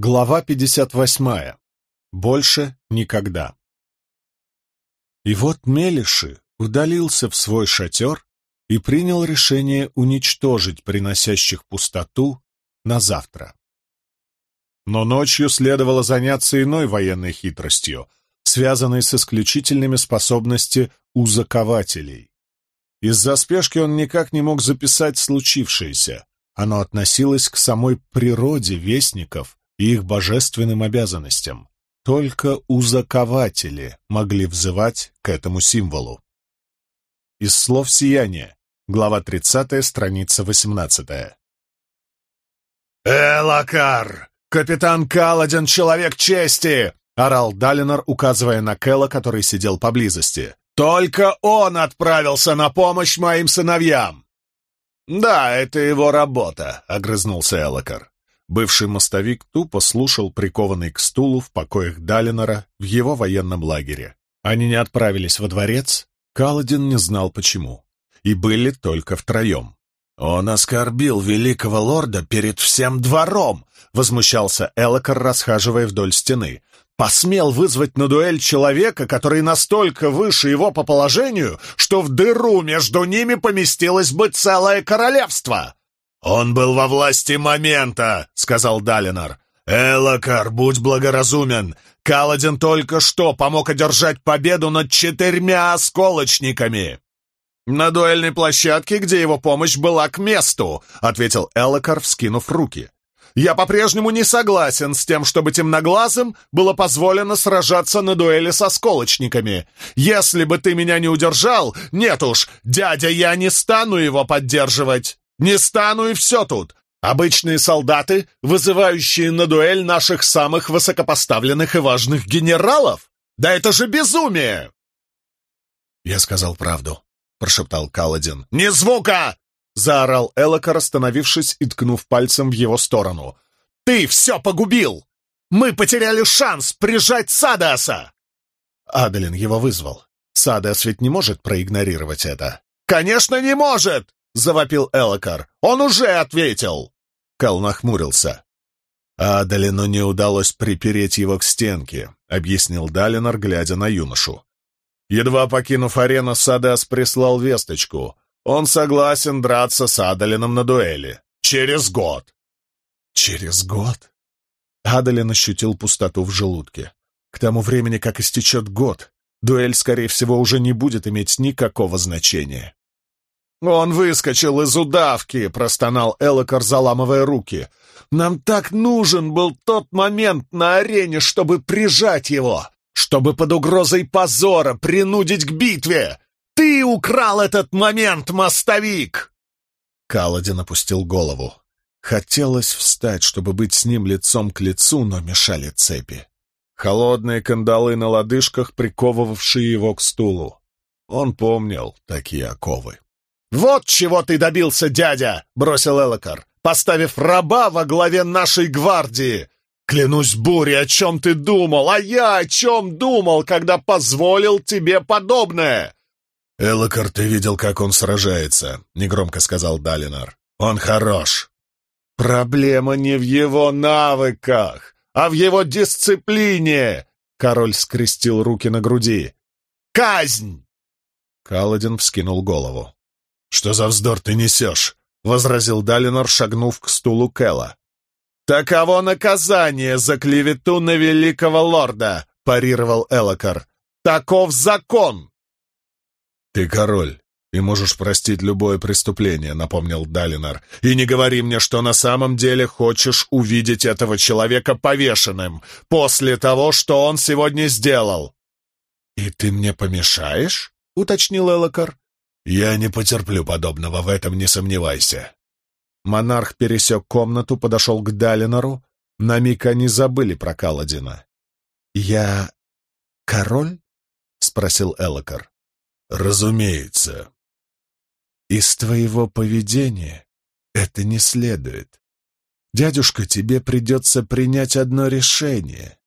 Глава 58. Больше никогда. И вот Мелиши удалился в свой шатер и принял решение уничтожить приносящих пустоту на завтра. Но ночью следовало заняться иной военной хитростью, связанной с исключительными способностями узакователей. Из-за спешки он никак не мог записать случившееся. Оно относилось к самой природе вестников, и их божественным обязанностям. Только узакователи могли взывать к этому символу. Из слов сияния, глава 30, страница 18. «Элакар! Капитан Каладин, человек чести!» — орал Далинор, указывая на Кэла, который сидел поблизости. «Только он отправился на помощь моим сыновьям!» «Да, это его работа», — огрызнулся Элакар. Бывший мостовик тупо слушал прикованный к стулу в покоях Далинора в его военном лагере. Они не отправились во дворец, Каладин не знал почему, и были только втроем. «Он оскорбил великого лорда перед всем двором!» — возмущался Элокар, расхаживая вдоль стены. «Посмел вызвать на дуэль человека, который настолько выше его по положению, что в дыру между ними поместилось бы целое королевство!» «Он был во власти момента», — сказал Далинор. «Элокар, будь благоразумен. Каладин только что помог одержать победу над четырьмя осколочниками». «На дуэльной площадке, где его помощь была к месту», — ответил Элокар, вскинув руки. «Я по-прежнему не согласен с тем, чтобы темноглазым было позволено сражаться на дуэли со осколочниками. Если бы ты меня не удержал, нет уж, дядя, я не стану его поддерживать». Не стану и все тут. Обычные солдаты, вызывающие на дуэль наших самых высокопоставленных и важных генералов? Да это же безумие!» «Я сказал правду», — прошептал Каладин. «Ни звука!» — заорал Элокар, остановившись и ткнув пальцем в его сторону. «Ты все погубил! Мы потеряли шанс прижать Садаса!» Адалин его вызвал. Садас ведь не может проигнорировать это. «Конечно, не может! — завопил Элокар. «Он уже ответил!» Кал нахмурился. «Адалину не удалось припереть его к стенке», — объяснил Далинор, глядя на юношу. Едва покинув арену, Садас прислал весточку. Он согласен драться с Адалином на дуэли. Через год. Через год? Адалин ощутил пустоту в желудке. К тому времени, как истечет год, дуэль, скорее всего, уже не будет иметь никакого значения. «Он выскочил из удавки!» — простонал Элокар, заламывая руки. «Нам так нужен был тот момент на арене, чтобы прижать его, чтобы под угрозой позора принудить к битве! Ты украл этот момент, мостовик!» Каладин опустил голову. Хотелось встать, чтобы быть с ним лицом к лицу, но мешали цепи. Холодные кандалы на лодыжках, приковывавшие его к стулу. Он помнил такие оковы. «Вот чего ты добился, дядя!» — бросил Элокар, поставив раба во главе нашей гвардии. «Клянусь, Бури, о чем ты думал, а я о чем думал, когда позволил тебе подобное?» «Элокар, ты видел, как он сражается», — негромко сказал Далинар. «Он хорош». «Проблема не в его навыках, а в его дисциплине!» Король скрестил руки на груди. «Казнь!» Каладин вскинул голову. «Что за вздор ты несешь?» — возразил Далинор, шагнув к стулу Кэла. «Таково наказание за клевету на великого лорда!» — парировал Элокар. «Таков закон!» «Ты король и можешь простить любое преступление», — напомнил Далинар. «И не говори мне, что на самом деле хочешь увидеть этого человека повешенным после того, что он сегодня сделал». «И ты мне помешаешь?» — уточнил Элокар. «Я не потерплю подобного, в этом не сомневайся». Монарх пересек комнату, подошел к Далинору. На миг они забыли про Каладина. «Я король?» — спросил Элокар. «Разумеется». «Из твоего поведения это не следует. Дядюшка, тебе придется принять одно решение.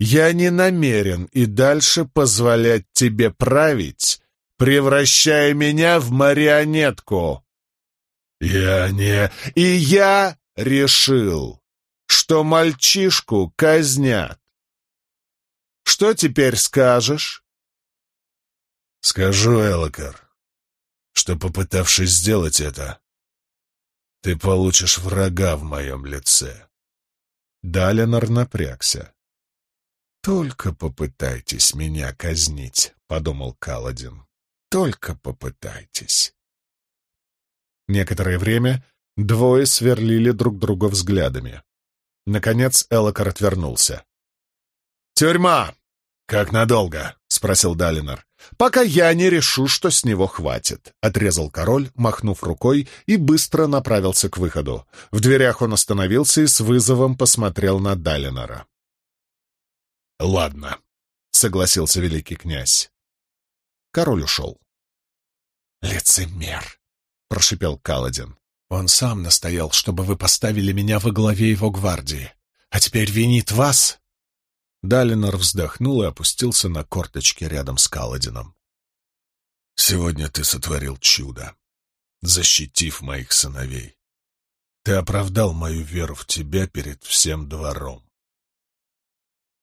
Я не намерен и дальше позволять тебе править превращая меня в марионетку. Я не... И я решил. что мальчишку казнят. Что теперь скажешь?» «Скажу, Элокар, что, попытавшись сделать это, ты получишь врага в моем лице». Далинор напрягся. «Только попытайтесь меня казнить», — подумал Каладин. «Только попытайтесь». Некоторое время двое сверлили друг друга взглядами. Наконец Элокар отвернулся. «Тюрьма!» «Как надолго?» — спросил Далинор. «Пока я не решу, что с него хватит», — отрезал король, махнув рукой, и быстро направился к выходу. В дверях он остановился и с вызовом посмотрел на Далинора. «Ладно», — согласился великий князь. Король ушел. «Лицемер», — прошипел Каладин. «Он сам настоял, чтобы вы поставили меня во главе его гвардии, а теперь винит вас?» Далинор вздохнул и опустился на корточки рядом с Каладином. «Сегодня ты сотворил чудо, защитив моих сыновей. Ты оправдал мою веру в тебя перед всем двором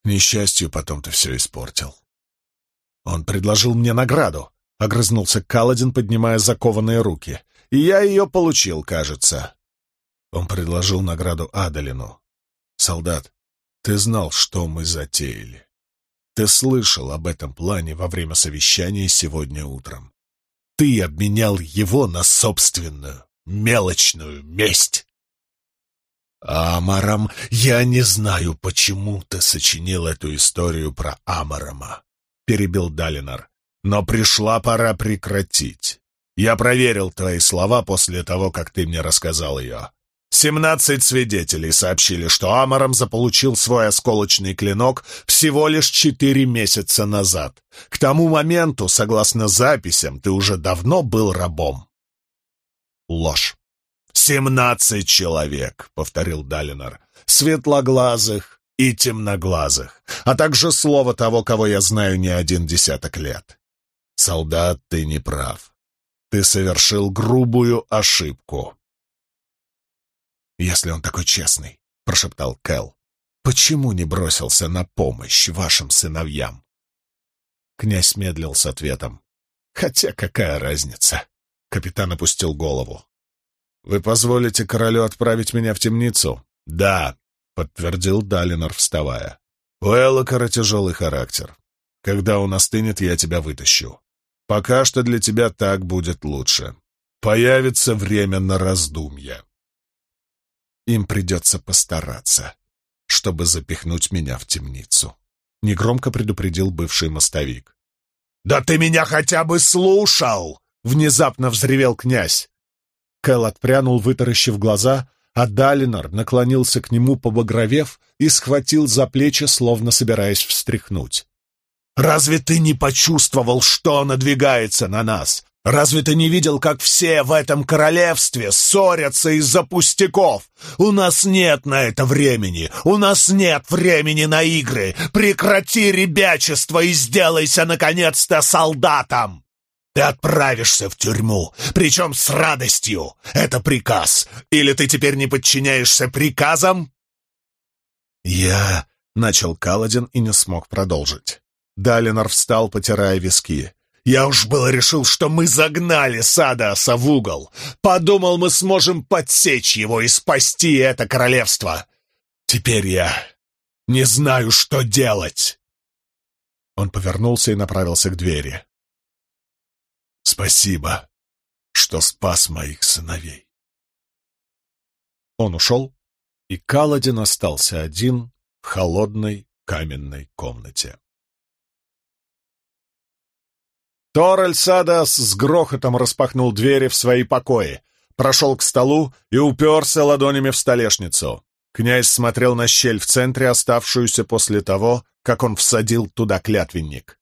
несчастью, потом ты все испортил. Он предложил мне награду, — огрызнулся Каладин, поднимая закованные руки. И я ее получил, кажется. Он предложил награду Адалину. Солдат, ты знал, что мы затеяли. Ты слышал об этом плане во время совещания сегодня утром. Ты обменял его на собственную мелочную месть. Амарам, я не знаю, почему ты сочинил эту историю про Амарама, перебил Далинар. Но пришла пора прекратить. Я проверил твои слова после того, как ты мне рассказал ее. Семнадцать свидетелей сообщили, что Амаром заполучил свой осколочный клинок всего лишь четыре месяца назад. К тому моменту, согласно записям, ты уже давно был рабом. Ложь. «Семнадцать человек», — повторил Далинор, — «светлоглазых и темноглазых, а также слово того, кого я знаю не один десяток лет. Солдат, ты не прав. Ты совершил грубую ошибку». «Если он такой честный», — прошептал Кэл, — «почему не бросился на помощь вашим сыновьям?» Князь медлил с ответом. «Хотя какая разница?» Капитан опустил голову. «Вы позволите королю отправить меня в темницу?» «Да», — подтвердил Далинор, вставая. «У Эллокара тяжелый характер. Когда он остынет, я тебя вытащу. Пока что для тебя так будет лучше. Появится время на раздумья». «Им придется постараться, чтобы запихнуть меня в темницу», — негромко предупредил бывший мостовик. «Да ты меня хотя бы слушал!» — внезапно взревел князь. Кэл отпрянул, вытаращив глаза, а Далинор наклонился к нему, побагровев, и схватил за плечи, словно собираясь встряхнуть. «Разве ты не почувствовал, что надвигается на нас? Разве ты не видел, как все в этом королевстве ссорятся из-за пустяков? У нас нет на это времени, у нас нет времени на игры. Прекрати ребячество и сделайся, наконец-то, солдатом!» Ты отправишься в тюрьму, причем с радостью. Это приказ. Или ты теперь не подчиняешься приказам?» «Я...» — начал Каладин и не смог продолжить. Далинор встал, потирая виски. «Я уж было решил, что мы загнали Садаса в угол. Подумал, мы сможем подсечь его и спасти это королевство. Теперь я не знаю, что делать!» Он повернулся и направился к двери. Спасибо, что спас моих сыновей. Он ушел, и Каладин остался один в холодной каменной комнате. Тораль Садас с грохотом распахнул двери в свои покои, прошел к столу и уперся ладонями в столешницу. Князь смотрел на щель в центре, оставшуюся после того, как он всадил туда клятвенник.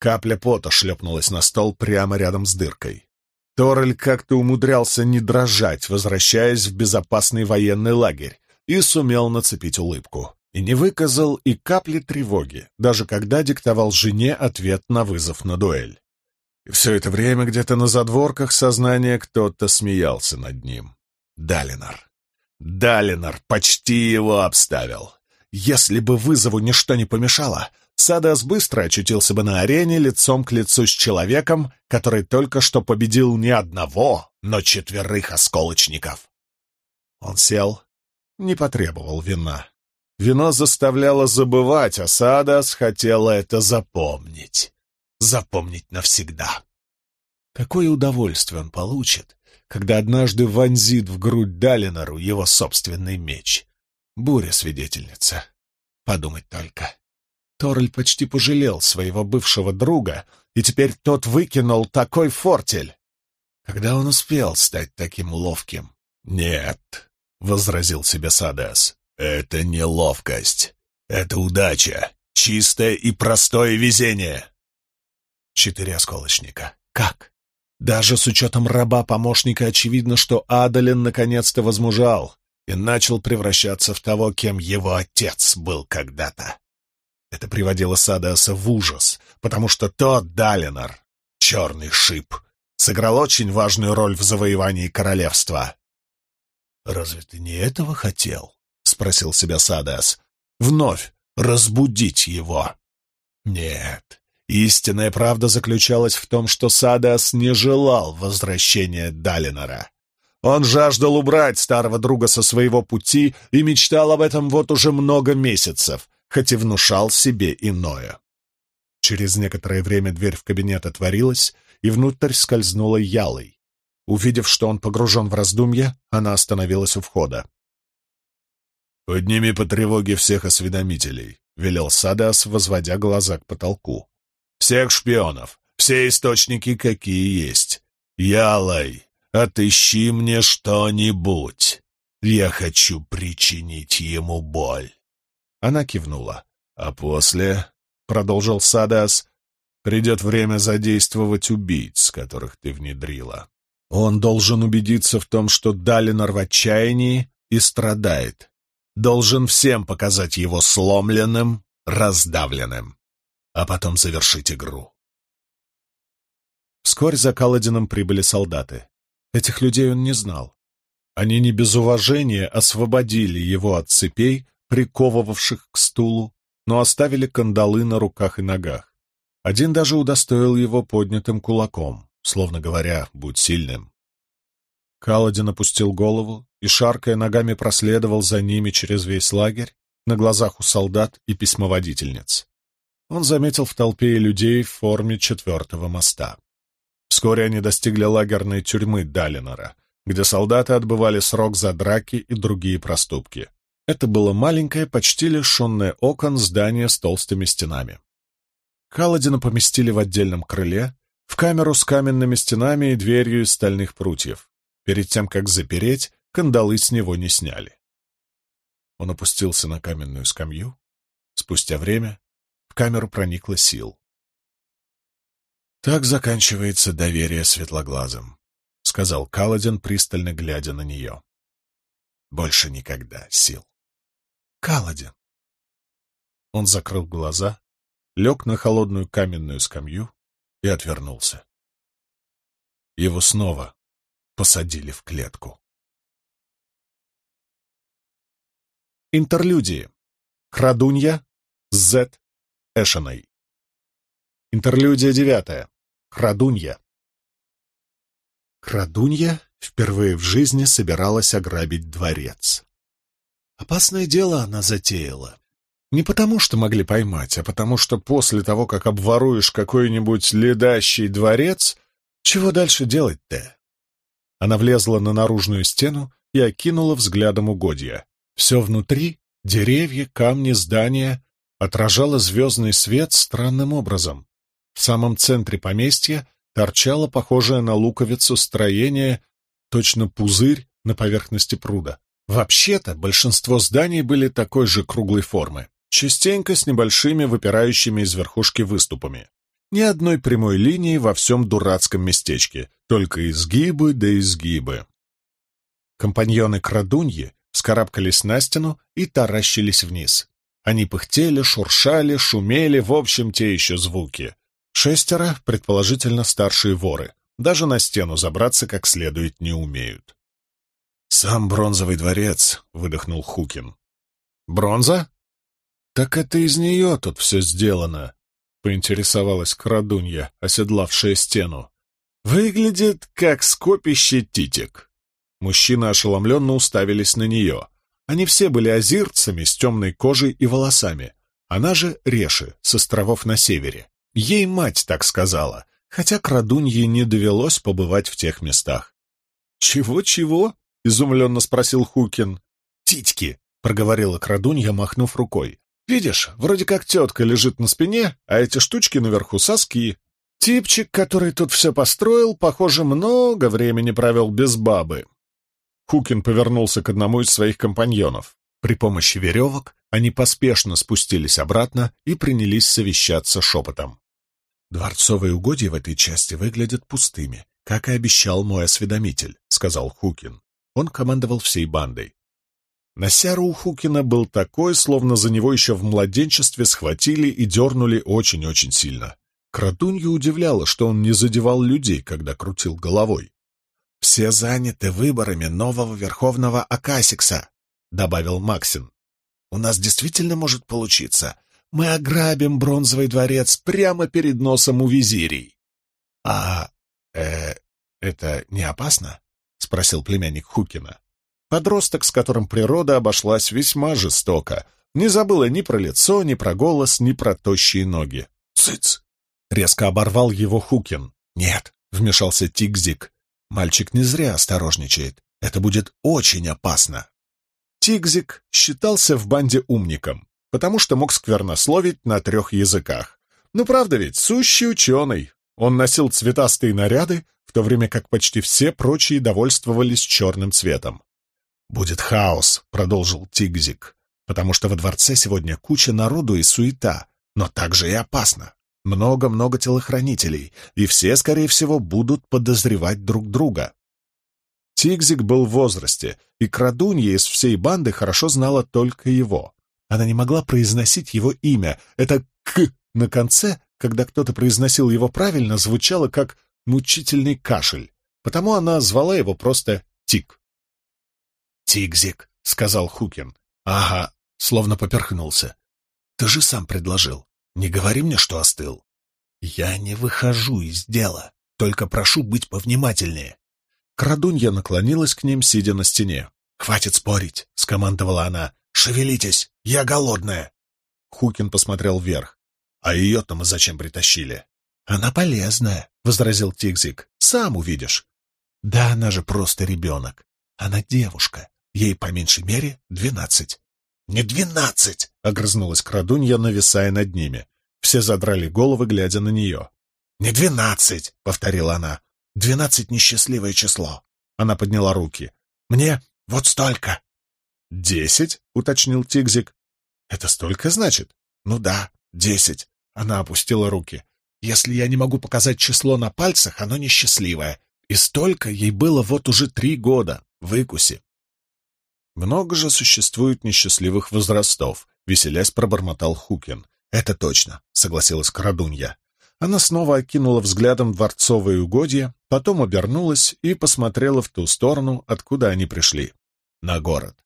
Капля пота шлепнулась на стол прямо рядом с дыркой. Торрель как-то умудрялся не дрожать, возвращаясь в безопасный военный лагерь, и сумел нацепить улыбку. И не выказал и капли тревоги, даже когда диктовал жене ответ на вызов на дуэль. И все это время где-то на задворках сознания кто-то смеялся над ним. Далинар. Далинор почти его обставил. Если бы вызову ничто не помешало, Садас быстро очутился бы на арене лицом к лицу с человеком, который только что победил не одного, но четверых осколочников. Он сел, не потребовал вина. Вино заставляло забывать, а Садас хотела это запомнить. Запомнить навсегда. Какое удовольствие он получит, когда однажды вонзит в грудь Далинору его собственный меч. Буря-свидетельница. Подумать только. Торль почти пожалел своего бывшего друга, и теперь тот выкинул такой фортель. Когда он успел стать таким ловким? «Нет», — возразил себе Садес, — «это не ловкость. Это удача. Чистое и простое везение». Четыре осколочника. Как? Даже с учетом раба-помощника очевидно, что Адалин наконец-то возмужал и начал превращаться в того, кем его отец был когда-то. Это приводило Садеаса в ужас, потому что тот Далинор, черный шип, сыграл очень важную роль в завоевании королевства. «Разве ты не этого хотел?» — спросил себя Садеас. «Вновь разбудить его?» «Нет, Истинная правда заключалась в том, что Садас не желал возвращения Далинора. Он жаждал убрать старого друга со своего пути и мечтал об этом вот уже много месяцев, хоть и внушал себе иное. Через некоторое время дверь в кабинет отворилась, и внутрь скользнула Ялой. Увидев, что он погружен в раздумья, она остановилась у входа. «Подними по тревоге всех осведомителей», — велел Садас, возводя глаза к потолку. Всех шпионов, все источники, какие есть. Ялай, отыщи мне что-нибудь. Я хочу причинить ему боль. Она кивнула. А после, — продолжил Садас, — придет время задействовать убийц, которых ты внедрила. Он должен убедиться в том, что Далинор в отчаянии и страдает. Должен всем показать его сломленным, раздавленным а потом завершить игру. Вскоре за Каладином прибыли солдаты. Этих людей он не знал. Они не без уважения освободили его от цепей, приковывавших к стулу, но оставили кандалы на руках и ногах. Один даже удостоил его поднятым кулаком, словно говоря, будь сильным. Каладин опустил голову и, шаркая ногами, проследовал за ними через весь лагерь, на глазах у солдат и письмоводительниц он заметил в толпе людей в форме четвертого моста. Вскоре они достигли лагерной тюрьмы Далинора, где солдаты отбывали срок за драки и другие проступки. Это было маленькое, почти лишенное окон здание с толстыми стенами. Каладина поместили в отдельном крыле, в камеру с каменными стенами и дверью из стальных прутьев. Перед тем, как запереть, кандалы с него не сняли. Он опустился на каменную скамью. Спустя время в камеру проникло сил. «Так заканчивается доверие светлоглазым», — сказал Каладин, пристально глядя на нее. «Больше никогда, сил». «Каладин!» Он закрыл глаза, лег на холодную каменную скамью и отвернулся. Его снова посадили в клетку. Интерлюдии. Крадунья, Зет Эшиной. Интерлюдия девятая. Крадунья. Крадунья впервые в жизни собиралась ограбить дворец. Опасное дело она затеяла. Не потому, что могли поймать, а потому, что после того, как обворуешь какой-нибудь ледащий дворец, чего дальше делать-то? Она влезла на наружную стену и окинула взглядом угодья. Все внутри — деревья, камни, здания отражала звездный свет странным образом. В самом центре поместья торчало похожее на луковицу строение, точно пузырь на поверхности пруда. Вообще-то большинство зданий были такой же круглой формы, частенько с небольшими выпирающими из верхушки выступами. Ни одной прямой линии во всем дурацком местечке, только изгибы да изгибы. Компаньоны крадуньи вскарабкались на стену и таращились вниз. Они пыхтели, шуршали, шумели, в общем, те еще звуки. Шестеро, предположительно, старшие воры. Даже на стену забраться как следует не умеют. «Сам бронзовый дворец», — выдохнул Хукин. «Бронза? Так это из нее тут все сделано», — поинтересовалась крадунья, оседлавшая стену. «Выглядит, как скопище титик». Мужчины ошеломленно уставились на нее. Они все были азирцами с темной кожей и волосами. Она же Реши, с островов на севере. Ей мать так сказала, хотя крадунье не довелось побывать в тех местах. «Чего-чего?» — изумленно спросил Хукин. «Титьки», — проговорила крадунья, махнув рукой. «Видишь, вроде как тетка лежит на спине, а эти штучки наверху соски. Типчик, который тут все построил, похоже, много времени провел без бабы». Хукин повернулся к одному из своих компаньонов. При помощи веревок они поспешно спустились обратно и принялись совещаться шепотом. «Дворцовые угодья в этой части выглядят пустыми, как и обещал мой осведомитель», — сказал Хукин. Он командовал всей бандой. Насяра у Хукина был такой, словно за него еще в младенчестве схватили и дернули очень-очень сильно. Крадунью удивляло, что он не задевал людей, когда крутил головой. «Все заняты выборами нового верховного Акасикса», — добавил Максин. «У нас действительно может получиться. Мы ограбим бронзовый дворец прямо перед носом у визирей». «А... э... это не опасно?» — спросил племянник Хукина. Подросток, с которым природа обошлась весьма жестоко, не забыла ни про лицо, ни про голос, ни про тощие ноги. «Цыц!» — резко оборвал его Хукин. «Нет», — вмешался Тикзик. «Мальчик не зря осторожничает. Это будет очень опасно». Тигзик считался в банде умником, потому что мог сквернословить на трех языках. Ну правда ведь, сущий ученый. Он носил цветастые наряды, в то время как почти все прочие довольствовались черным цветом. «Будет хаос», — продолжил Тигзик, «потому что во дворце сегодня куча народу и суета, но также и опасно. Много-много телохранителей, и все, скорее всего, будут подозревать друг друга. Тигзик был в возрасте, и крадунья из всей банды хорошо знала только его. Она не могла произносить его имя. Это «к» на конце, когда кто-то произносил его правильно, звучало как мучительный кашель, потому она звала его просто Тик. «Тигзик», — сказал Хукин. «Ага», — словно поперхнулся. «Ты же сам предложил. Не говори мне, что остыл». «Я не выхожу из дела, только прошу быть повнимательнее. Крадунья наклонилась к ним, сидя на стене. «Хватит спорить!» — скомандовала она. «Шевелитесь! Я голодная!» Хукин посмотрел вверх. «А ее-то мы зачем притащили?» «Она полезная», — возразил Тигзик. «Сам увидишь». «Да она же просто ребенок. Она девушка. Ей по меньшей мере двенадцать». «Не двенадцать!» — огрызнулась крадунья, нависая над ними. Все задрали головы, глядя на нее. «Не двенадцать!» — повторила она. Двенадцать — несчастливое число. Она подняла руки. Мне вот столько. Десять? — уточнил Тигзик. Это столько значит? Ну да, десять. Она опустила руки. Если я не могу показать число на пальцах, оно несчастливое. И столько ей было вот уже три года. Выкуси. Много же существует несчастливых возрастов, веселясь пробормотал Хукин. Это точно, согласилась Крадунья. Она снова окинула взглядом дворцовые угодья, потом обернулась и посмотрела в ту сторону, откуда они пришли, на город.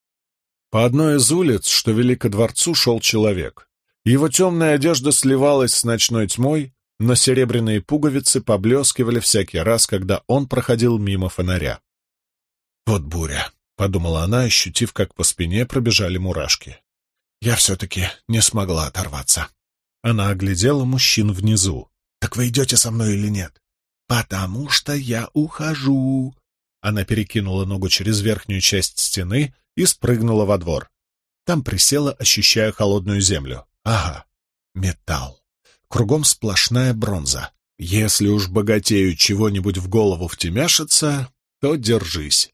По одной из улиц, что вели ко дворцу, шел человек. Его темная одежда сливалась с ночной тьмой, но серебряные пуговицы поблескивали всякий раз, когда он проходил мимо фонаря. «Вот буря», — подумала она, ощутив, как по спине пробежали мурашки. «Я все-таки не смогла оторваться». Она оглядела мужчин внизу. «Так вы идете со мной или нет?» «Потому что я ухожу». Она перекинула ногу через верхнюю часть стены и спрыгнула во двор. Там присела, ощущая холодную землю. Ага, металл. Кругом сплошная бронза. Если уж богатею чего-нибудь в голову втемяшится, то держись.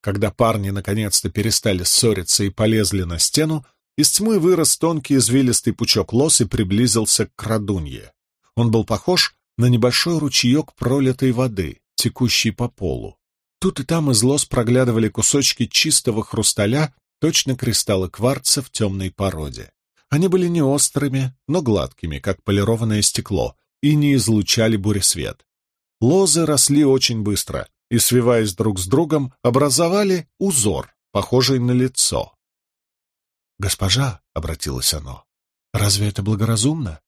Когда парни наконец-то перестали ссориться и полезли на стену, из тьмы вырос тонкий извилистый пучок лос и приблизился к крадунье. Он был похож на небольшой ручеек пролитой воды, текущий по полу. Тут и там из лос проглядывали кусочки чистого хрусталя, точно кристаллы кварца в темной породе. Они были не острыми, но гладкими, как полированное стекло, и не излучали буресвет. Лозы росли очень быстро, и, свиваясь друг с другом, образовали узор, похожий на лицо. «Госпожа», — обратилось оно, — «разве это благоразумно?»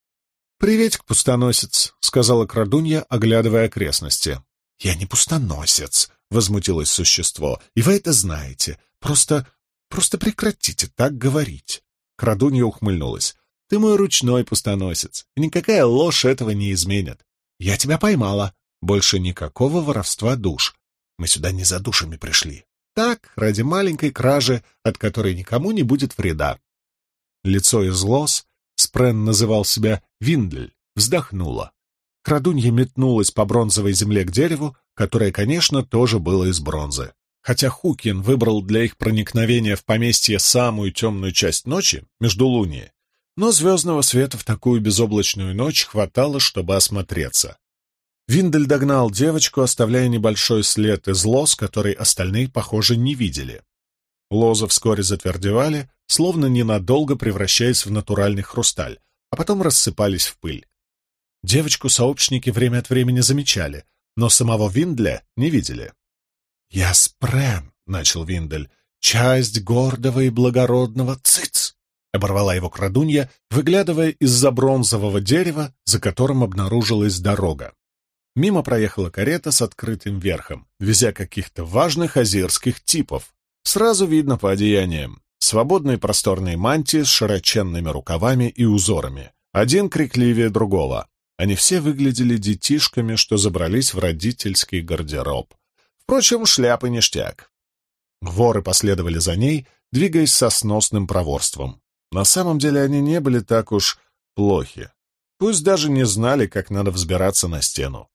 «Приветик, пустоносец», — сказала крадунья, оглядывая окрестности. «Я не пустоносец», — возмутилось существо, — «и вы это знаете. Просто... просто прекратите так говорить». Крадунья ухмыльнулась. «Ты мой ручной пустоносец, и никакая ложь этого не изменит. Я тебя поймала. Больше никакого воровства душ. Мы сюда не за душами пришли. Так, ради маленькой кражи, от которой никому не будет вреда». Лицо из лос, Спрен называл себя Виндель, вздохнула. Крадунья метнулась по бронзовой земле к дереву, которое, конечно, тоже было из бронзы. Хотя Хукин выбрал для их проникновения в поместье самую темную часть ночи, между лунии, но звездного света в такую безоблачную ночь хватало, чтобы осмотреться. Виндель догнал девочку, оставляя небольшой след из лоз, который остальные, похоже, не видели. Лозы вскоре затвердевали, словно ненадолго превращаясь в натуральный хрусталь, а потом рассыпались в пыль. Девочку сообщники время от времени замечали, но самого Виндля не видели. «Я Спрен», — начал Виндель, — «часть гордого и благородного циц», — оборвала его крадунья, выглядывая из-за бронзового дерева, за которым обнаружилась дорога. Мимо проехала карета с открытым верхом, везя каких-то важных азирских типов. Сразу видно по одеяниям. Свободные просторные мантии с широченными рукавами и узорами. Один крикливее другого. Они все выглядели детишками, что забрались в родительский гардероб. Впрочем, шляпы ништяк. Воры последовали за ней, двигаясь со сносным проворством. На самом деле они не были так уж плохи. Пусть даже не знали, как надо взбираться на стену.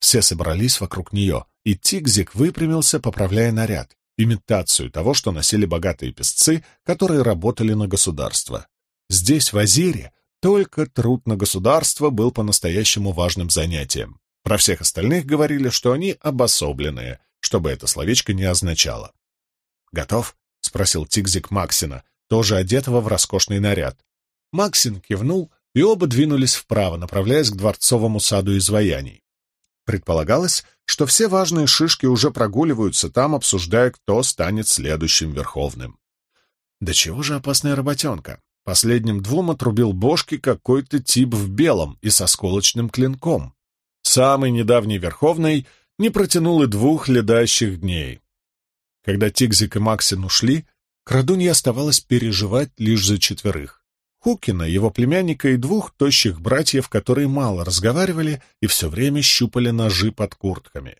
Все собрались вокруг нее, и Тигзик выпрямился, поправляя наряд, имитацию того, что носили богатые песцы, которые работали на государство. Здесь, в Азире, только труд на государство был по-настоящему важным занятием. Про всех остальных говорили, что они обособленные, чтобы это словечко не означало. «Готов?» — спросил Тигзик Максина, тоже одетого в роскошный наряд. Максин кивнул, и оба двинулись вправо, направляясь к дворцовому саду изваяний. Предполагалось, что все важные шишки уже прогуливаются там, обсуждая, кто станет следующим верховным. Да чего же опасная работенка? Последним двум отрубил бошки какой-то тип в белом и со сколочным клинком. Самый недавний Верховный не протянул и двух ледащих дней. Когда Тигзик и Максин ушли, крадунья оставалось переживать лишь за четверых. Хукина, его племянника и двух тощих братьев, которые мало разговаривали и все время щупали ножи под куртками.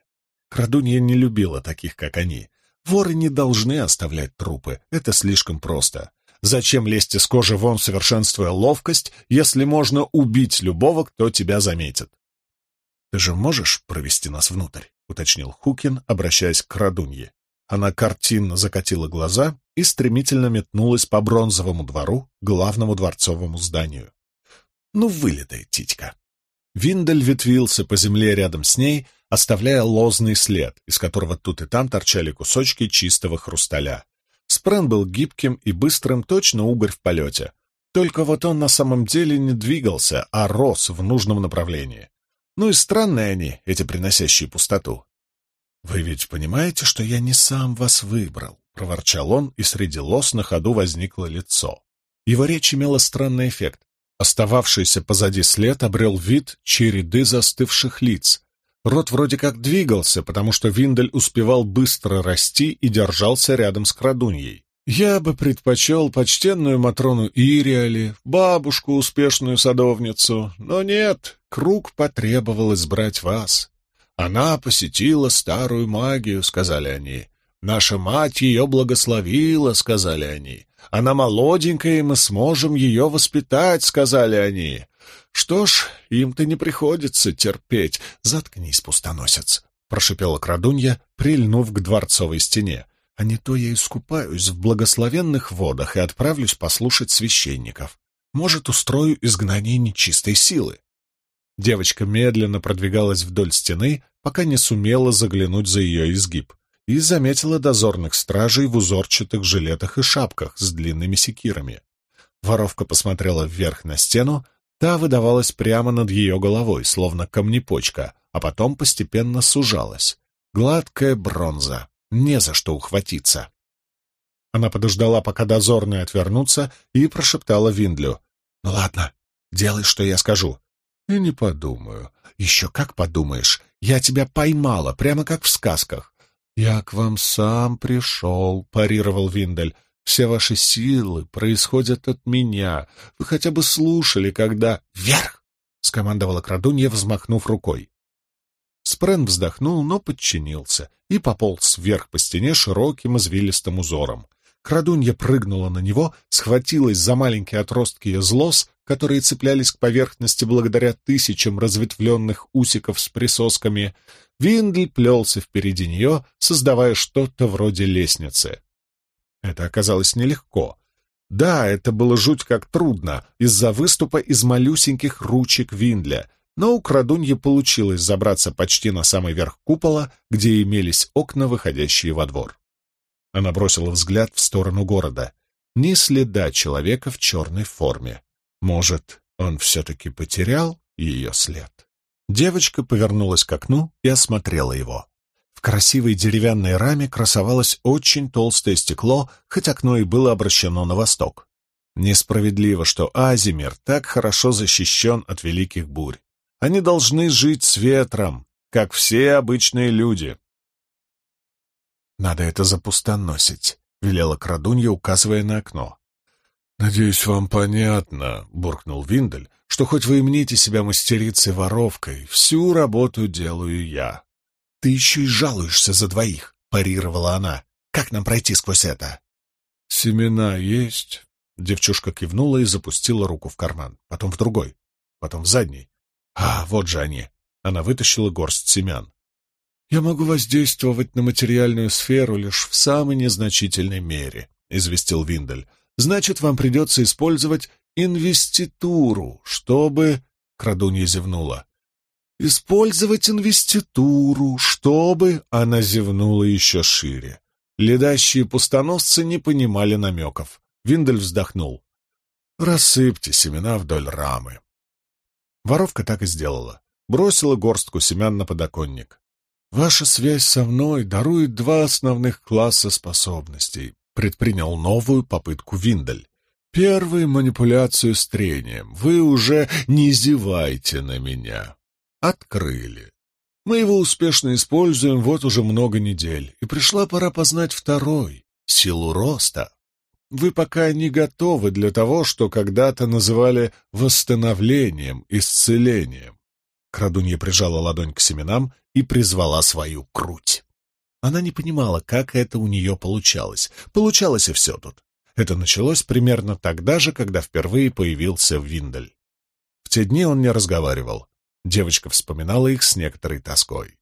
Крадунья не любила таких, как они. Воры не должны оставлять трупы, это слишком просто. Зачем лезть из кожи вон, совершенствуя ловкость, если можно убить любого, кто тебя заметит? «Ты же можешь провести нас внутрь?» — уточнил Хукин, обращаясь к Радунье. Она картинно закатила глаза и стремительно метнулась по бронзовому двору, главному дворцовому зданию. «Ну, вылетай, титька!» Виндель ветвился по земле рядом с ней, оставляя лозный след, из которого тут и там торчали кусочки чистого хрусталя. Спрен был гибким и быстрым, точно угорь в полете. Только вот он на самом деле не двигался, а рос в нужном направлении. Ну и странные они, эти приносящие пустоту. «Вы ведь понимаете, что я не сам вас выбрал?» — проворчал он, и среди лос на ходу возникло лицо. Его речь имела странный эффект. Остававшийся позади след обрел вид череды застывших лиц, Рот вроде как двигался, потому что Виндель успевал быстро расти и держался рядом с крадуньей. Я бы предпочел почтенную Матрону Ириали, бабушку, успешную садовницу, но нет, круг потребовал избрать вас. Она посетила старую магию, сказали они. Наша мать ее благословила, сказали они. Она молоденькая, и мы сможем ее воспитать, сказали они. Что ж, им-то не приходится терпеть. Заткнись, пустоносец, — прошипела крадунья, прильнув к дворцовой стене. А не то я искупаюсь в благословенных водах и отправлюсь послушать священников. Может, устрою изгнание нечистой силы. Девочка медленно продвигалась вдоль стены, пока не сумела заглянуть за ее изгиб, и заметила дозорных стражей в узорчатых жилетах и шапках с длинными секирами. Воровка посмотрела вверх на стену, Та выдавалась прямо над ее головой, словно камнепочка, а потом постепенно сужалась. Гладкая бронза, не за что ухватиться. Она подождала, пока дозорные отвернутся, и прошептала Виндлю. «Ну ладно, делай, что я скажу». «И не подумаю». «Еще как подумаешь. Я тебя поймала, прямо как в сказках». «Я к вам сам пришел», — парировал Виндель. «Все ваши силы происходят от меня. Вы хотя бы слушали, когда...» «Вверх!» — скомандовала крадунья, взмахнув рукой. Спрен вздохнул, но подчинился и пополз вверх по стене широким извилистым узором. Крадунья прыгнула на него, схватилась за маленькие отростки злос, которые цеплялись к поверхности благодаря тысячам разветвленных усиков с присосками. Виндль плелся впереди нее, создавая что-то вроде лестницы. Это оказалось нелегко. Да, это было жуть как трудно, из-за выступа из малюсеньких ручек Виндля, но у крадуньи получилось забраться почти на самый верх купола, где имелись окна, выходящие во двор. Она бросила взгляд в сторону города. Ни следа человека в черной форме. Может, он все-таки потерял ее след? Девочка повернулась к окну и осмотрела его. В красивой деревянной раме красовалось очень толстое стекло, хоть окно и было обращено на восток. Несправедливо, что Азимир так хорошо защищен от великих бурь. Они должны жить с ветром, как все обычные люди. «Надо это запустоносить», — велела крадунья, указывая на окно. «Надеюсь, вам понятно», — буркнул Виндель, «что хоть вы и мните себя мастерицей-воровкой, всю работу делаю я». «Ты еще и жалуешься за двоих», — парировала она. «Как нам пройти сквозь это?» «Семена есть?» Девчушка кивнула и запустила руку в карман, потом в другой, потом в задний. «А, вот же они!» Она вытащила горсть семян. «Я могу воздействовать на материальную сферу лишь в самой незначительной мере», — известил Виндель. «Значит, вам придется использовать инвеституру, чтобы...» — крадунья зевнула. «Использовать инвеституру, чтобы...» — она зевнула еще шире. Ледащие пустоносцы не понимали намеков. Виндель вздохнул. «Рассыпьте семена вдоль рамы». Воровка так и сделала. Бросила горстку семян на подоконник. Ваша связь со мной дарует два основных класса способностей. Предпринял новую попытку Виндель. Первый — манипуляцию с трением. Вы уже не издевайте на меня. Открыли. Мы его успешно используем вот уже много недель, и пришла пора познать второй — силу роста. Вы пока не готовы для того, что когда-то называли восстановлением, исцелением. Крадунья прижала ладонь к семенам и призвала свою круть. Она не понимала, как это у нее получалось. Получалось и все тут. Это началось примерно тогда же, когда впервые появился Виндель. В те дни он не разговаривал. Девочка вспоминала их с некоторой тоской.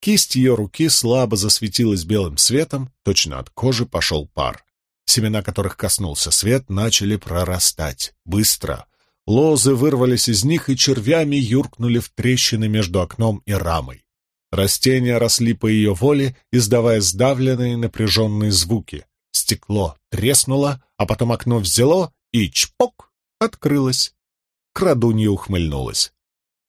Кисть ее руки слабо засветилась белым светом, точно от кожи пошел пар. Семена которых коснулся свет, начали прорастать. Быстро. Лозы вырвались из них и червями юркнули в трещины между окном и рамой. Растения росли по ее воле, издавая сдавленные напряженные звуки. Стекло треснуло, а потом окно взяло и чпок открылось. Крадунья ухмыльнулась.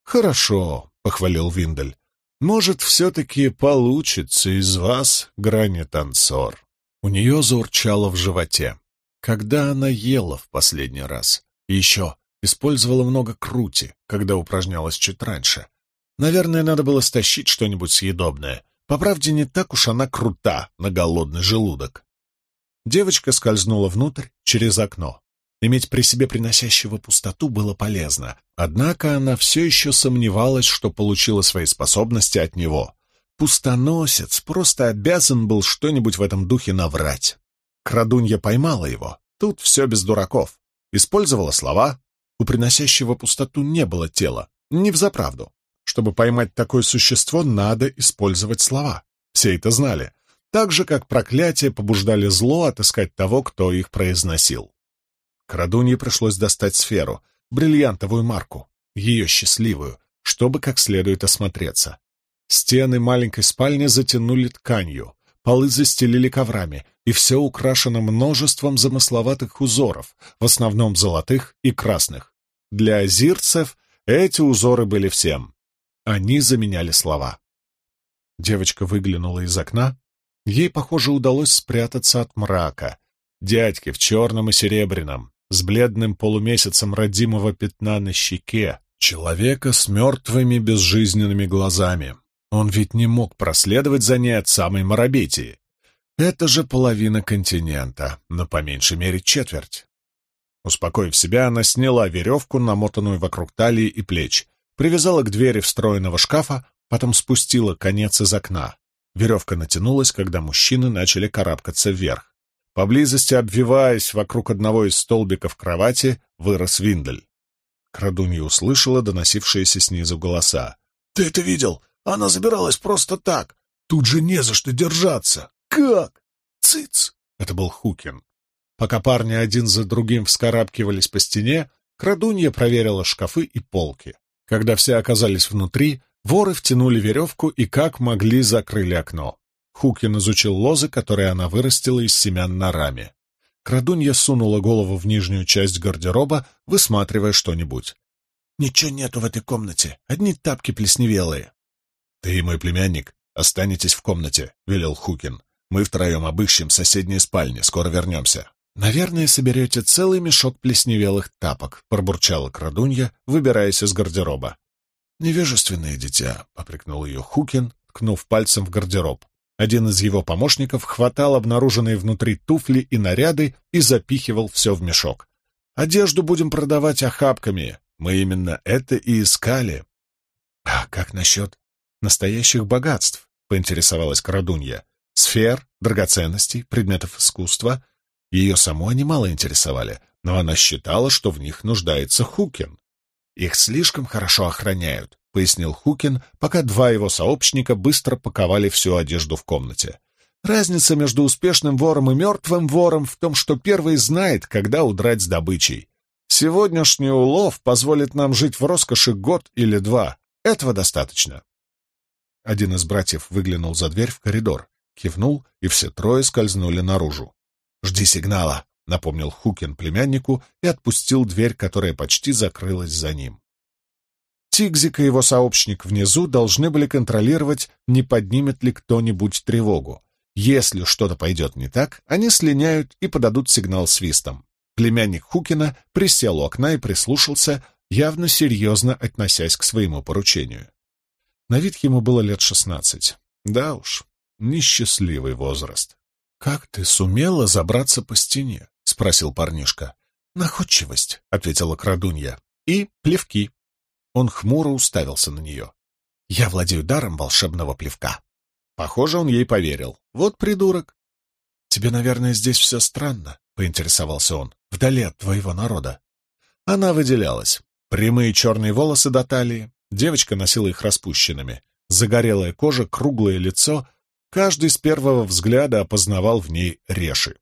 «Хорошо», — похвалил Виндель. «Может, все-таки получится из вас, грани-танцор». У нее заурчало в животе. Когда она ела в последний раз? Еще, Использовала много крути, когда упражнялась чуть раньше. Наверное, надо было стащить что-нибудь съедобное. По правде, не так уж она крута на голодный желудок. Девочка скользнула внутрь через окно. Иметь при себе приносящего пустоту было полезно, однако она все еще сомневалась, что получила свои способности от него. Пустоносец просто обязан был что-нибудь в этом духе наврать. Крадунья поймала его. Тут все без дураков. Использовала слова, у приносящего пустоту не было тела, не взаправду. Чтобы поймать такое существо, надо использовать слова. Все это знали. Так же, как проклятия побуждали зло отыскать того, кто их произносил. Крадунье пришлось достать сферу, бриллиантовую марку, ее счастливую, чтобы как следует осмотреться. Стены маленькой спальни затянули тканью, полы застелили коврами, и все украшено множеством замысловатых узоров, в основном золотых и красных. Для азирцев эти узоры были всем. Они заменяли слова. Девочка выглянула из окна. Ей, похоже, удалось спрятаться от мрака. Дядьки в черном и серебряном, с бледным полумесяцем родимого пятна на щеке, человека с мертвыми безжизненными глазами. Он ведь не мог проследовать за ней от самой Моробетии. Это же половина континента, но по меньшей мере четверть. Успокоив себя, она сняла веревку, намотанную вокруг талии и плеч, привязала к двери встроенного шкафа, потом спустила конец из окна. Веревка натянулась, когда мужчины начали карабкаться вверх. Поблизости, обвиваясь вокруг одного из столбиков кровати, вырос Виндель. Крадунья услышала доносившиеся снизу голоса. «Ты это видел? Она забиралась просто так. Тут же не за что держаться. Как? Цыц!» Это был Хукин. Пока парни один за другим вскарабкивались по стене, крадунья проверила шкафы и полки. Когда все оказались внутри, воры втянули веревку и как могли закрыли окно. Хукин изучил лозы, которые она вырастила из семян на раме. Крадунья сунула голову в нижнюю часть гардероба, высматривая что-нибудь. «Ничего нету в этой комнате, одни тапки плесневелые». «Ты и мой племянник останетесь в комнате», — велел Хукин. «Мы втроем обыщем соседние спальни, скоро вернемся». «Наверное, соберете целый мешок плесневелых тапок», — пробурчала крадунья, выбираясь из гардероба. «Невежественное дитя», — попрекнул ее Хукин, ткнув пальцем в гардероб. Один из его помощников хватал обнаруженные внутри туфли и наряды и запихивал все в мешок. «Одежду будем продавать охапками. Мы именно это и искали». «А как насчет настоящих богатств?» — поинтересовалась Крадунья. «Сфер, драгоценностей, предметов искусства». Ее саму они мало интересовали, но она считала, что в них нуждается Хукин. «Их слишком хорошо охраняют», — пояснил Хукин, пока два его сообщника быстро паковали всю одежду в комнате. «Разница между успешным вором и мертвым вором в том, что первый знает, когда удрать с добычей. Сегодняшний улов позволит нам жить в роскоши год или два. Этого достаточно». Один из братьев выглянул за дверь в коридор, кивнул, и все трое скользнули наружу. «Жди сигнала», — напомнил Хукин племяннику и отпустил дверь, которая почти закрылась за ним. Тигзик и его сообщник внизу должны были контролировать, не поднимет ли кто-нибудь тревогу. Если что-то пойдет не так, они слиняют и подадут сигнал свистом. Племянник Хукина присел у окна и прислушался, явно серьезно относясь к своему поручению. На вид ему было лет шестнадцать. Да уж, несчастливый возраст. «Как ты сумела забраться по стене?» — спросил парнишка. «Находчивость», — ответила крадунья. «И плевки». Он хмуро уставился на нее. «Я владею даром волшебного плевка». Похоже, он ей поверил. Вот придурок. «Тебе, наверное, здесь все странно», — поинтересовался он, — «вдали от твоего народа». Она выделялась. Прямые черные волосы до талии, девочка носила их распущенными, загорелая кожа, круглое лицо, Каждый с первого взгляда опознавал в ней Реши.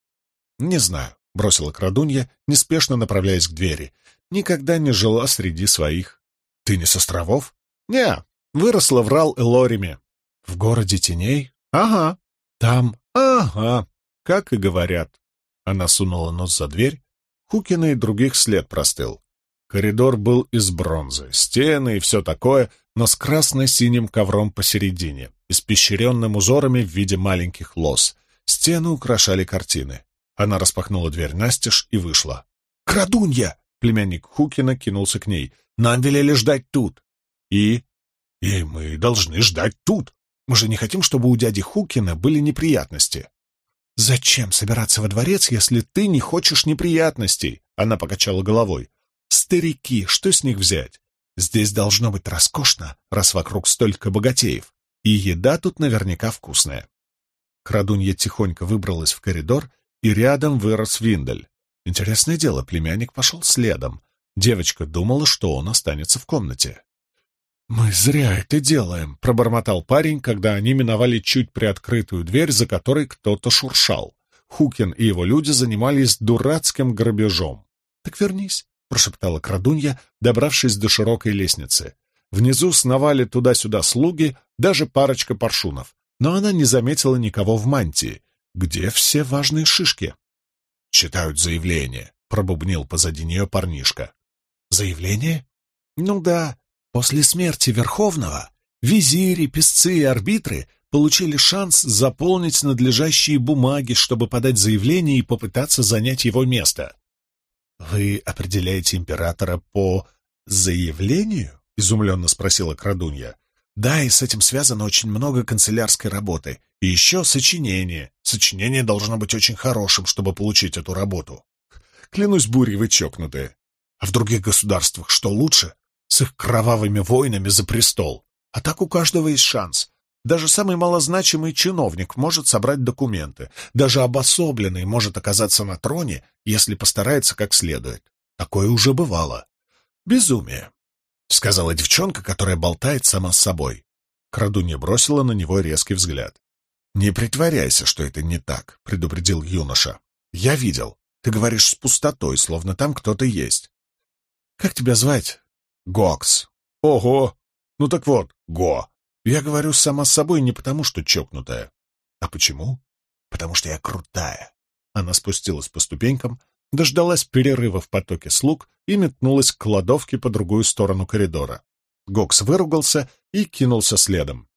«Не знаю», — бросила крадунья, неспешно направляясь к двери. «Никогда не жила среди своих». «Ты не с островов?» «Не, выросла в Рал-Элориме». «В городе теней?» «Ага». «Там?» «Ага», как и говорят. Она сунула нос за дверь. Хукина и других след простыл. Коридор был из бронзы, стены и все такое, но с красно-синим ковром посередине испещренным узорами в виде маленьких лос. Стены украшали картины. Она распахнула дверь настежь и вышла. «Крадунья!» — племянник Хукина кинулся к ней. «Нам велели ждать тут». «И?» «И мы должны ждать тут. Мы же не хотим, чтобы у дяди Хукина были неприятности». «Зачем собираться во дворец, если ты не хочешь неприятностей?» Она покачала головой. «Старики, что с них взять? Здесь должно быть роскошно, раз вокруг столько богатеев. И еда тут наверняка вкусная. Крадунья тихонько выбралась в коридор, и рядом вырос Виндель. Интересное дело, племянник пошел следом. Девочка думала, что он останется в комнате. «Мы зря это делаем», — пробормотал парень, когда они миновали чуть приоткрытую дверь, за которой кто-то шуршал. Хукин и его люди занимались дурацким грабежом. «Так вернись», — прошептала крадунья, добравшись до широкой лестницы. Внизу сновали туда-сюда слуги, даже парочка паршунов. Но она не заметила никого в мантии. Где все важные шишки? «Читают заявление», — пробубнил позади нее парнишка. «Заявление?» «Ну да. После смерти Верховного визири, песцы и арбитры получили шанс заполнить надлежащие бумаги, чтобы подать заявление и попытаться занять его место. «Вы определяете императора по заявлению?» — изумленно спросила крадунья. «Да, и с этим связано очень много канцелярской работы. И еще сочинение. Сочинение должно быть очень хорошим, чтобы получить эту работу. Клянусь бурей, вы чокнутые. А в других государствах что лучше? С их кровавыми войнами за престол. А так у каждого есть шанс. Даже самый малозначимый чиновник может собрать документы. Даже обособленный может оказаться на троне, если постарается как следует. Такое уже бывало. Безумие, — сказала девчонка, которая болтает сама с собой. Крадунья бросила на него резкий взгляд. «Не притворяйся, что это не так», — предупредил юноша. «Я видел. Ты говоришь с пустотой, словно там кто-то есть». «Как тебя звать?» «Гокс». «Ого! Ну так вот, Го. Я говорю сама с собой не потому, что чокнутая. А почему? Потому что я крутая. Она спустилась по ступенькам, дождалась перерыва в потоке слуг и метнулась к кладовке по другую сторону коридора. Гокс выругался и кинулся следом.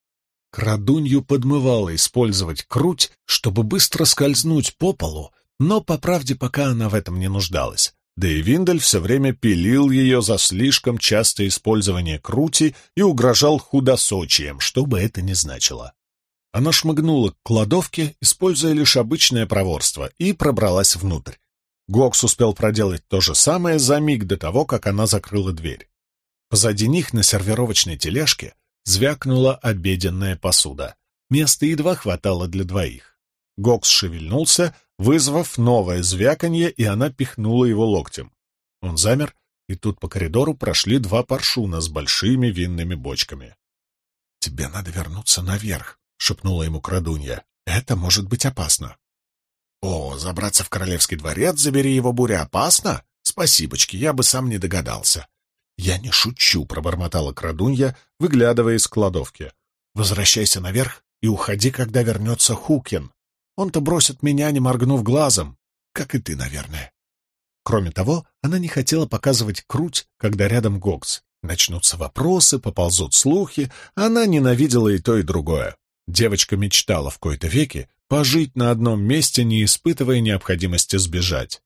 Крадунью подмывало использовать круть, чтобы быстро скользнуть по полу, но, по правде, пока она в этом не нуждалась. Да и Виндель все время пилил ее за слишком частое использование крути и угрожал худосочием, что бы это ни значило. Она шмыгнула к кладовке, используя лишь обычное проворство, и пробралась внутрь. Гокс успел проделать то же самое за миг до того, как она закрыла дверь. Позади них на сервировочной тележке звякнула обеденная посуда. Места едва хватало для двоих. Гокс шевельнулся, вызвав новое звяканье, и она пихнула его локтем. Он замер, и тут по коридору прошли два паршуна с большими винными бочками. — Тебе надо вернуться наверх, — шепнула ему крадунья. — Это может быть опасно. — О, забраться в королевский дворец, забери его буря, опасно? Спасибочки, я бы сам не догадался. — Я не шучу, — пробормотала крадунья, выглядывая из кладовки. — Возвращайся наверх и уходи, когда вернется Хукин. Он-то бросит меня, не моргнув глазом, как и ты, наверное. Кроме того, она не хотела показывать круть, когда рядом Гокс. Начнутся вопросы, поползут слухи, она ненавидела и то, и другое. Девочка мечтала в кои-то веки пожить на одном месте, не испытывая необходимости сбежать.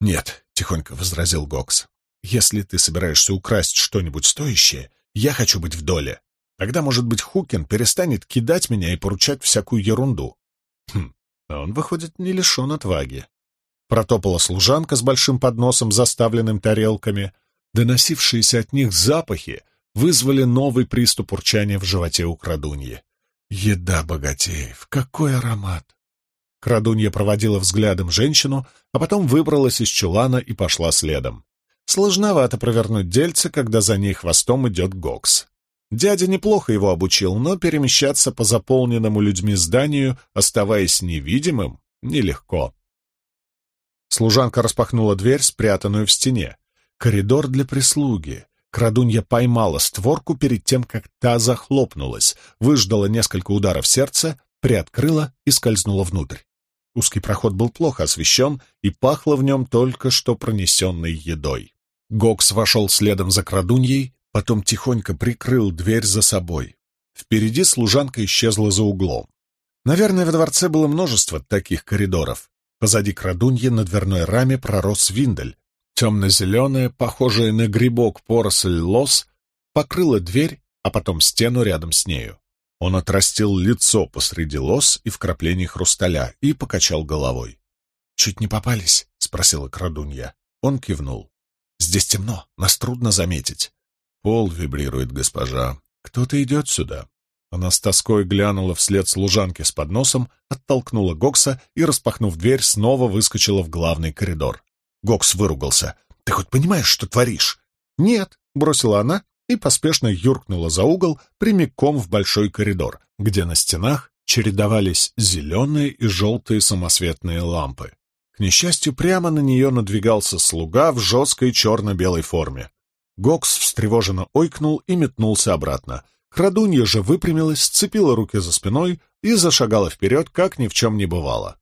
«Нет», — тихонько возразил Гокс, — «если ты собираешься украсть что-нибудь стоящее, я хочу быть в доле. Тогда, может быть, Хукин перестанет кидать меня и поручать всякую ерунду. Хм, а он, выходит, не лишен отваги. Протопала служанка с большим подносом, заставленным тарелками. Доносившиеся от них запахи вызвали новый приступ урчания в животе у крадуньи. Еда богатеев, какой аромат! Крадунья проводила взглядом женщину, а потом выбралась из чулана и пошла следом. Сложновато провернуть дельце, когда за ней хвостом идет Гокс. Дядя неплохо его обучил, но перемещаться по заполненному людьми зданию, оставаясь невидимым, нелегко. Служанка распахнула дверь, спрятанную в стене. Коридор для прислуги. Крадунья поймала створку перед тем, как та захлопнулась, выждала несколько ударов сердца, приоткрыла и скользнула внутрь. Узкий проход был плохо освещен, и пахло в нем только что пронесенной едой. Гокс вошел следом за крадуньей, потом тихонько прикрыл дверь за собой. Впереди служанка исчезла за углом. Наверное, в дворце было множество таких коридоров. Позади крадуньи на дверной раме пророс виндель. Темно-зеленая, похожая на грибок поросль лос, покрыла дверь, а потом стену рядом с нею. Он отрастил лицо посреди лос и вкраплений хрусталя и покачал головой. «Чуть не попались?» — спросила крадунья. Он кивнул. «Здесь темно, нас трудно заметить. Пол вибрирует госпожа. Кто-то идет сюда. Она с тоской глянула вслед служанке с подносом, оттолкнула Гокса и, распахнув дверь, снова выскочила в главный коридор. Гокс выругался. «Ты хоть понимаешь, что творишь?» «Нет», — бросила она и поспешно юркнула за угол прямиком в большой коридор, где на стенах чередовались зеленые и желтые самосветные лампы. К несчастью, прямо на нее надвигался слуга в жесткой черно-белой форме. Гокс встревоженно ойкнул и метнулся обратно. Крадунья же выпрямилась, сцепила руки за спиной и зашагала вперед, как ни в чем не бывало.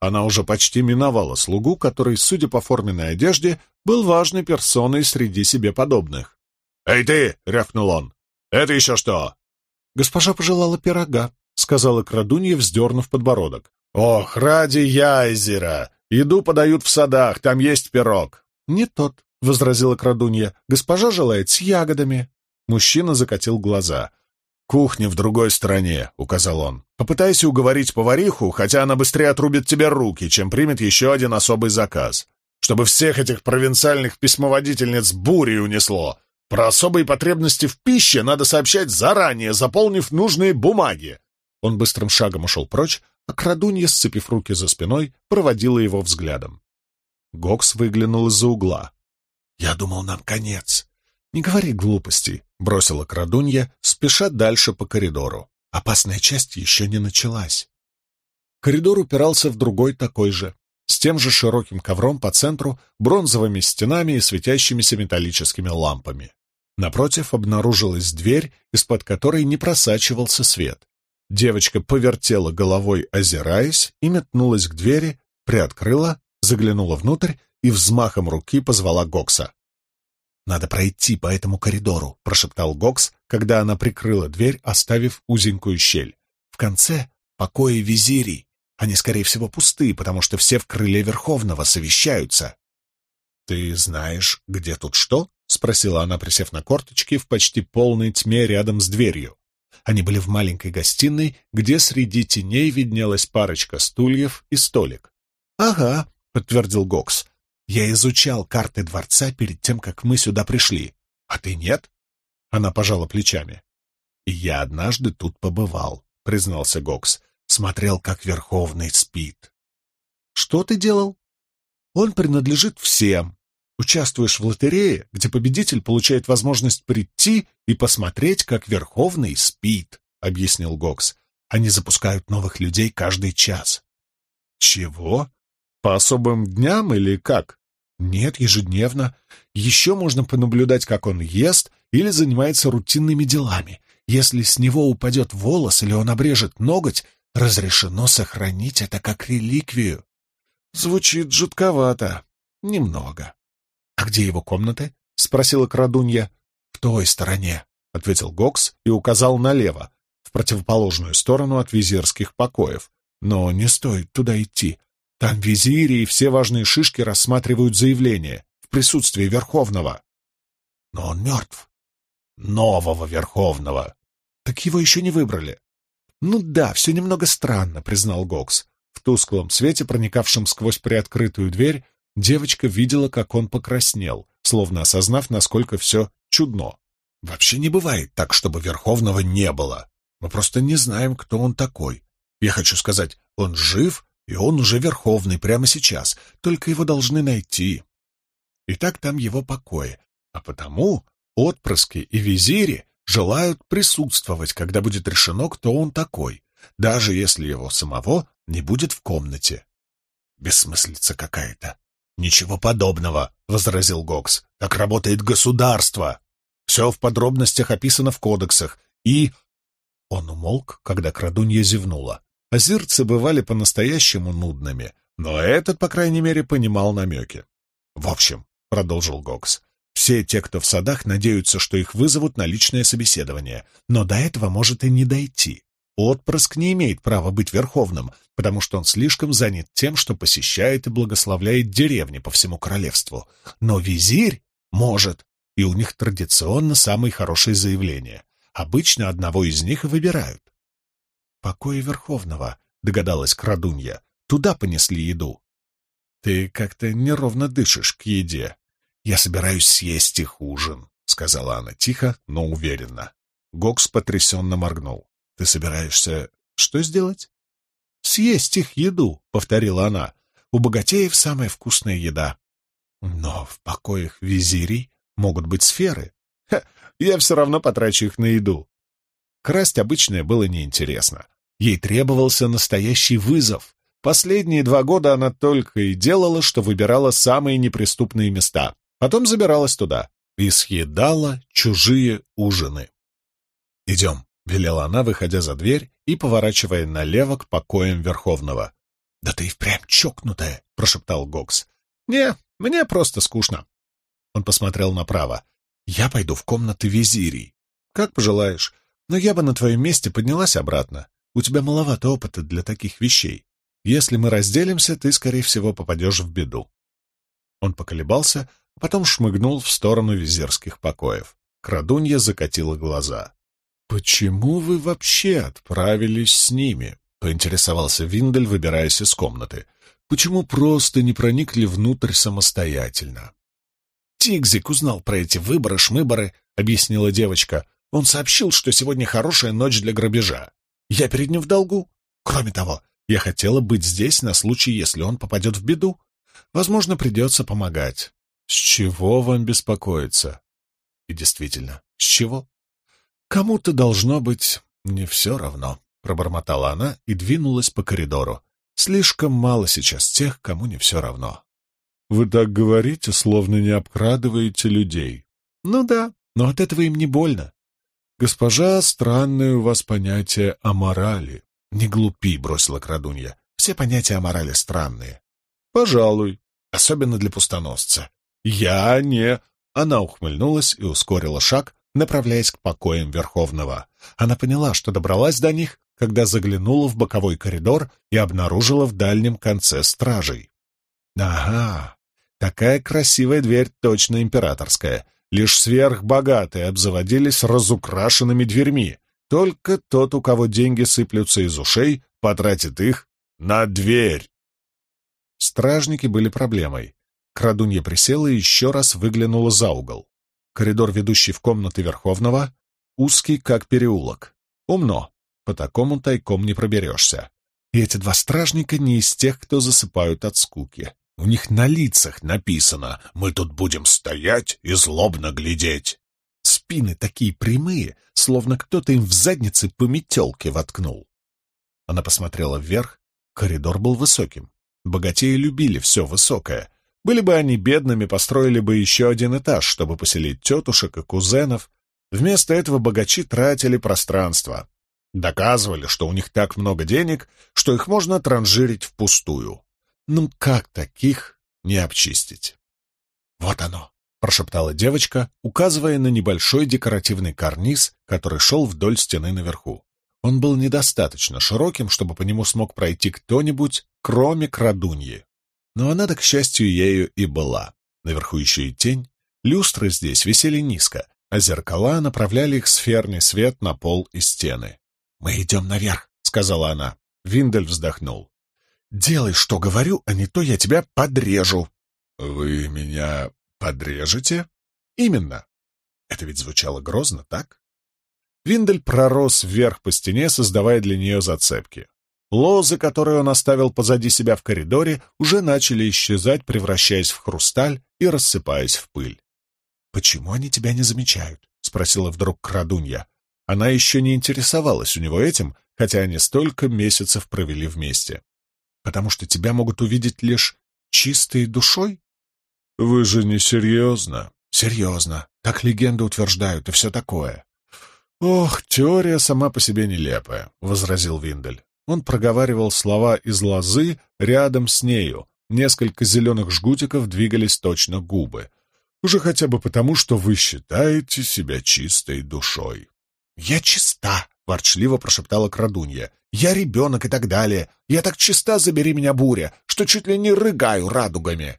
Она уже почти миновала слугу, который, судя по форменной одежде, был важной персоной среди себе подобных. «Эй ты!» — рявкнул он. «Это еще что?» Госпожа пожелала пирога. — сказала крадунья, вздернув подбородок. «Ох, ради Яйзера! Еду подают в садах, там есть пирог». «Не тот», — возразила крадунья. «Госпожа желает с ягодами». Мужчина закатил глаза. «Кухня в другой стороне», — указал он. «Попытайся уговорить повариху, хотя она быстрее отрубит тебе руки, чем примет еще один особый заказ. Чтобы всех этих провинциальных письмоводительниц бурей унесло. Про особые потребности в пище надо сообщать заранее, заполнив нужные бумаги». Он быстрым шагом ушел прочь, а крадунья, сцепив руки за спиной, проводила его взглядом. Гокс выглянул из-за угла. «Я думал, нам конец», «Не говори глупостей», — бросила крадунья, спеша дальше по коридору. Опасная часть еще не началась. Коридор упирался в другой такой же, с тем же широким ковром по центру, бронзовыми стенами и светящимися металлическими лампами. Напротив обнаружилась дверь, из-под которой не просачивался свет. Девочка повертела головой, озираясь, и метнулась к двери, приоткрыла, заглянула внутрь и взмахом руки позвала Гокса. «Надо пройти по этому коридору», — прошептал Гокс, когда она прикрыла дверь, оставив узенькую щель. «В конце — покои визирий. Они, скорее всего, пусты, потому что все в крыле Верховного совещаются». «Ты знаешь, где тут что?» — спросила она, присев на корточки в почти полной тьме рядом с дверью. Они были в маленькой гостиной, где среди теней виднелась парочка стульев и столик. «Ага», — подтвердил Гокс, я изучал карты дворца перед тем, как мы сюда пришли. А ты нет? Она пожала плечами. Я однажды тут побывал, признался Гокс. Смотрел, как Верховный спит. Что ты делал? Он принадлежит всем. Участвуешь в лотерее, где победитель получает возможность прийти и посмотреть, как Верховный спит, объяснил Гокс. Они запускают новых людей каждый час. Чего? По особым дням или как? Нет, ежедневно. Еще можно понаблюдать, как он ест или занимается рутинными делами. Если с него упадет волос или он обрежет ноготь, разрешено сохранить это как реликвию. Звучит жутковато. Немного. — А где его комнаты? — спросила крадунья. — В той стороне, — ответил Гокс и указал налево, в противоположную сторону от визирских покоев. Но не стоит туда идти. Там визири и все важные шишки рассматривают заявление в присутствии Верховного. Но он мертв. Нового Верховного. Так его еще не выбрали. Ну да, все немного странно, признал Гокс. В тусклом свете, проникавшем сквозь приоткрытую дверь, девочка видела, как он покраснел, словно осознав, насколько все чудно. Вообще не бывает так, чтобы Верховного не было. Мы просто не знаем, кто он такой. Я хочу сказать, он жив и он уже верховный прямо сейчас, только его должны найти. И так там его покои, а потому отпрыски и визири желают присутствовать, когда будет решено, кто он такой, даже если его самого не будет в комнате. Бессмыслица какая-то. Ничего подобного, — возразил Гокс. Так работает государство. Все в подробностях описано в кодексах. И... Он умолк, когда крадунья зевнула. Азирцы бывали по-настоящему нудными, но этот, по крайней мере, понимал намеки. «В общем», — продолжил Гокс, — «все те, кто в садах, надеются, что их вызовут на личное собеседование, но до этого может и не дойти. Отпрыск не имеет права быть верховным, потому что он слишком занят тем, что посещает и благословляет деревни по всему королевству. Но визирь может, и у них традиционно самые хорошие заявления. Обычно одного из них и выбирают покое Верховного», — догадалась крадунья. «Туда понесли еду». «Ты как-то неровно дышишь к еде. Я собираюсь съесть их ужин», — сказала она тихо, но уверенно. Гокс потрясенно моргнул. «Ты собираешься что сделать?» «Съесть их еду», — повторила она. «У богатеев самая вкусная еда». «Но в покоях визирей могут быть сферы. Я все равно потрачу их на еду». Красть обычное было неинтересно. Ей требовался настоящий вызов. Последние два года она только и делала, что выбирала самые неприступные места. Потом забиралась туда и съедала чужие ужины. «Идем», — велела она, выходя за дверь и поворачивая налево к покоям Верховного. «Да ты и впрямь чокнутая», — прошептал Гокс. «Не, мне просто скучно». Он посмотрел направо. «Я пойду в комнаты визирий. Как пожелаешь, но я бы на твоем месте поднялась обратно. У тебя маловато опыта для таких вещей. Если мы разделимся, ты, скорее всего, попадешь в беду». Он поколебался, а потом шмыгнул в сторону визирских покоев. Крадунья закатила глаза. «Почему вы вообще отправились с ними?» — поинтересовался Виндель, выбираясь из комнаты. «Почему просто не проникли внутрь самостоятельно?» «Тигзик узнал про эти выборы-шмыборы», — объяснила девочка. «Он сообщил, что сегодня хорошая ночь для грабежа. Я перед ним в долгу. Кроме того, я хотела быть здесь на случай, если он попадет в беду. Возможно, придется помогать. С чего вам беспокоиться? И действительно, с чего? Кому-то должно быть не все равно, пробормотала она и двинулась по коридору. Слишком мало сейчас тех, кому не все равно. Вы так говорите, словно не обкрадываете людей. Ну да, но от этого им не больно. Госпожа, странное у вас понятие о морали. Не глупи, бросила крадунья. Все понятия о морали странные. Пожалуй, особенно для пустоносца. Я не... Она ухмыльнулась и ускорила шаг, направляясь к покоям Верховного. Она поняла, что добралась до них, когда заглянула в боковой коридор и обнаружила в дальнем конце стражей. Ага, такая красивая дверь точно императорская. Лишь сверхбогатые обзаводились разукрашенными дверьми. Только тот, у кого деньги сыплются из ушей, потратит их на дверь. Стражники были проблемой. Крадунья присела и еще раз выглянула за угол. Коридор, ведущий в комнаты Верховного, узкий, как переулок. Умно, по такому тайком не проберешься. И эти два стражника не из тех, кто засыпают от скуки. У них на лицах написано «Мы тут будем стоять и злобно глядеть». Спины такие прямые, словно кто-то им в заднице по метелке воткнул. Она посмотрела вверх. Коридор был высоким. Богатеи любили все высокое, были бы они бедными, построили бы еще один этаж, чтобы поселить тетушек и кузенов. Вместо этого богачи тратили пространство. Доказывали, что у них так много денег, что их можно транжирить впустую. Ну как таких не обчистить? «Вот оно», — прошептала девочка, указывая на небольшой декоративный карниз, который шел вдоль стены наверху. Он был недостаточно широким, чтобы по нему смог пройти кто-нибудь, кроме крадуньи. Но она-то, к счастью, ею и была. Наверху еще и тень. Люстры здесь висели низко, а зеркала направляли их сферный свет на пол и стены. «Мы идем наверх», — сказала она. Виндель вздохнул. «Делай, что говорю, а не то я тебя подрежу». «Вы меня подрежете?» «Именно». Это ведь звучало грозно, так? Виндель пророс вверх по стене, создавая для нее зацепки. Лозы, которые он оставил позади себя в коридоре, уже начали исчезать, превращаясь в хрусталь и рассыпаясь в пыль. «Почему они тебя не замечают?» — спросила вдруг крадунья. Она еще не интересовалась у него этим, хотя они столько месяцев провели вместе. «Потому что тебя могут увидеть лишь чистой душой?» «Вы же не серьезно?» «Серьезно. Так легенды утверждают и все такое». «Ох, теория сама по себе нелепая», — возразил Виндель. Он проговаривал слова из лозы рядом с нею. Несколько зеленых жгутиков двигались точно губы. Уже хотя бы потому, что вы считаете себя чистой душой. «Я чиста!» — ворчливо прошептала крадунья. «Я ребенок и так далее. Я так чиста, забери меня буря, что чуть ли не рыгаю радугами!»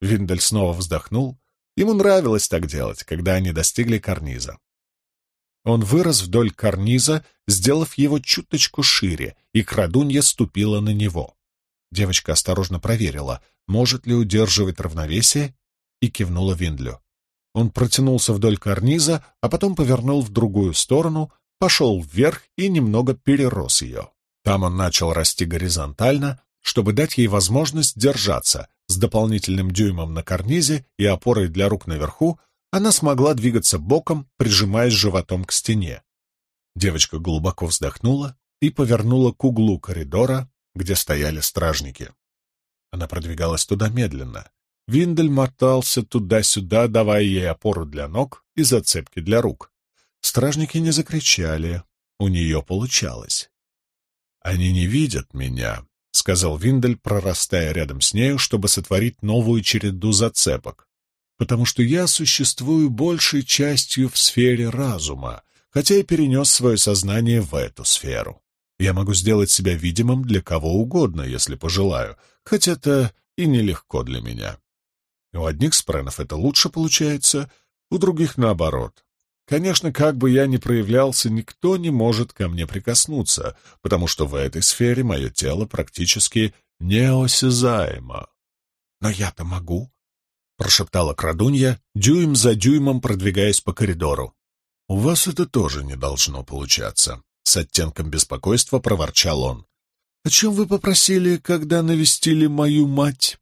Виндель снова вздохнул. Ему нравилось так делать, когда они достигли карниза. Он вырос вдоль карниза, сделав его чуточку шире, и крадунья ступила на него. Девочка осторожно проверила, может ли удерживать равновесие, и кивнула Виндлю. Он протянулся вдоль карниза, а потом повернул в другую сторону, пошел вверх и немного перерос ее. Там он начал расти горизонтально, чтобы дать ей возможность держаться с дополнительным дюймом на карнизе и опорой для рук наверху, она смогла двигаться боком, прижимаясь животом к стене. Девочка глубоко вздохнула и повернула к углу коридора, где стояли стражники. Она продвигалась туда медленно. Виндель мотался туда-сюда, давая ей опору для ног и зацепки для рук. Стражники не закричали. У нее получалось. «Они не видят меня», — сказал Виндель, прорастая рядом с нею, чтобы сотворить новую череду зацепок потому что я существую большей частью в сфере разума, хотя и перенес свое сознание в эту сферу. Я могу сделать себя видимым для кого угодно, если пожелаю, хоть это и нелегко для меня. У одних спренов это лучше получается, у других наоборот. Конечно, как бы я ни проявлялся, никто не может ко мне прикоснуться, потому что в этой сфере мое тело практически неосязаемо. «Но я-то могу», — прошептала крадунья, дюйм за дюймом продвигаясь по коридору. «У вас это тоже не должно получаться», — с оттенком беспокойства проворчал он. «О чем вы попросили, когда навестили мою мать?»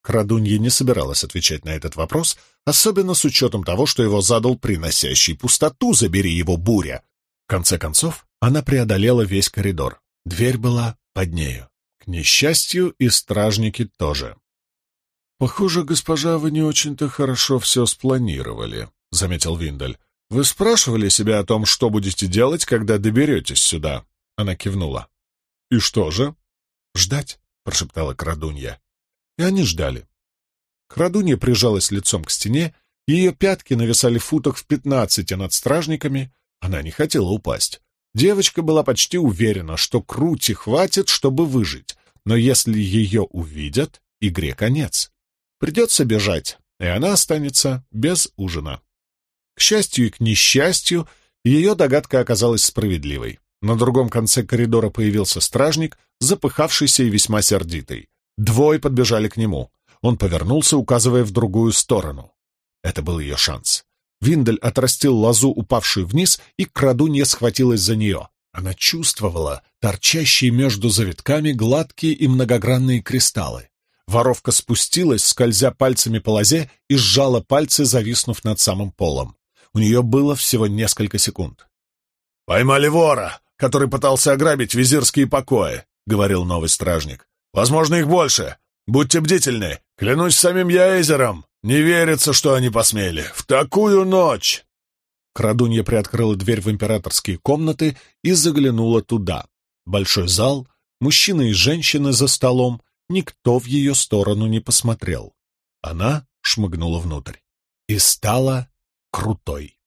Крадунья не собиралась отвечать на этот вопрос, особенно с учетом того, что его задал приносящий пустоту «Забери его, буря!». В конце концов, она преодолела весь коридор. Дверь была под нею. К несчастью, и стражники тоже. «Похоже, госпожа, вы не очень-то хорошо все спланировали», — заметил Виндель. «Вы спрашивали себя о том, что будете делать, когда доберетесь сюда?» Она кивнула. «И что же?» «Ждать», — прошептала крадунья. И они ждали. Крадунья прижалась лицом к стене, ее пятки нависали в футах в пятнадцати над стражниками. Она не хотела упасть. Девочка была почти уверена, что крути хватит, чтобы выжить, но если ее увидят, игре конец. Придется бежать, и она останется без ужина. К счастью и к несчастью, ее догадка оказалась справедливой. На другом конце коридора появился стражник, запыхавшийся и весьма сердитый. Двое подбежали к нему. Он повернулся, указывая в другую сторону. Это был ее шанс. Виндель отрастил лозу, упавшую вниз, и крадунья схватилась за нее. Она чувствовала торчащие между завитками гладкие и многогранные кристаллы. Воровка спустилась, скользя пальцами по лозе, и сжала пальцы, зависнув над самым полом. У нее было всего несколько секунд. «Поймали вора, который пытался ограбить визирские покои», — говорил новый стражник. Возможно, их больше. Будьте бдительны. Клянусь самим Яэзером. Не верится, что они посмели. В такую ночь!» Крадунья приоткрыла дверь в императорские комнаты и заглянула туда. Большой зал, мужчины и женщины за столом, никто в ее сторону не посмотрел. Она шмыгнула внутрь и стала крутой.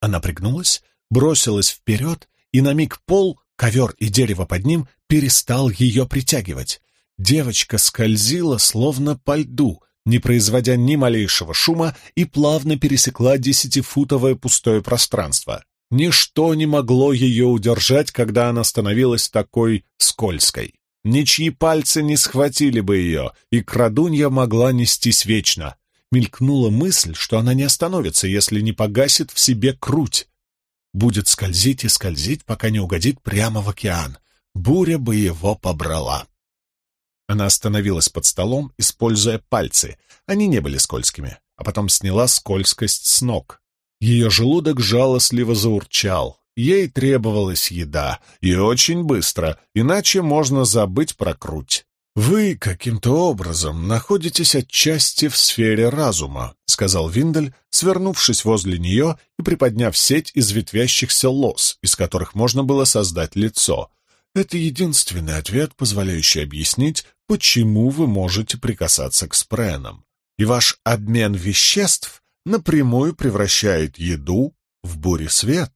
Она пригнулась, бросилась вперед, и на миг пол, ковер и дерево под ним перестал ее притягивать. Девочка скользила, словно по льду, не производя ни малейшего шума, и плавно пересекла десятифутовое пустое пространство. Ничто не могло ее удержать, когда она становилась такой скользкой. Ничьи пальцы не схватили бы ее, и крадунья могла нестись вечно. Мелькнула мысль, что она не остановится, если не погасит в себе круть. Будет скользить и скользить, пока не угодит прямо в океан. Буря бы его побрала. Она остановилась под столом, используя пальцы. Они не были скользкими, а потом сняла скользкость с ног. Ее желудок жалостливо заурчал. Ей требовалась еда, и очень быстро, иначе можно забыть про круть. «Вы каким-то образом находитесь отчасти в сфере разума», — сказал Виндель, свернувшись возле нее и приподняв сеть из ветвящихся лос, из которых можно было создать лицо. Это единственный ответ, позволяющий объяснить, почему вы можете прикасаться к спренам. И ваш обмен веществ напрямую превращает еду в буресвет.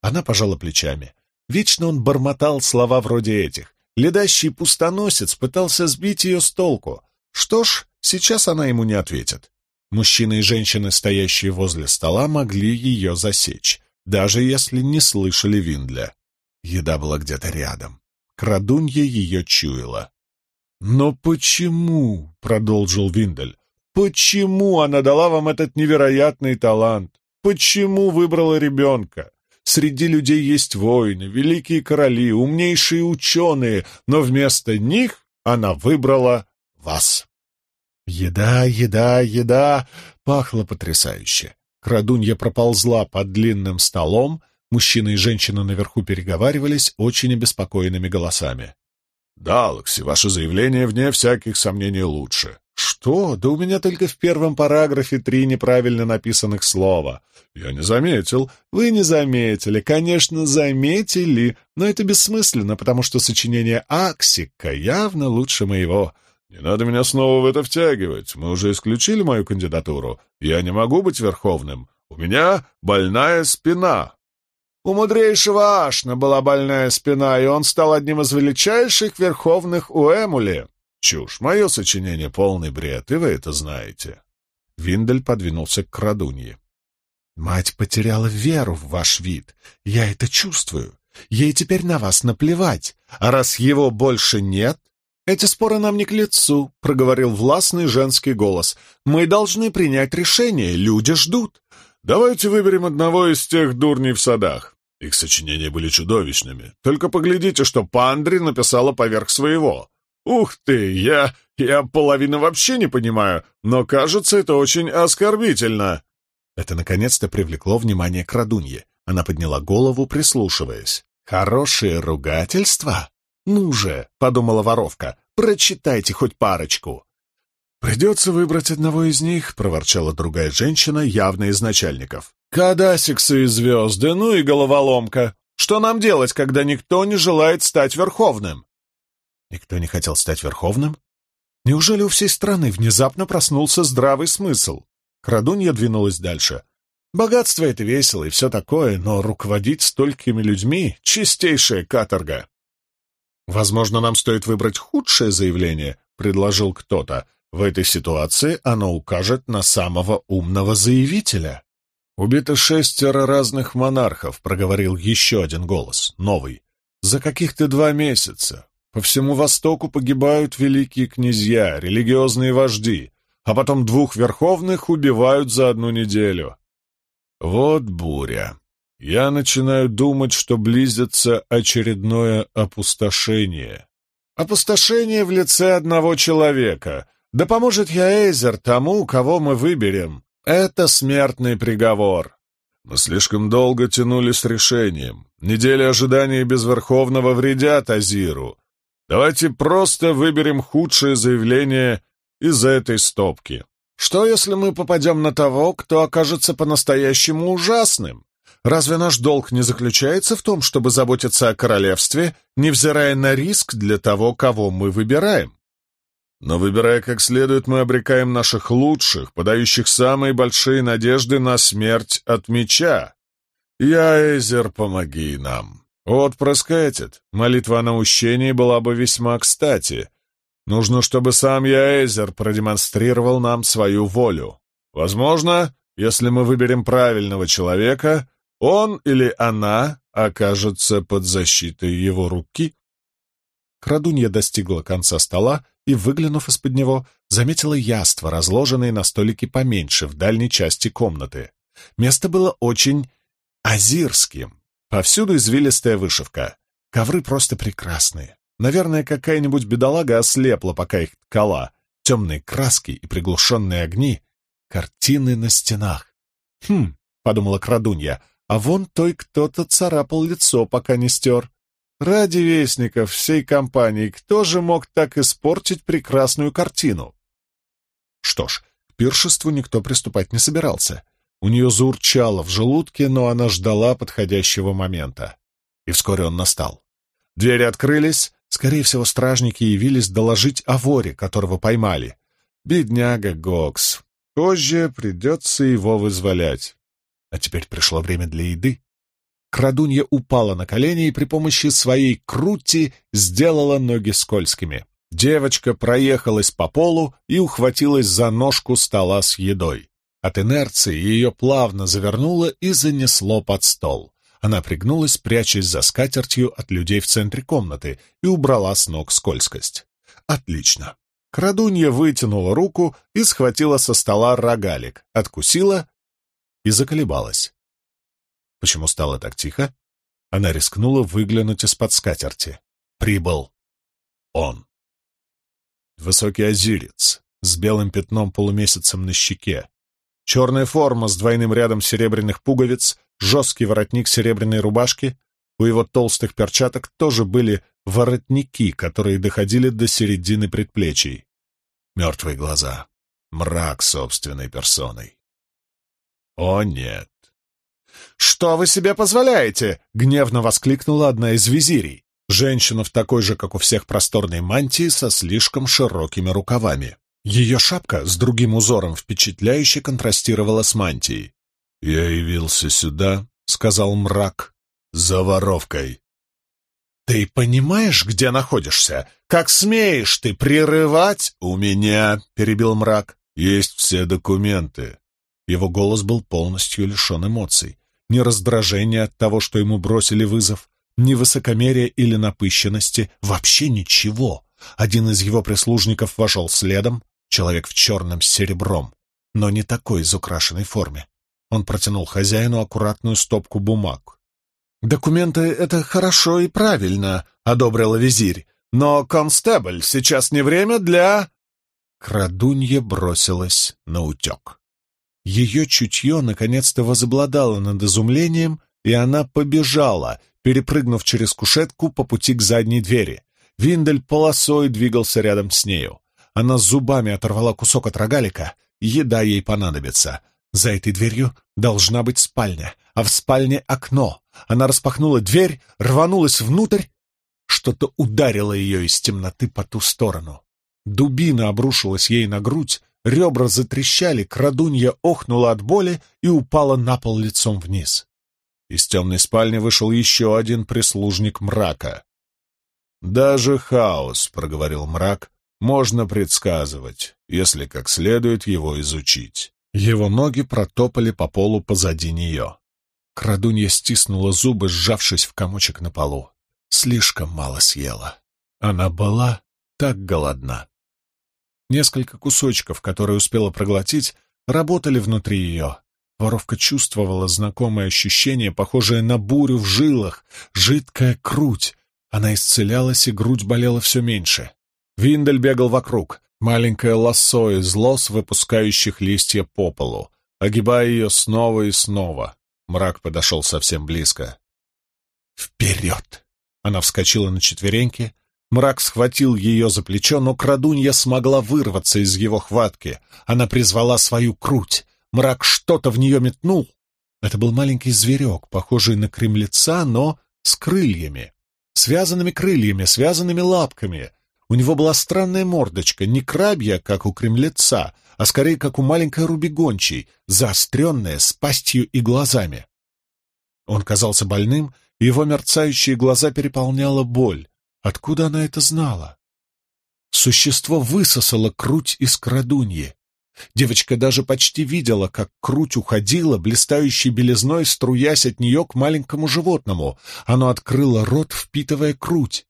Она пожала плечами. Вечно он бормотал слова вроде этих. Ледащий пустоносец пытался сбить ее с толку. Что ж, сейчас она ему не ответит. Мужчины и женщины, стоящие возле стола, могли ее засечь, даже если не слышали Виндля. Еда была где-то рядом. Крадунья ее чуяла. «Но почему?» — продолжил Виндель. «Почему она дала вам этот невероятный талант? Почему выбрала ребенка? Среди людей есть воины, великие короли, умнейшие ученые, но вместо них она выбрала вас». Еда, еда, еда пахло потрясающе. Крадунья проползла под длинным столом, Мужчины и женщины наверху переговаривались очень обеспокоенными голосами. «Да, Алекси, ваше заявление, вне всяких сомнений, лучше». «Что? Да у меня только в первом параграфе три неправильно написанных слова». «Я не заметил». «Вы не заметили. Конечно, заметили. Но это бессмысленно, потому что сочинение Аксика явно лучше моего». «Не надо меня снова в это втягивать. Мы уже исключили мою кандидатуру. Я не могу быть верховным. У меня больная спина». У мудрейшего Ашна была больная спина, и он стал одним из величайших верховных у Эмули. Чушь, мое сочинение — полный бред, и вы это знаете. Виндель подвинулся к крадунье. Мать потеряла веру в ваш вид. Я это чувствую. Ей теперь на вас наплевать. А раз его больше нет, эти споры нам не к лицу, — проговорил властный женский голос. Мы должны принять решение, люди ждут. Давайте выберем одного из тех дурней в садах. Их сочинения были чудовищными. Только поглядите, что Пандри написала поверх своего. Ух ты, я... я половину вообще не понимаю, но кажется, это очень оскорбительно. Это наконец-то привлекло внимание крадуньи. Она подняла голову, прислушиваясь. «Хорошие ругательства? Ну же!» — подумала воровка. «Прочитайте хоть парочку!» «Придется выбрать одного из них», — проворчала другая женщина, явно из начальников. «Кадасиксы и звезды, ну и головоломка! Что нам делать, когда никто не желает стать верховным?» Никто не хотел стать верховным? Неужели у всей страны внезапно проснулся здравый смысл? Крадунья двинулась дальше. Богатство — это весело и все такое, но руководить столькими людьми — чистейшая каторга. «Возможно, нам стоит выбрать худшее заявление», — предложил кто-то. «В этой ситуации оно укажет на самого умного заявителя». «Убито шестеро разных монархов», — проговорил еще один голос, новый. «За каких-то два месяца. По всему Востоку погибают великие князья, религиозные вожди, а потом двух верховных убивают за одну неделю. Вот буря. Я начинаю думать, что близится очередное опустошение. Опустошение в лице одного человека. Да поможет Яэзер тому, кого мы выберем. Это смертный приговор. Мы слишком долго тянули с решением. Недели ожидания без Верховного вредят Азиру. Давайте просто выберем худшее заявление из этой стопки. Что, если мы попадем на того, кто окажется по-настоящему ужасным? Разве наш долг не заключается в том, чтобы заботиться о королевстве, невзирая на риск для того, кого мы выбираем? Но выбирая как следует, мы обрекаем наших лучших, подающих самые большие надежды на смерть от меча. Я, Эзер, помоги нам. Отпрыск этот, молитва о наущении была бы весьма кстати, Нужно, чтобы сам Яэзер продемонстрировал нам свою волю. Возможно, если мы выберем правильного человека, он или она окажется под защитой его руки. Крадунья достигла конца стола и, выглянув из-под него, заметила яства, разложенные на столике поменьше в дальней части комнаты. Место было очень азирским. Повсюду извилистая вышивка. Ковры просто прекрасные. Наверное, какая-нибудь бедолага ослепла, пока их ткала. Темные краски и приглушенные огни. Картины на стенах. «Хм», — подумала крадунья, — «а вон той кто-то царапал лицо, пока не стер». Ради вестников всей компании кто же мог так испортить прекрасную картину? Что ж, к пиршеству никто приступать не собирался. У нее заурчало в желудке, но она ждала подходящего момента. И вскоре он настал. Двери открылись, Скорее всего, стражники явились доложить о воре, которого поймали. Бедняга Гокс. Позже придется его вызволять. А теперь пришло время для еды. Крадунья упала на колени и при помощи своей крути сделала ноги скользкими. Девочка проехалась по полу и ухватилась за ножку стола с едой. От инерции ее плавно завернуло и занесло под стол. Она пригнулась, прячась за скатертью от людей в центре комнаты, и убрала с ног скользкость. «Отлично!» Крадунья вытянула руку и схватила со стола рогалик, откусила и заколебалась. Почему стало так тихо? Она рискнула выглянуть из-под скатерти. Прибыл он. Высокий азирец с белым пятном полумесяцем на щеке, черная форма с двойным рядом серебряных пуговиц, жесткий воротник серебряной рубашки. У его толстых перчаток тоже были воротники, которые доходили до середины предплечий. Мертвые глаза. Мрак собственной персоной. О, нет. «Что вы себе позволяете?» — гневно воскликнула одна из визирей. Женщина в такой же, как у всех, просторной мантии со слишком широкими рукавами. Ее шапка с другим узором впечатляюще контрастировала с мантией. «Я явился сюда», — сказал мрак, за воровкой. «Ты понимаешь, где находишься? Как смеешь ты прерывать?» «У меня», — перебил мрак, — «есть все документы». Его голос был полностью лишен эмоций. Ни раздражения от того, что ему бросили вызов, ни высокомерия или напыщенности, вообще ничего. Один из его прислужников вошел следом, человек в черном с серебром, но не такой из украшенной форме. Он протянул хозяину аккуратную стопку бумаг. «Документы — это хорошо и правильно», — одобрила визирь. «Но, констебль, сейчас не время для...» Крадунья бросилась на утек. Ее чутье наконец-то возобладало над изумлением, и она побежала, перепрыгнув через кушетку по пути к задней двери. Виндель полосой двигался рядом с нею. Она зубами оторвала кусок от рогалика, еда ей понадобится. За этой дверью должна быть спальня, а в спальне окно. Она распахнула дверь, рванулась внутрь. Что-то ударило ее из темноты по ту сторону. Дубина обрушилась ей на грудь, ребра затрещали, крадунья охнула от боли и упала на пол лицом вниз. Из темной спальни вышел еще один прислужник мрака. «Даже хаос», — проговорил мрак, — «можно предсказывать, если как следует его изучить». Его ноги протопали по полу позади нее. Крадунья стиснула зубы, сжавшись в комочек на полу. Слишком мало съела. Она была так голодна. Несколько кусочков, которые успела проглотить, работали внутри ее. Воровка чувствовала знакомое ощущение, похожее на бурю в жилах, жидкая круть. Она исцелялась, и грудь болела все меньше. Виндель бегал вокруг, маленькое лассо из лос, выпускающих листья по полу, огибая ее снова и снова. Мрак подошел совсем близко. «Вперед!» Она вскочила на четвереньки. Мрак схватил ее за плечо, но крадунья смогла вырваться из его хватки. Она призвала свою круть. Мрак что-то в нее метнул. Это был маленький зверек, похожий на кремлеца, но с крыльями. Связанными крыльями, связанными лапками. У него была странная мордочка, не крабья, как у кремлеца, а скорее как у маленькой рубигончей, заостренная, с пастью и глазами. Он казался больным, его мерцающие глаза переполняла боль. Откуда она это знала? Существо высосало круть из крадуньи. Девочка даже почти видела, как круть уходила, блистающей белизной, струясь от нее к маленькому животному. Оно открыло рот, впитывая круть.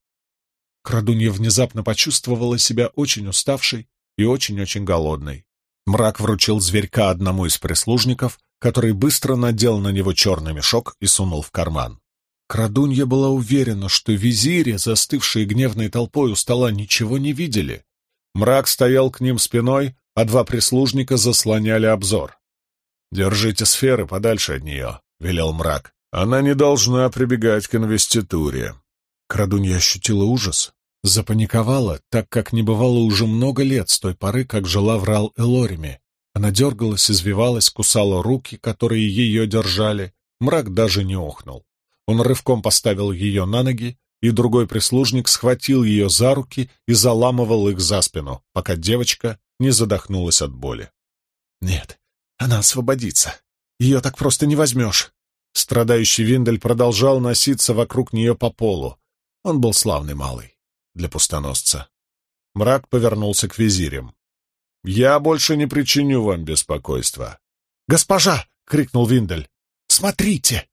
Крадунья внезапно почувствовала себя очень уставшей и очень-очень голодной. Мрак вручил зверька одному из прислужников, который быстро надел на него черный мешок и сунул в карман. Крадунья была уверена, что визири, застывшие гневной толпой у стола, ничего не видели. Мрак стоял к ним спиной, а два прислужника заслоняли обзор. «Держите сферы подальше от нее», — велел мрак. «Она не должна прибегать к инвеституре». Крадунья ощутила ужас, запаниковала, так как не бывало уже много лет с той поры, как жила в Рал-Элориме. Она дергалась, извивалась, кусала руки, которые ее держали. Мрак даже не охнул. Он рывком поставил ее на ноги, и другой прислужник схватил ее за руки и заламывал их за спину, пока девочка не задохнулась от боли. «Нет, она освободится. Ее так просто не возьмешь». Страдающий Виндель продолжал носиться вокруг нее по полу. Он был славный малый для пустоносца. Мрак повернулся к визирям. «Я больше не причиню вам беспокойства». «Госпожа!» — крикнул Виндель. «Смотрите!»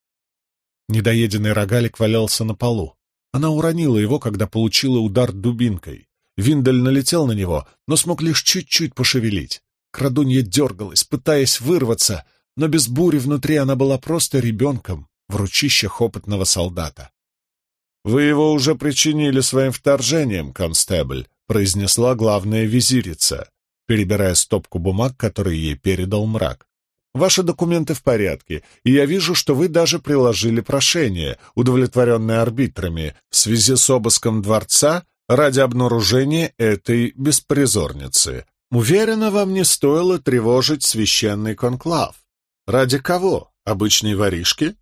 Недоеденный рогалик валялся на полу. Она уронила его, когда получила удар дубинкой. Виндель налетел на него, но смог лишь чуть-чуть пошевелить. Крадунья дергалась, пытаясь вырваться, но без бури внутри она была просто ребенком в ручищах опытного солдата. «Вы его уже причинили своим вторжением, констебль», — произнесла главная визирица, перебирая стопку бумаг, которые ей передал мрак. «Ваши документы в порядке, и я вижу, что вы даже приложили прошение, удовлетворенное арбитрами, в связи с обыском дворца ради обнаружения этой беспризорницы. Уверена, вам не стоило тревожить священный конклав. Ради кого? Обычной воришки?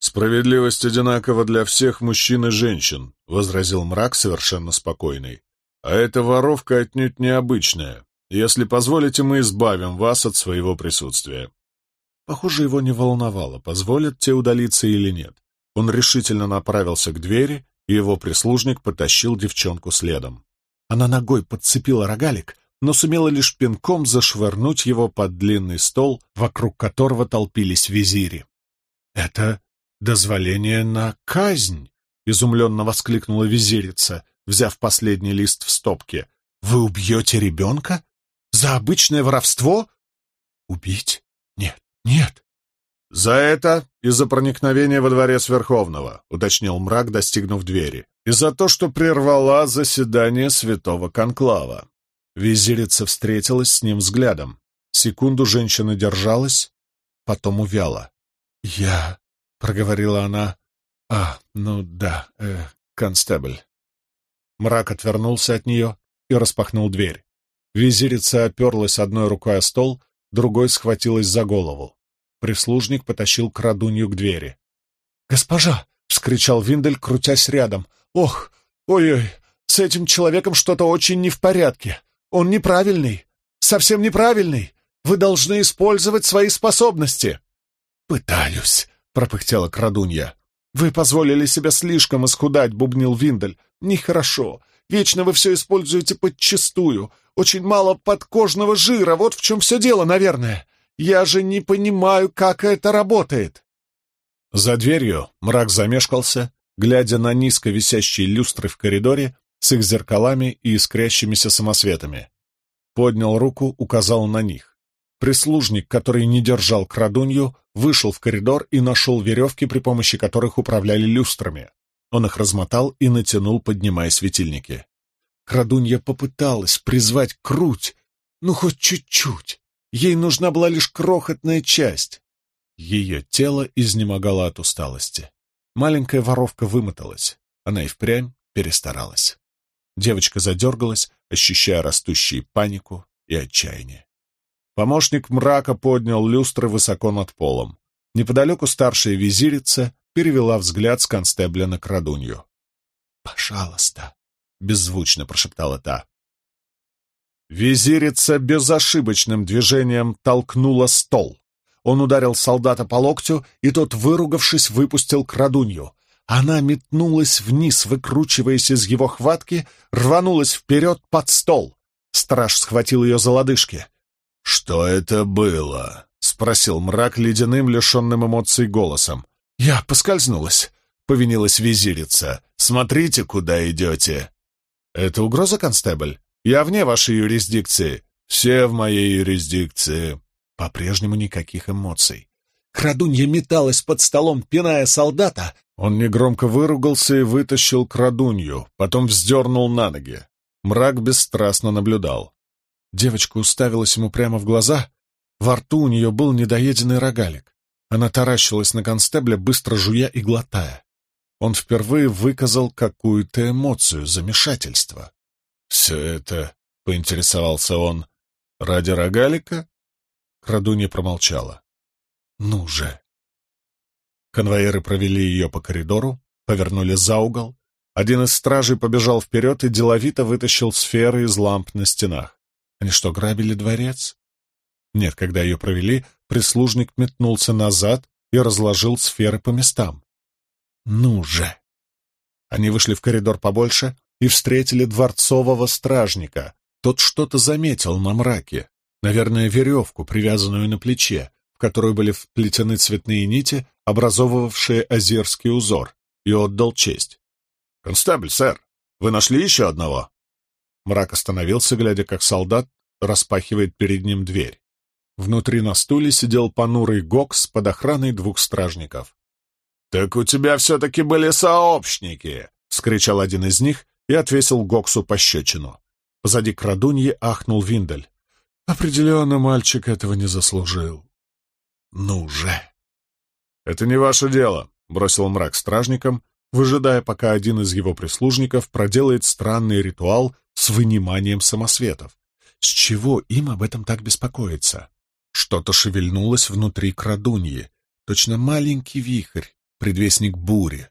«Справедливость одинакова для всех мужчин и женщин», — возразил мрак совершенно спокойный. «А эта воровка отнюдь необычная. Если позволите, мы избавим вас от своего присутствия». Похоже, его не волновало, позволят те удалиться или нет. Он решительно направился к двери, и его прислужник потащил девчонку следом. Она ногой подцепила рогалик, но сумела лишь пинком зашвырнуть его под длинный стол, вокруг которого толпились визири. «Это дозволение на казнь!» — изумленно воскликнула визирица, взяв последний лист в стопке. «Вы убьете ребенка? За обычное воровство?» «Убить? Нет, нет!» «За это и за проникновение во дворец Верховного», — уточнил мрак, достигнув двери, «и за то, что прервала заседание святого конклава». Визирица встретилась с ним взглядом. Секунду женщина держалась, потом увяла. «Я...» — проговорила она. «А, ну да, э, констебль». Мрак отвернулся от нее и распахнул дверь. Визирица оперлась одной рукой о стол, другой схватилась за голову. Прислужник потащил крадунью к двери. «Госпожа!» — вскричал Виндель, крутясь рядом. «Ох! Ой-ой! С этим человеком что-то очень не в порядке! Он неправильный! Совсем неправильный! Вы должны использовать свои способности!» «Пытаюсь!» — пропыхтела крадунья. «Вы позволили себе слишком исхудать», — бубнил Виндель. «Нехорошо. Вечно вы все используете подчистую. Очень мало подкожного жира. Вот в чем все дело, наверное. Я же не понимаю, как это работает!» За дверью мрак замешкался, глядя на низко висящие люстры в коридоре с их зеркалами и искрящимися самосветами. Поднял руку, указал на них. Прислужник, который не держал крадунью, вышел в коридор и нашел веревки, при помощи которых управляли люстрами. Он их размотал и натянул, поднимая светильники. Крадунья попыталась призвать круть, ну хоть чуть-чуть. Ей нужна была лишь крохотная часть. Ее тело изнемогало от усталости. Маленькая воровка вымоталась. Она и впрямь перестаралась. Девочка задергалась, ощущая растущую панику и отчаяние. Помощник мрака поднял люстры высоко над полом. Неподалеку старшая визирица перевела взгляд с констебля на крадунью. «Пожалуйста», — беззвучно прошептала та. Визирица безошибочным движением толкнула стол. Он ударил солдата по локтю, и тот, выругавшись, выпустил крадунью. Она метнулась вниз, выкручиваясь из его хватки, рванулась вперед под стол. Страж схватил ее за лодыжки. «Что это было?» — спросил мрак ледяным, лишенным эмоций голосом. «Я поскользнулась», — повинилась визирица. «Смотрите, куда идете». «Это угроза, констебль?» Я вне вашей юрисдикции. Все в моей юрисдикции. По-прежнему никаких эмоций. Крадунья металась под столом, пиная солдата. Он негромко выругался и вытащил крадунью, потом вздернул на ноги. Мрак бесстрастно наблюдал. Девочка уставилась ему прямо в глаза. Во рту у нее был недоеденный рогалик. Она таращилась на констебля, быстро жуя и глотая. Он впервые выказал какую-то эмоцию замешательства. «Все это...» — поинтересовался он. «Ради рогалика?» Крадунья промолчала. «Ну же!» Конвоиры провели ее по коридору, повернули за угол. Один из стражей побежал вперед и деловито вытащил сферы из ламп на стенах. Они что, грабили дворец? Нет, когда ее провели, прислужник метнулся назад и разложил сферы по местам. «Ну же!» Они вышли в коридор побольше, и встретили дворцового стражника. Тот что-то заметил на мраке, наверное, веревку, привязанную на плече, в которую были вплетены цветные нити, образовывавшие озерский узор, и отдал честь. «Констебль, сэр, вы нашли еще одного?» Мрак остановился, глядя, как солдат распахивает перед ним дверь. Внутри на стуле сидел понурый Гокс под охраной двух стражников. «Так у тебя все-таки были сообщники!» — вскричал один из них и отвесил Гоксу пощечину. Позади крадуньи ахнул Виндель. Определенно мальчик этого не заслужил. Ну же! Это не ваше дело, бросил мрак стражникам, выжидая, пока один из его прислужников проделает странный ритуал с выниманием самосветов. С чего им об этом так беспокоиться? Что-то шевельнулось внутри крадуньи, точно маленький вихрь, предвестник бури.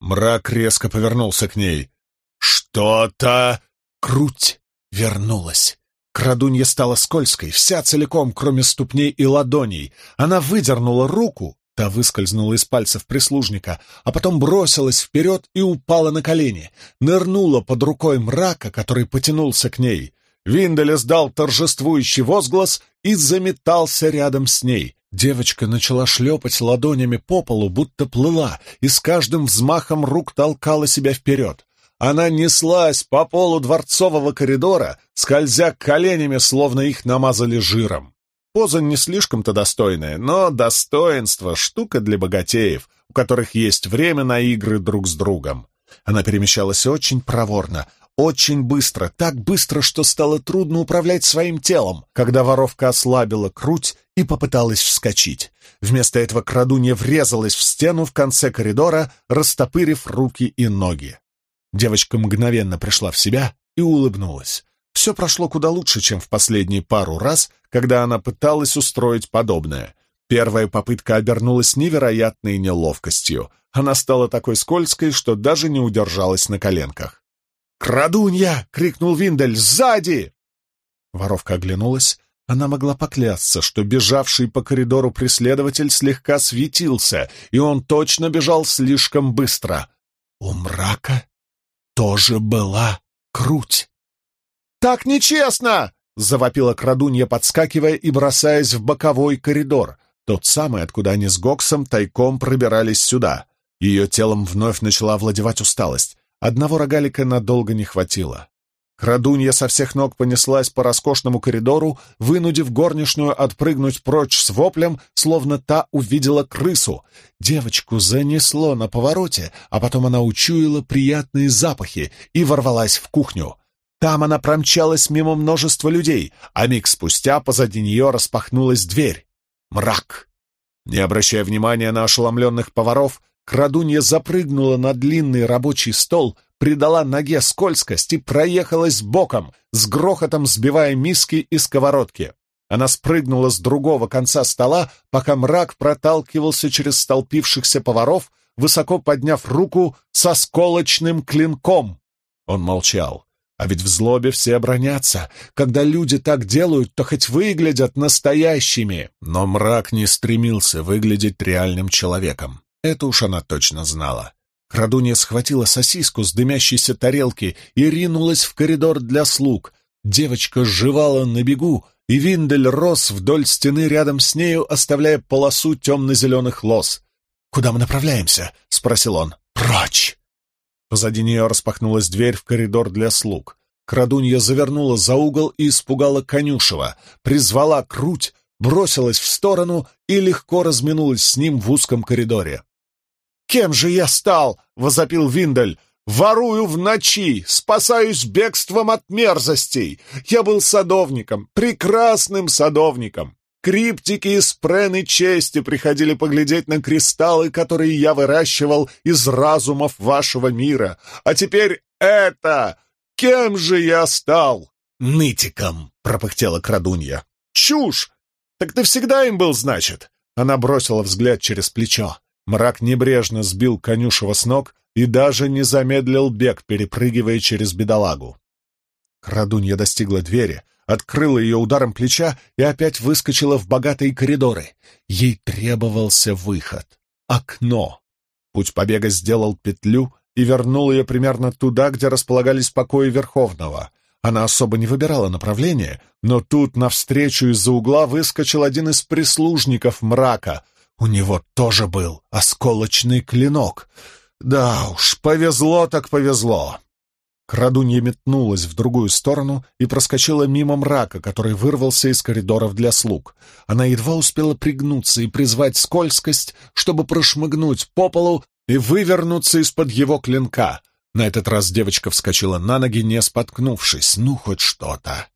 Мрак резко повернулся к ней. «Что-то...» Круть вернулась. Крадунья стала скользкой, вся целиком, кроме ступней и ладоней. Она выдернула руку, Та выскользнула из пальцев прислужника, а потом бросилась вперед и упала на колени, нырнула под рукой мрака, который потянулся к ней. Виндель издал торжествующий возглас и заметался рядом с ней. Девочка начала шлепать ладонями по полу, будто плыла, и с каждым взмахом рук толкала себя вперед. Она неслась по полу дворцового коридора, скользя коленями, словно их намазали жиром. Поза не слишком-то достойная, но достоинство — штука для богатеев, у которых есть время на игры друг с другом. Она перемещалась очень проворно, очень быстро, так быстро, что стало трудно управлять своим телом, когда воровка ослабила круть и попыталась вскочить. Вместо этого крадунья врезалась в стену в конце коридора, растопырив руки и ноги. Девочка мгновенно пришла в себя и улыбнулась. Все прошло куда лучше, чем в последние пару раз, когда она пыталась устроить подобное. Первая попытка обернулась невероятной неловкостью. Она стала такой скользкой, что даже не удержалась на коленках. «Крадунья!» — крикнул Виндель. «Сзади!» Воровка оглянулась. Она могла поклясться, что бежавший по коридору преследователь слегка светился, и он точно бежал слишком быстро. У мрака тоже была круть. «Так нечестно!» — завопила крадунья, подскакивая и бросаясь в боковой коридор, тот самый, откуда они с Гоксом тайком пробирались сюда. Ее телом вновь начала овладевать усталость. Одного рогалика надолго не хватило. Крадунья со всех ног понеслась по роскошному коридору, вынудив горничную отпрыгнуть прочь с воплем, словно та увидела крысу. Девочку занесло на повороте, а потом она учуяла приятные запахи и ворвалась в кухню. Там она промчалась мимо множества людей, а миг спустя позади нее распахнулась дверь. Мрак! Не обращая внимания на ошеломленных поваров, крадунья запрыгнула на длинный рабочий стол — придала ноге скользкость и проехалась боком, с грохотом сбивая миски и сковородки. Она спрыгнула с другого конца стола, пока мрак проталкивался через столпившихся поваров, высоко подняв руку со сколочным клинком. Он молчал. А ведь в злобе все оборонятся. Когда люди так делают, то хоть выглядят настоящими. Но мрак не стремился выглядеть реальным человеком. Это уж она точно знала. Крадунья схватила сосиску с дымящейся тарелки и ринулась в коридор для слуг. Девочка сживала на бегу, и Виндель рос вдоль стены рядом с нею, оставляя полосу темно-зеленых лос. «Куда мы направляемся?» — спросил он. «Прочь!» Позади нее распахнулась дверь в коридор для слуг. Крадунья завернула за угол и испугала конюшева, призвала круть, бросилась в сторону и легко разминулась с ним в узком коридоре. «Кем же я стал?» — возопил Виндель. «Ворую в ночи, спасаюсь бегством от мерзостей. Я был садовником, прекрасным садовником. Криптики из прены чести приходили поглядеть на кристаллы, которые я выращивал из разумов вашего мира. А теперь это! Кем же я стал?» «Нытиком!» — пропыхтела крадунья. «Чушь! Так ты всегда им был, значит?» Она бросила взгляд через плечо. Мрак небрежно сбил конюшева с ног и даже не замедлил бег, перепрыгивая через бедолагу. Крадунья достигла двери, открыла ее ударом плеча и опять выскочила в богатые коридоры. Ей требовался выход. Окно. Путь побега сделал петлю и вернул ее примерно туда, где располагались покои Верховного. Она особо не выбирала направление, но тут навстречу из-за угла выскочил один из прислужников мрака — у него тоже был осколочный клинок. Да уж, повезло так повезло. Крадунья метнулась в другую сторону и проскочила мимо мрака, который вырвался из коридоров для слуг. Она едва успела пригнуться и призвать скользкость, чтобы прошмыгнуть по полу и вывернуться из-под его клинка. На этот раз девочка вскочила на ноги, не споткнувшись. Ну, хоть что-то.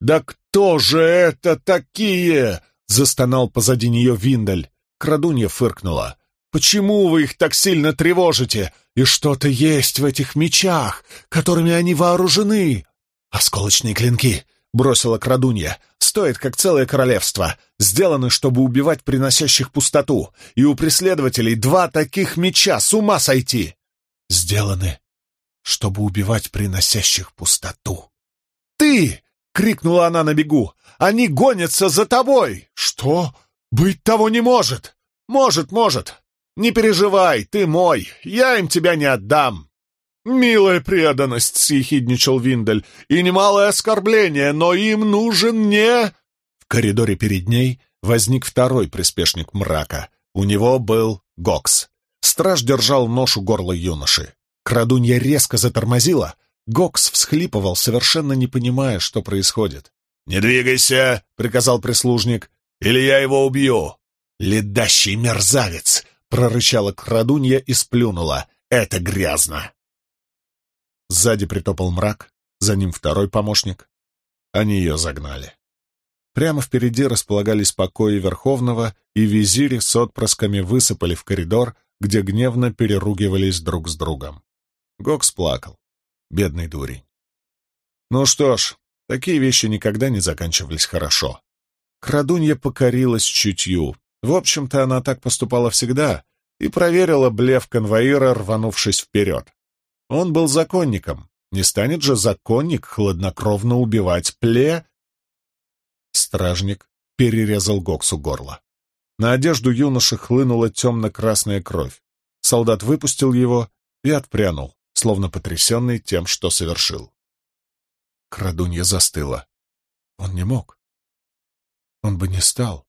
«Да кто же это такие?» — застонал позади нее Виндель. Крадунья фыркнула. «Почему вы их так сильно тревожите? И что-то есть в этих мечах, которыми они вооружены!» «Осколочные клинки!» — бросила крадунья. «Стоит, как целое королевство. Сделаны, чтобы убивать приносящих пустоту. И у преследователей два таких меча, с ума сойти!» «Сделаны, чтобы убивать приносящих пустоту». «Ты!» — крикнула она на бегу. «Они гонятся за тобой!» «Что?» «Быть того не может!» Может, может. Не переживай, ты мой, я им тебя не отдам. «Милая преданность», — съехидничал Виндель, — «и немалое оскорбление, но им нужен не...» В коридоре перед ней возник второй приспешник мрака. У него был Гокс. Страж держал нож у горла юноши. Крадунья резко затормозила. Гокс всхлипывал, совершенно не понимая, что происходит. «Не двигайся!» — приказал прислужник. «Или я его убью!» «Ледащий мерзавец!» — прорычала крадунья и сплюнула. «Это грязно!» Сзади притопал мрак, за ним второй помощник. Они ее загнали. Прямо впереди располагались покои Верховного, и визири с отпрысками высыпали в коридор, где гневно переругивались друг с другом. Гокс плакал. Бедный дурень. Ну что ж, такие вещи никогда не заканчивались хорошо. Крадунья покорилась чутью. В общем-то, она так поступала всегда и проверила блеф конвоира, рванувшись вперед. Он был законником. Не станет же законник хладнокровно убивать пле... Стражник перерезал Гоксу горло. На одежду юноши хлынула темно-красная кровь. Солдат выпустил его и отпрянул, словно потрясенный тем, что совершил. Крадунья застыла. Он не мог. Он бы не стал.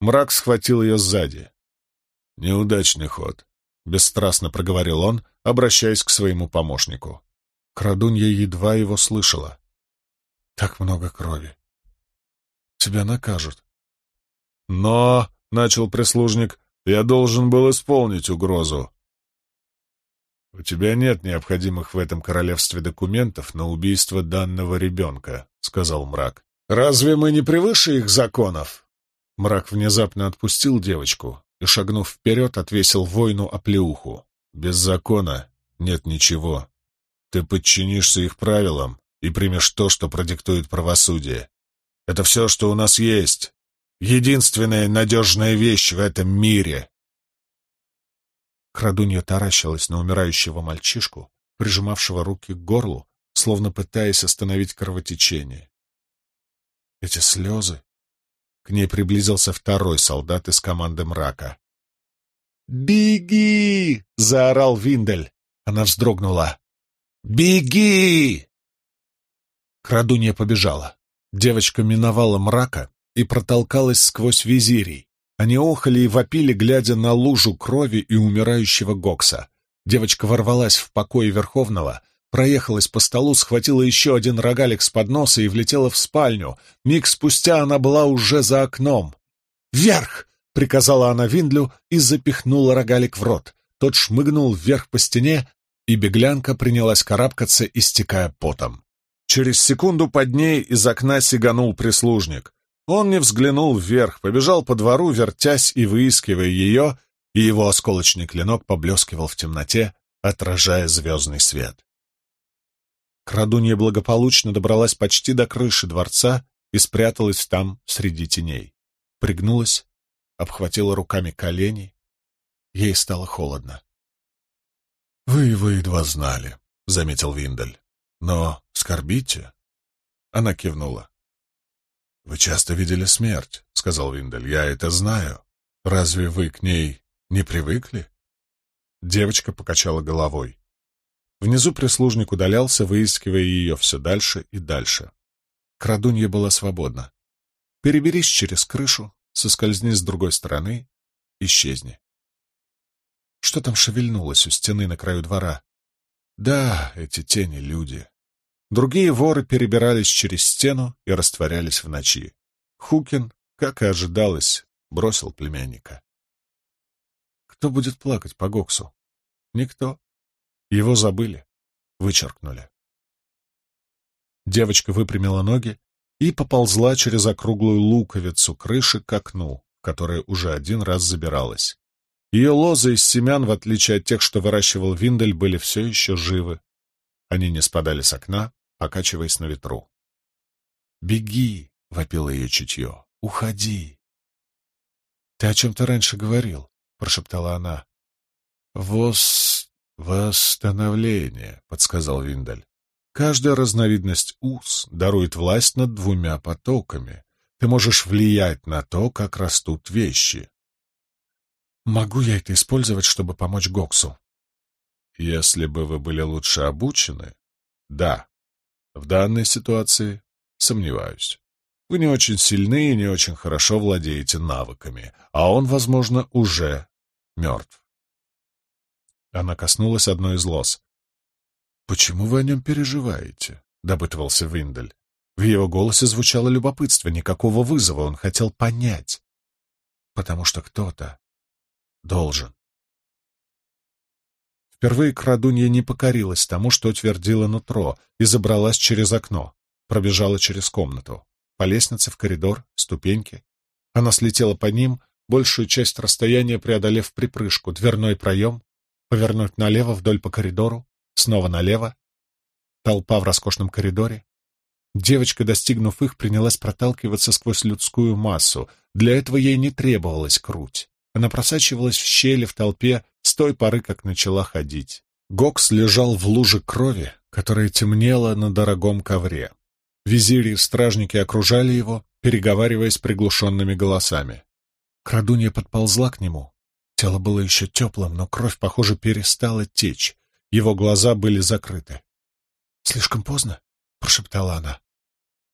Мрак схватил ее сзади. «Неудачный ход», — бесстрастно проговорил он, обращаясь к своему помощнику. Крадунья едва его слышала. «Так много крови. Тебя накажут». «Но», — начал прислужник, — «я должен был исполнить угрозу». «У тебя нет необходимых в этом королевстве документов на убийство данного ребенка», — сказал мрак. «Разве мы не превыше их законов?» Мрак внезапно отпустил девочку и, шагнув вперед, отвесил воину оплеуху. Без закона нет ничего. Ты подчинишься их правилам и примешь то, что продиктует правосудие. Это все, что у нас есть. Единственная надежная вещь в этом мире. Крадунья таращилась на умирающего мальчишку, прижимавшего руки к горлу, словно пытаясь остановить кровотечение. Эти слезы... К ней приблизился второй солдат из команды мрака. «Беги!» — заорал Виндель. Она вздрогнула. «Беги!» Крадунья побежала. Девочка миновала мрака и протолкалась сквозь визирий. Они охали и вопили, глядя на лужу крови и умирающего Гокса. Девочка ворвалась в покой Верховного, проехалась по столу, схватила еще один рогалик с подноса и влетела в спальню. Миг спустя она была уже за окном. «Вверх!» — приказала она Виндлю и запихнула рогалик в рот. Тот шмыгнул вверх по стене, и беглянка принялась карабкаться, истекая потом. Через секунду под ней из окна сиганул прислужник. Он не взглянул вверх, побежал по двору, вертясь и выискивая ее, и его осколочный клинок поблескивал в темноте, отражая звездный свет. Крадунья благополучно добралась почти до крыши дворца и спряталась там среди теней. Пригнулась, обхватила руками колени. Ей стало холодно. — Вы его едва знали, — заметил Виндель. — Но скорбите? Она кивнула. — Вы часто видели смерть, — сказал Виндель. — Я это знаю. Разве вы к ней не привыкли? Девочка покачала головой. Внизу прислужник удалялся, выискивая ее все дальше и дальше. Крадунья была свободна. Переберись через крышу, соскользни с другой стороны, исчезни. Что там шевельнулось у стены на краю двора? Да, эти тени — люди. Другие воры перебирались через стену и растворялись в ночи. Хукин, как и ожидалось, бросил племянника. Кто будет плакать по Гоксу? Никто. Его забыли, вычеркнули. Девочка выпрямила ноги и поползла через округлую луковицу крыши к окну, которое уже один раз забиралась. Ее лозы из семян, в отличие от тех, что выращивал Виндель, были все еще живы. Они не спадали с окна, покачиваясь на ветру. «Беги!» — вопило ее чутье. «Уходи!» «Ты о чем-то раньше говорил?» — прошептала она. «Вос... восстановление», — подсказал Виндель. Каждая разновидность уз дарует власть над двумя потоками. Ты можешь влиять на то, как растут вещи. Могу я это использовать, чтобы помочь Гоксу? Если бы вы были лучше обучены, да. В данной ситуации сомневаюсь. Вы не очень сильны и не очень хорошо владеете навыками, а он, возможно, уже мертв. Она коснулась одной из лос. «Почему вы о нем переживаете?» — допытывался Виндель. В его голосе звучало любопытство, никакого вызова, он хотел понять. «Потому что кто-то должен». Впервые крадунья не покорилась тому, что твердило нутро, и забралась через окно, пробежала через комнату, по лестнице в коридор, ступеньки. Она слетела по ним, большую часть расстояния преодолев припрыжку, дверной проем, повернуть налево вдоль по коридору, снова налево. Толпа в роскошном коридоре. Девочка, достигнув их, принялась проталкиваться сквозь людскую массу. Для этого ей не требовалась круть. Она просачивалась в щели в толпе с той поры, как начала ходить. Гокс лежал в луже крови, которая темнела на дорогом ковре. Визири и стражники окружали его, переговариваясь приглушенными голосами. Крадунья подползла к нему. Тело было еще теплым, но кровь, похоже, перестала течь. Его глаза были закрыты. «Слишком поздно?» — прошептала она.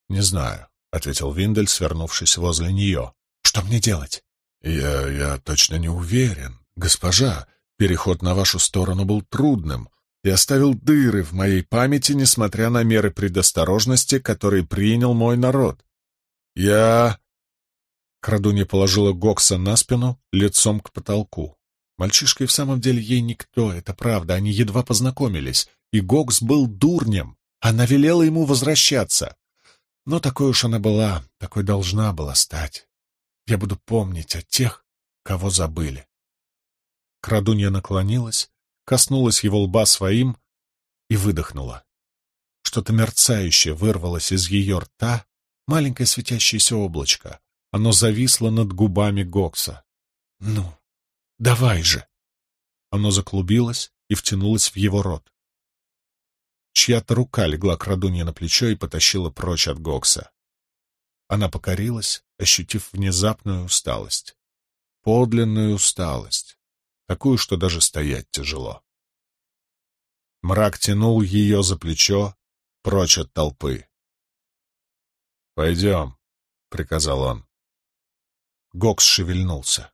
«Не знаю», — ответил Виндель, свернувшись возле нее. «Что мне делать?» «Я... я точно не уверен. Госпожа, переход на вашу сторону был трудным и оставил дыры в моей памяти, несмотря на меры предосторожности, которые принял мой народ. Я...» Крадунья положила Гокса на спину, лицом к потолку. Мальчишка и в самом деле ей никто, это правда, они едва познакомились, и Гокс был дурнем. Она велела ему возвращаться. Но такой уж она была, такой должна была стать. Я буду помнить о тех, кого забыли. Крадунья наклонилась, коснулась его лба своим и выдохнула. Что-то мерцающее вырвалось из ее рта, маленькое светящееся облачко. Оно зависло над губами Гокса. «Ну, давай же!» Оно заклубилось и втянулось в его рот. Чья-то рука легла к Радунье на плечо и потащила прочь от Гокса. Она покорилась, ощутив внезапную усталость. Подлинную усталость. Такую, что даже стоять тяжело. Мрак тянул ее за плечо, прочь от толпы. «Пойдем», — приказал он. Гокс шевельнулся.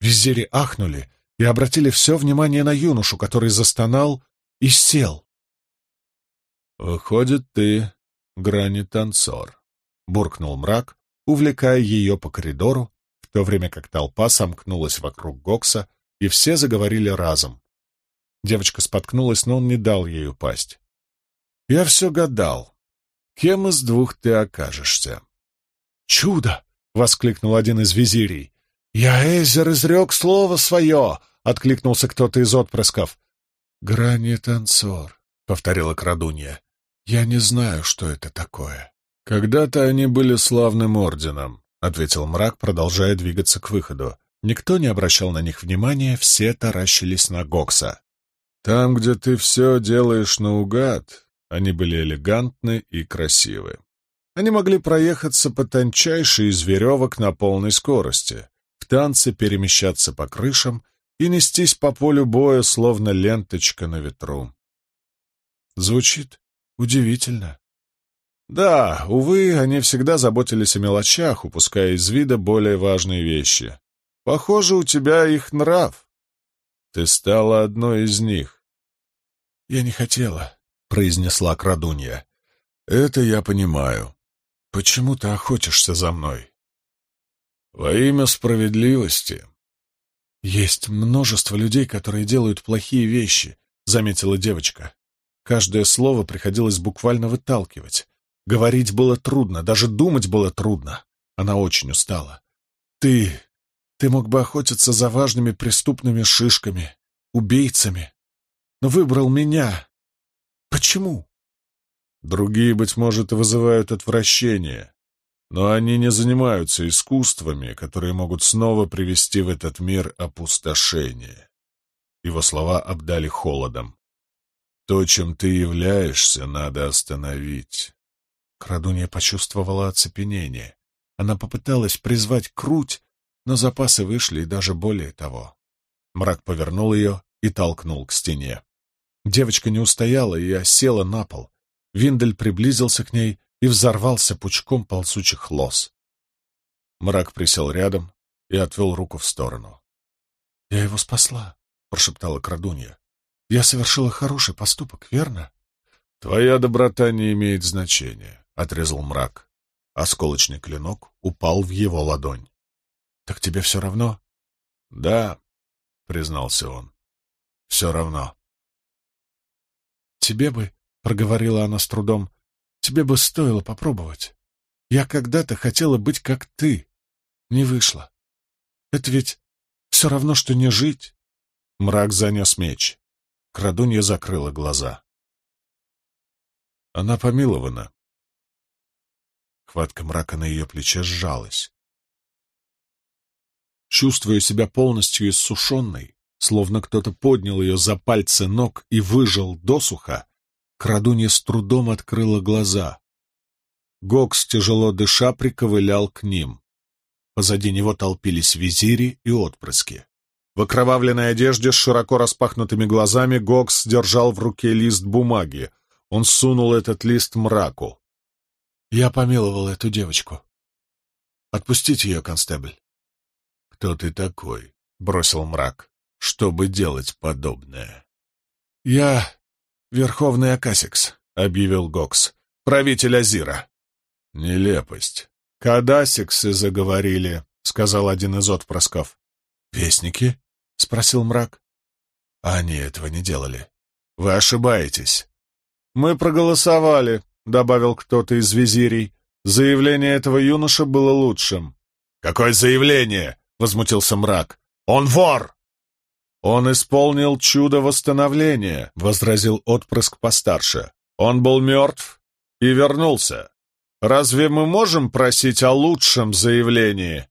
Визири ахнули и обратили все внимание на юношу, который застонал и сел. «Выходит, ты грани-танцор», — буркнул мрак, увлекая ее по коридору, в то время как толпа сомкнулась вокруг Гокса, и все заговорили разом. Девочка споткнулась, но он не дал ей упасть. «Я все гадал. Кем из двух ты окажешься?» «Чудо!» — воскликнул один из визирей. «Я, Эзер, изрек слово свое!» — откликнулся кто-то из отпрысков. «Грани танцор», — повторила крадунья. «Я не знаю, что это такое». «Когда-то они были славным орденом», — ответил мрак, продолжая двигаться к выходу. Никто не обращал на них внимания, все таращились на Гокса. «Там, где ты все делаешь наугад, они были элегантны и красивы. Они могли проехаться по тончайшей из веревок на полной скорости, в танце перемещаться по крышам и нестись по полю боя, словно ленточка на ветру. Звучит удивительно. Да, увы, они всегда заботились о мелочах, упуская из вида более важные вещи. Похоже, у тебя их нрав. Ты стала одной из них. «Я не хотела», — произнесла крадунья. «Это я понимаю. Почему ты охотишься за мной? Во имя справедливости. Есть множество людей, которые делают плохие вещи, заметила девочка. Каждое слово приходилось буквально выталкивать. Говорить было трудно, даже думать было трудно. Она очень устала. Ты... ты мог бы охотиться за важными преступными шишками, убийцами, но выбрал меня. Почему? Другие, быть может, и вызывают отвращение, но они не занимаются искусствами, которые могут снова привести в этот мир опустошение. Его слова обдали холодом. То, чем ты являешься, надо остановить. Крадунья почувствовала оцепенение. Она попыталась призвать круть, но запасы вышли и даже более того. Мрак повернул ее и толкнул к стене. Девочка не устояла и осела на пол. Виндель приблизился к ней и взорвался пучком ползучих лос. Мрак присел рядом и отвел руку в сторону. — Я его спасла, — прошептала крадунья. — Я совершила хороший поступок, верно? — Твоя доброта не имеет значения, — отрезал мрак. Осколочный клинок упал в его ладонь. — Так тебе все равно? — Да, — признался он. — Все равно. — Тебе бы, — проговорила она с трудом, — тебе бы стоило попробовать. Я когда-то хотела быть как ты. Не вышло. Это ведь все равно, что не жить. Мрак занес меч. Крадунья закрыла глаза. Она помилована. Хватка мрака на ее плече сжалась. Чувствуя себя полностью иссушенной, словно кто-то поднял ее за пальцы ног и выжил досуха, крадунья с трудом открыла глаза. Гокс, тяжело дыша, приковылял к ним. Позади него толпились визири и отпрыски. В окровавленной одежде с широко распахнутыми глазами Гокс держал в руке лист бумаги. Он сунул этот лист мраку. «Я помиловал эту девочку. Отпустите ее, констебль». «Кто ты такой?» — бросил мрак. «Чтобы делать подобное?» «Я Верховный Акасикс», — объявил Гокс, — «правитель Азира». «Нелепость. «Кадасиксы заговорили», — сказал один из отпрысков. «Вестники?» — спросил мрак. «Они этого не делали. Вы ошибаетесь». «Мы проголосовали», — добавил кто-то из визирей. «Заявление этого юноша было лучшим». «Какое заявление?» — возмутился мрак. «Он вор!» «Он исполнил чудо восстановления», — возразил отпрыск постарше. «Он был мертв и вернулся. Разве мы можем просить о лучшем заявлении?»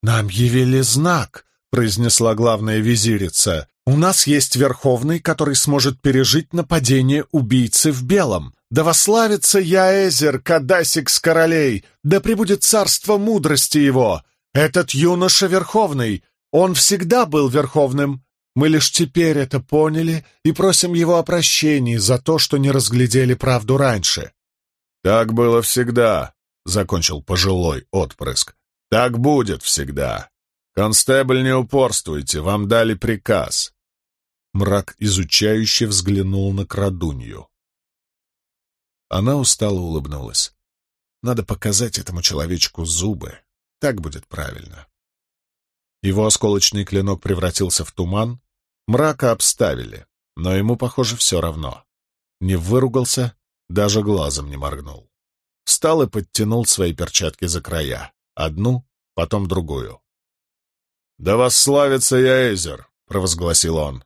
«Нам явили знак», — произнесла главная визирица. «У нас есть Верховный, который сможет пережить нападение убийцы в белом. Да вославится Яэзер, Кадасик с королей, да пребудет царство мудрости его. Этот юноша Верховный, он всегда был Верховным. Мы лишь теперь это поняли и просим его о прощении за то, что не разглядели правду раньше. «Так было всегда», — закончил пожилой отпрыск. «Так будет всегда. Констебль, не упорствуйте, вам дали приказ». Мрак изучающе взглянул на крадунью. Она устало улыбнулась. «Надо показать этому человечку зубы. Так будет правильно». Его осколочный клинок превратился в туман, мрака обставили, но ему, похоже, все равно. Не выругался, даже глазом не моргнул. Встал и подтянул свои перчатки за края. Одну, потом другую. «Да восславится Яэзер!» — провозгласил он.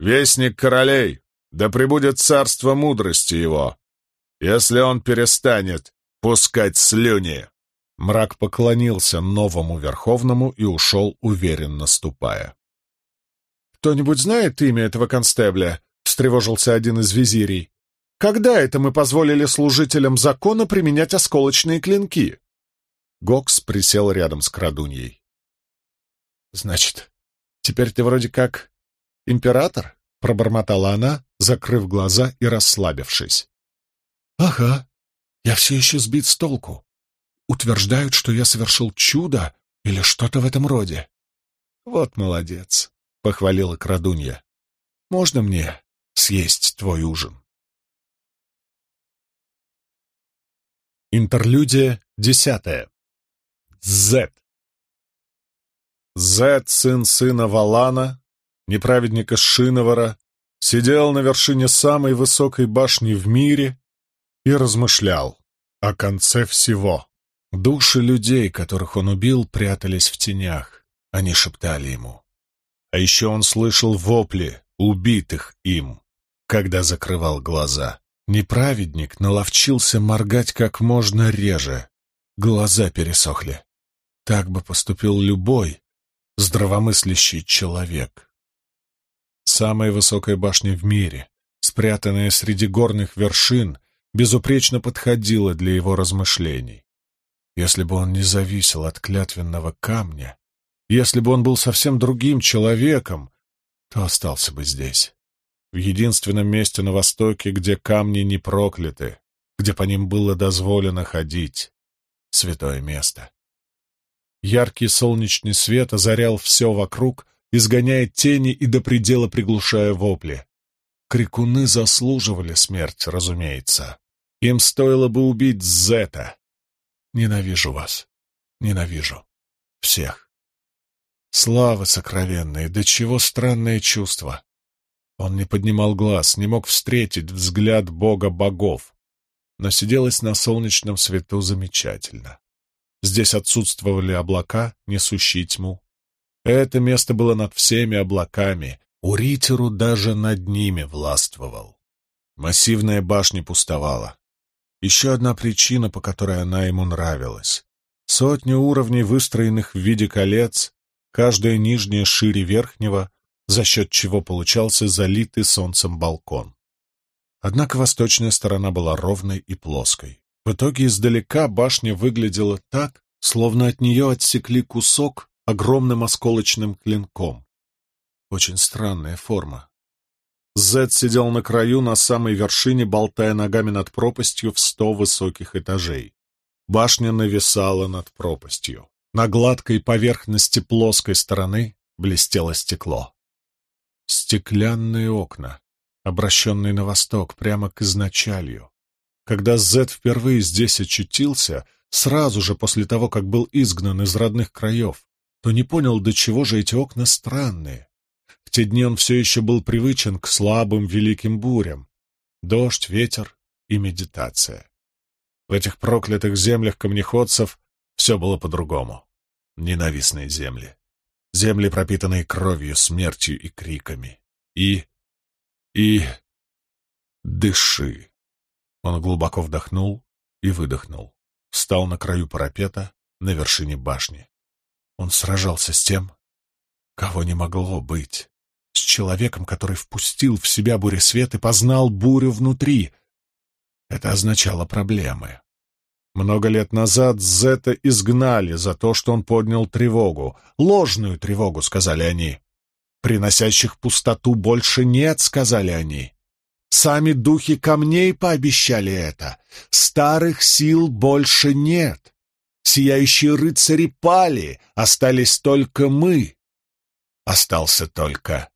«Вестник королей! Да пребудет царство мудрости его! Если он перестанет пускать слюни!» Мрак поклонился новому Верховному и ушел, уверенно ступая. «Кто-нибудь знает имя этого констебля?» — встревожился один из визирей. Когда это мы позволили служителям закона применять осколочные клинки?» Гокс присел рядом с крадуньей. «Значит, теперь ты вроде как император?» — пробормотала она, закрыв глаза и расслабившись. «Ага, я все еще сбит с толку. Утверждают, что я совершил чудо или что-то в этом роде». «Вот молодец», — похвалила крадунья. «Можно мне съесть твой ужин?» Интерлюдия десятая. Зет. Зет, сын сына Валана, неправедника Шиновара, сидел на вершине самой высокой башни в мире и размышлял о конце всего. Души людей, которых он убил, прятались в тенях. Они шептали ему. А еще он слышал вопли убитых им, когда закрывал глаза. Неправедник наловчился моргать как можно реже. Глаза пересохли. Так бы поступил любой здравомыслящий человек. Самая высокая башня в мире, спрятанная среди горных вершин, безупречно подходила для его размышлений. Если бы он не зависел от клятвенного камня, Если бы он был совсем другим человеком, то остался бы здесь, в единственном месте на Востоке, где камни не прокляты, где по ним было дозволено ходить. Святое место. Яркий солнечный свет озарял все вокруг, изгоняя тени и до предела приглушая вопли. Крикуны заслуживали смерть, разумеется. Им стоило бы убить Зета. Ненавижу вас. Ненавижу. Всех. Слава сокровенная, до чего странное чувство. Он не поднимал глаз, не мог встретить взгляд бога богов, но сиделось на солнечном свету замечательно. Здесь отсутствовали облака, несущие тьму. Это место было над всеми облаками, Уритеру даже над ними властвовал. Массивная башня пустовала. Еще одна причина, по которой она ему нравилась. Сотни уровней, выстроенных в виде колец, каждая нижняя шире верхнего, за счет чего получался залитый солнцем балкон. Однако восточная сторона была ровной и плоской. В итоге издалека башня выглядела так, словно от нее отсекли кусок огромным осколочным клинком. Очень странная форма. Зед сидел на краю, на самой вершине, болтая ногами над пропастью в сто высоких этажей. Башня нависала над пропастью. На гладкой поверхности плоской стороны блестело стекло. Стеклянные окна, обращенные на восток, прямо к изначалью. Когда Зед впервые здесь очутился, сразу же после того, как был изгнан из родных краев, то не понял, до чего же эти окна странные. В те дни он все еще был привычен к слабым великим бурям. Дождь, ветер и медитация. В этих проклятых землях камнеходцев все было по-другому. Ненавистные земли. Земли, пропитанные кровью, смертью и криками. И... и... дыши. Он глубоко вдохнул и выдохнул. Встал на краю парапета на вершине башни. Он сражался с тем, кого не могло быть с человеком, который впустил в себя буресвет и познал бурю внутри. Это означало проблемы. Много лет назад Зета изгнали за то, что он поднял тревогу. Ложную тревогу, сказали они. Приносящих пустоту больше нет, сказали они. Сами духи камней пообещали это. Старых сил больше нет. Сияющие рыцари пали, остались только мы. Остался только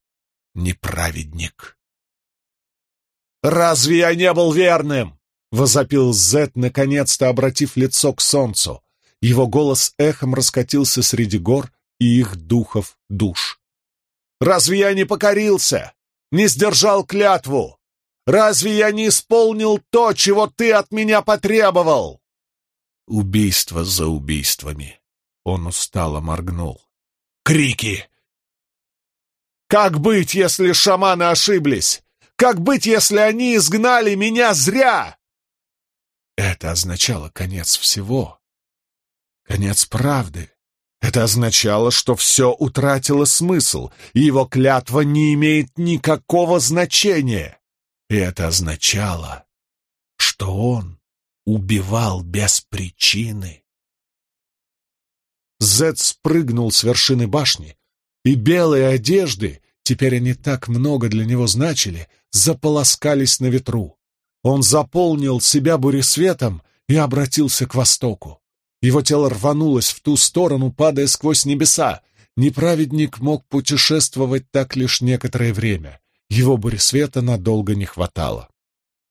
неправедник. «Разве я не был верным?» — возопил Зет, наконец-то обратив лицо к солнцу. Его голос эхом раскатился среди гор и их духов душ. «Разве я не покорился? Не сдержал клятву? Разве я не исполнил то, чего ты от меня потребовал?» Убийство за убийствами. Он устало моргнул. Крики, как быть, если шаманы ошиблись? Как быть, если они изгнали меня зря? Это означало конец всего. Конец правды. Это означало, что все утратило смысл, и его клятва не имеет никакого значения. И это означало, что он убивал без причины. Зед спрыгнул с вершины башни, и белые одежды, теперь они так много для него значили, заполоскались на ветру. Он заполнил себя буресветом и обратился к востоку. Его тело рванулось в ту сторону, падая сквозь небеса. Неправедник мог путешествовать так лишь некоторое время. Его буресвета надолго не хватало.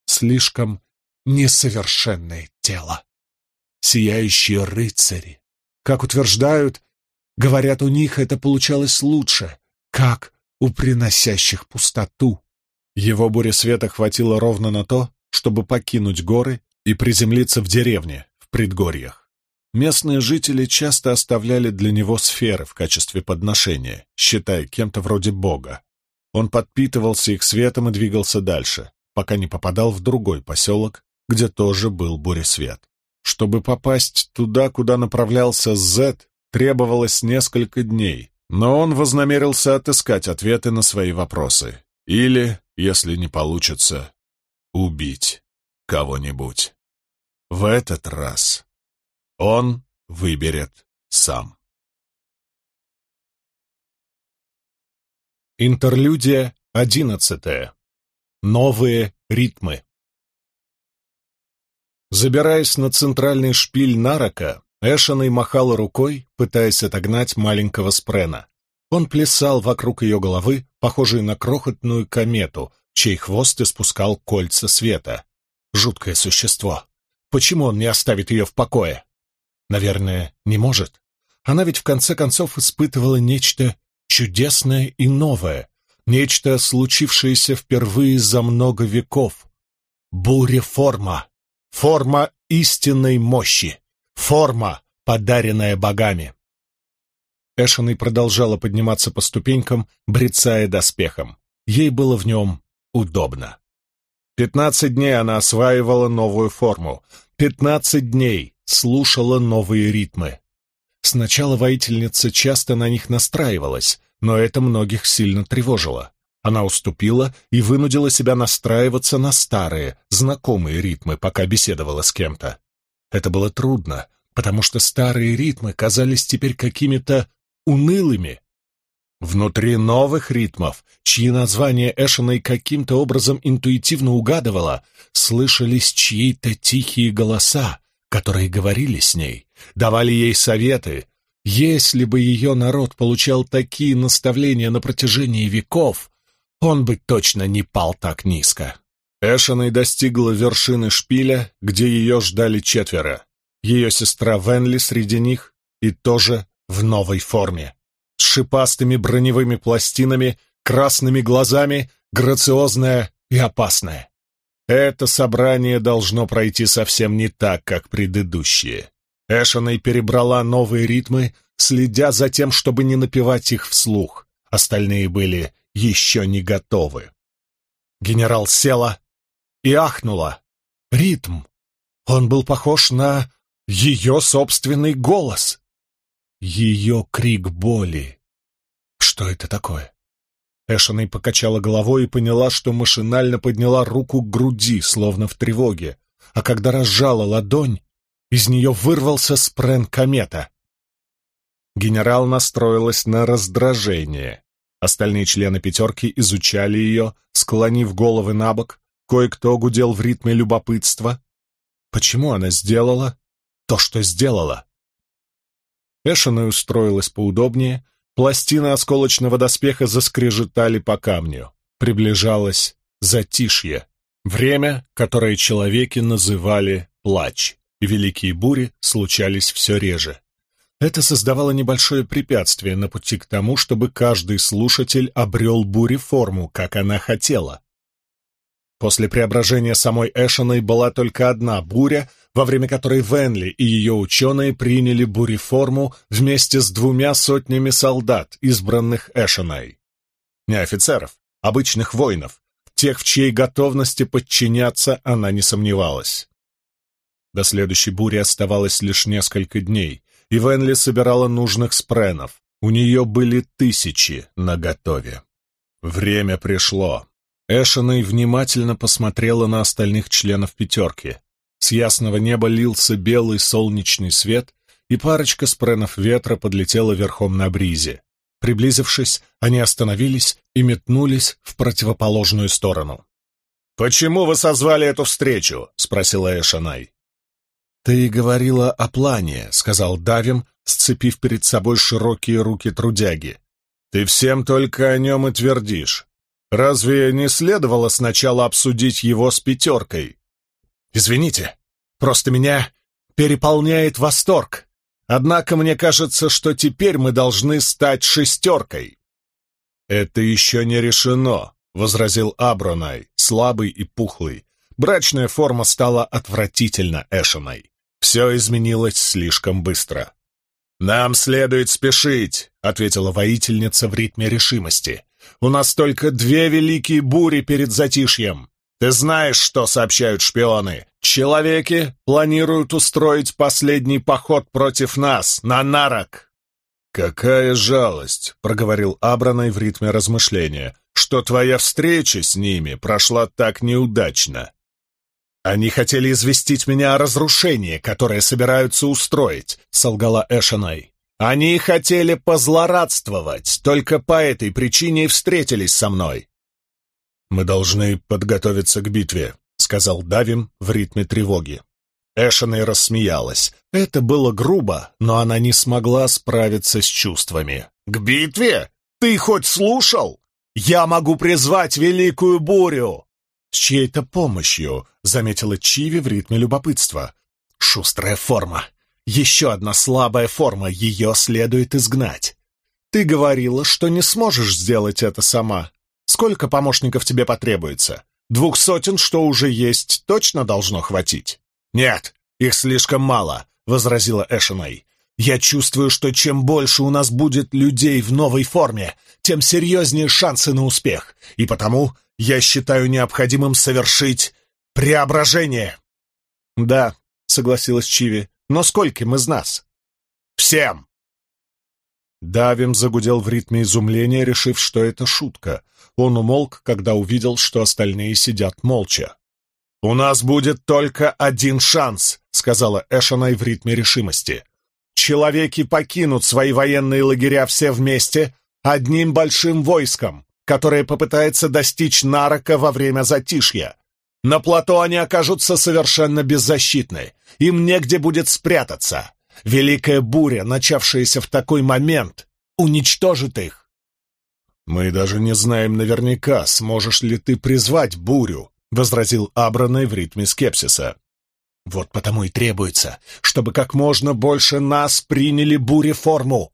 Слишком несовершенное тело. Сияющие рыцари. Как утверждают, Говорят, у них это получалось лучше, как у приносящих пустоту. Его буря света хватило ровно на то, чтобы покинуть горы и приземлиться в деревне, в предгорьях. Местные жители часто оставляли для него сферы в качестве подношения, считая кем-то вроде бога. Он подпитывался их светом и двигался дальше, пока не попадал в другой поселок, где тоже был буресвет. Чтобы попасть туда, куда направлялся Зет, требовалось несколько дней, но он вознамерился отыскать ответы на свои вопросы. Или, если не получится, убить кого-нибудь. В этот раз он выберет сам. Интерлюдия одиннадцатая. Новые ритмы. Забираясь на центральный шпиль Нарока, Эшеной махала рукой, пытаясь отогнать маленького спрена. Он плясал вокруг ее головы, похожий на крохотную комету, чей хвост испускал кольца света. Жуткое существо. Почему он не оставит ее в покое? Наверное, не может. Она ведь в конце концов испытывала нечто чудесное и новое, нечто, случившееся впервые за много веков. Буря-форма, форма истинной мощи, форма, подаренная богами. Эшеной продолжала подниматься по ступенькам, брецая доспехом. Ей было в нем удобно. Пятнадцать дней она осваивала новую форму. Пятнадцать дней слушала новые ритмы. Сначала воительница часто на них настраивалась, но это многих сильно тревожило. Она уступила и вынудила себя настраиваться на старые, знакомые ритмы, пока беседовала с кем-то. Это было трудно, потому что старые ритмы казались теперь какими-то унылыми. Внутри новых ритмов, чьи названия Эшиной каким-то образом интуитивно угадывала, слышались чьи-то тихие голоса, которые говорили с ней, давали ей советы. Если бы ее народ получал такие наставления на протяжении веков, он бы точно не пал так низко. Эшиной достигла вершины шпиля, где ее ждали четверо. Ее сестра Венли среди них и тоже в новой форме с шипастыми броневыми пластинами, красными глазами, грациозная и опасная. Это собрание должно пройти совсем не так, как предыдущие. Эшеной перебрала новые ритмы, следя за тем, чтобы не напевать их вслух. Остальные были еще не готовы. Генерал села и ахнула. Ритм. Он был похож на ее собственный голос. Ее крик боли. Что это такое? Эшеной покачала головой и поняла, что машинально подняла руку к груди, словно в тревоге, а когда разжала ладонь, из нее вырвался спрен комета. Генерал настроилась на раздражение. Остальные члены пятерки изучали ее, склонив головы на бок, кое-кто гудел в ритме любопытства. Почему она сделала то, что сделала? Эшена устроилась поудобнее, пластины осколочного доспеха заскрежетали по камню. Приближалось затишье, время, которое человеки называли плач, великие бури случались все реже. Это создавало небольшое препятствие на пути к тому, чтобы каждый слушатель обрел буре-форму, как она хотела. После преображения самой Эшиной была только одна буря, во время которой Венли и ее ученые приняли буреформу вместе с двумя сотнями солдат, избранных Эшиной. Не офицеров, обычных воинов, тех, в чьей готовности подчиняться она не сомневалась. До следующей бури оставалось лишь несколько дней, и Венли собирала нужных спренов. У нее были тысячи наготове. Время пришло. Эшеной внимательно посмотрела на остальных членов пятерки. С ясного неба лился белый солнечный свет, и парочка спренов ветра подлетела верхом на бризе. Приблизившись, они остановились и метнулись в противоположную сторону. «Почему вы созвали эту встречу?» — спросила Эшанай. «Ты говорила о плане», — сказал Давим, сцепив перед собой широкие руки трудяги. «Ты всем только о нем и твердишь. Разве не следовало сначала обсудить его с пятеркой? Извините, просто меня переполняет восторг. Однако мне кажется, что теперь мы должны стать шестеркой. Это еще не решено, — возразил Абронай, слабый и пухлый. Брачная форма стала отвратительно Эшиной. Все изменилось слишком быстро. «Нам следует спешить», — ответила воительница в ритме решимости. У нас только две великие бури перед затишьем. Ты знаешь, что сообщают шпионы? Человеки планируют устроить последний поход против нас, на Нарок. «Какая жалость», — проговорил Абраной в ритме размышления, «что твоя встреча с ними прошла так неудачно. Они хотели известить меня о разрушении, которое собираются устроить», — солгала Эшенай. Они хотели позлорадствовать, только по этой причине и встретились со мной. «Мы должны подготовиться к битве», — сказал Давим в ритме тревоги. Эшеней рассмеялась. Это было грубо, но она не смогла справиться с чувствами. «К битве? Ты хоть слушал? Я могу призвать великую бурю!» «С чьей-то помощью», — заметила Чиви в ритме любопытства. «Шустрая форма. Еще одна слабая форма, ее следует изгнать. Ты говорила, что не сможешь сделать это сама. Сколько помощников тебе потребуется? Двух сотен, что уже есть, точно должно хватить?» «Нет, их слишком мало», — возразила Эшенай. «Я чувствую, что чем больше у нас будет людей в новой форме, тем серьезнее шансы на успех, и потому я считаю необходимым совершить преображение». «Да», — согласилась Чиви, — «но скольким из нас?» «Всем!» Давим загудел в ритме изумления, решив, что это шутка. Он умолк, когда увидел, что остальные сидят молча. «У нас будет только один шанс», — сказала Эшонай в ритме решимости. «Человеки покинут свои военные лагеря все вместе, одним большим войском, которое попытается достичь Нарока во время затишья. На плато они окажутся совершенно беззащитны, им негде будет спрятаться. Великая буря, начавшаяся в такой момент, уничтожит их». «Мы даже не знаем наверняка, сможешь ли ты призвать бурю», — возразил Абранай в ритме скепсиса. «Вот потому и требуется, чтобы как можно больше нас приняли буреформу.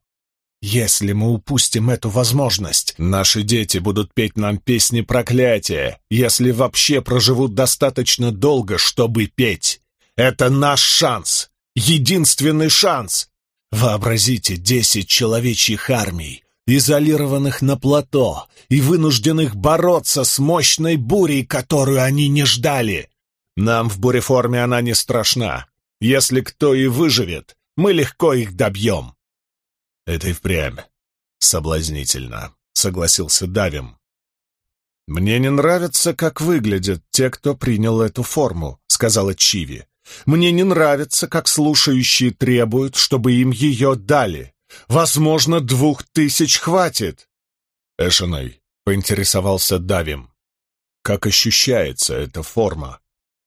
Если мы упустим эту возможность, наши дети будут петь нам песни проклятия, если вообще проживут достаточно долго, чтобы петь. Это наш шанс, единственный шанс. Вообразите десять человечьих армий, изолированных на плато и вынужденных бороться с мощной бурей, которую они не ждали. Нам в буреформе она не страшна. Если кто и выживет, мы легко их добьем. Это и впрямь соблазнительно, согласился Давим. «Мне не нравится, как выглядят те, кто принял эту форму», — сказала Чиви. «Мне не нравится, как слушающие требуют, чтобы им ее дали. Возможно, двух тысяч хватит. Эшеней, поинтересовался Давим. Как ощущается эта форма?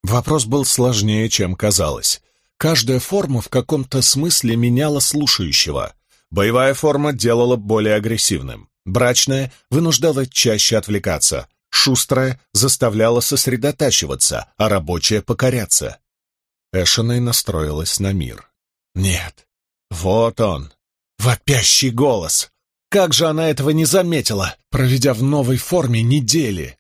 Вопрос был сложнее, чем казалось. Каждая форма в каком-то смысле меняла слушающего. Боевая форма делала более агрессивным. Брачная вынуждала чаще отвлекаться. Шустрая заставляла сосредотачиваться, а рабочая — покоряться. Эшеней настроилась на мир. Нет, вот он, Вопящий голос! Как же она этого не заметила, проведя в новой форме недели?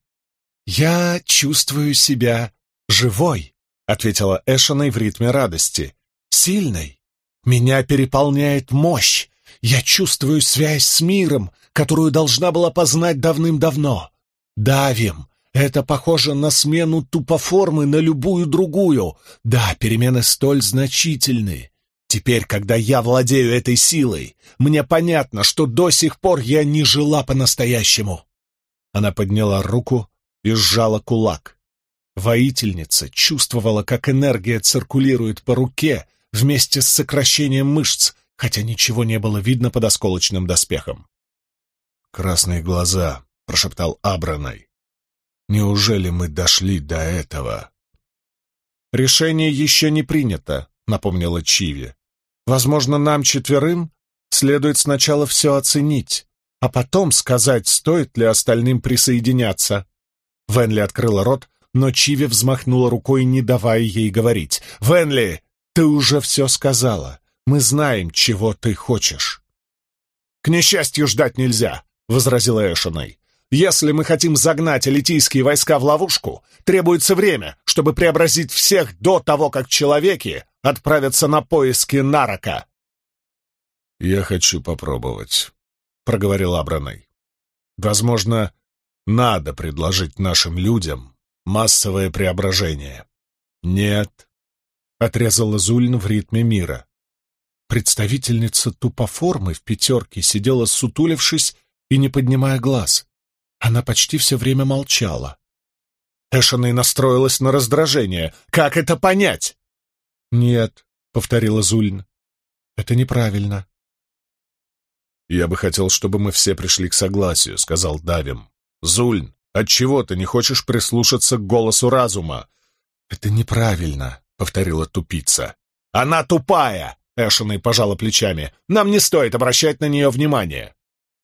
«Я чувствую себя живой», — ответила Эшиной в ритме радости. «Сильной. Меня переполняет мощь. Я чувствую связь с миром, которую должна была познать давным-давно. Давим. Это похоже на смену тупоформы на любую другую. Да, перемены столь значительны. Теперь, когда я владею этой силой, мне понятно, что до сих пор я не жила по-настоящему. Она подняла руку и сжала кулак. Воительница чувствовала, как энергия циркулирует по руке вместе с сокращением мышц, хотя ничего не было видно под осколочным доспехом. «Красные глаза», — прошептал Абранай. «Неужели мы дошли до этого?» «Решение еще не принято», — напомнила Чиви. Возможно, нам четверым следует сначала все оценить, а потом сказать, стоит ли остальным присоединяться. Венли открыла рот, но Чиви взмахнула рукой, не давая ей говорить. «Венли, ты уже все сказала. Мы знаем, чего ты хочешь». «К несчастью, ждать нельзя», — возразила Эшиной. «Если мы хотим загнать элитийские войска в ловушку, требуется время, чтобы преобразить всех до того, как человеки отправятся на поиски Нарока. «Я хочу попробовать», — проговорил Абраней. «Возможно, надо предложить нашим людям массовое преображение». «Нет», — отрезала Зульн в ритме мира. Представительница тупоформы в пятерке сидела сутулившись и не поднимая глаз. Она почти все время молчала. Эшена настроилась на раздражение. «Как это понять?» «Нет», — повторила Зульн, — «это неправильно. «Я бы хотел, чтобы мы все пришли к согласию», — сказал Давим. «Зульн, отчего ты не хочешь прислушаться к голосу разума?» «Это неправильно», — повторила тупица. «Она тупая!» — Эшиной пожала плечами. «Нам не стоит обращать на нее внимание».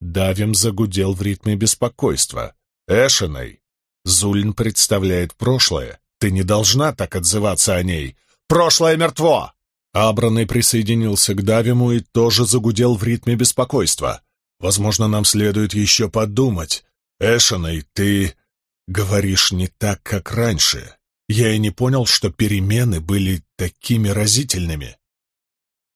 Давим загудел в ритме беспокойства. «Эшиной, Зульн представляет прошлое. Ты не должна так отзываться о ней. Прошлое мертво!» Абранный присоединился к Давиму и тоже загудел в ритме беспокойства. «Возможно, нам следует еще подумать. Эшиной, ты говоришь не так, как раньше. Я и не понял, что перемены были такими разительными».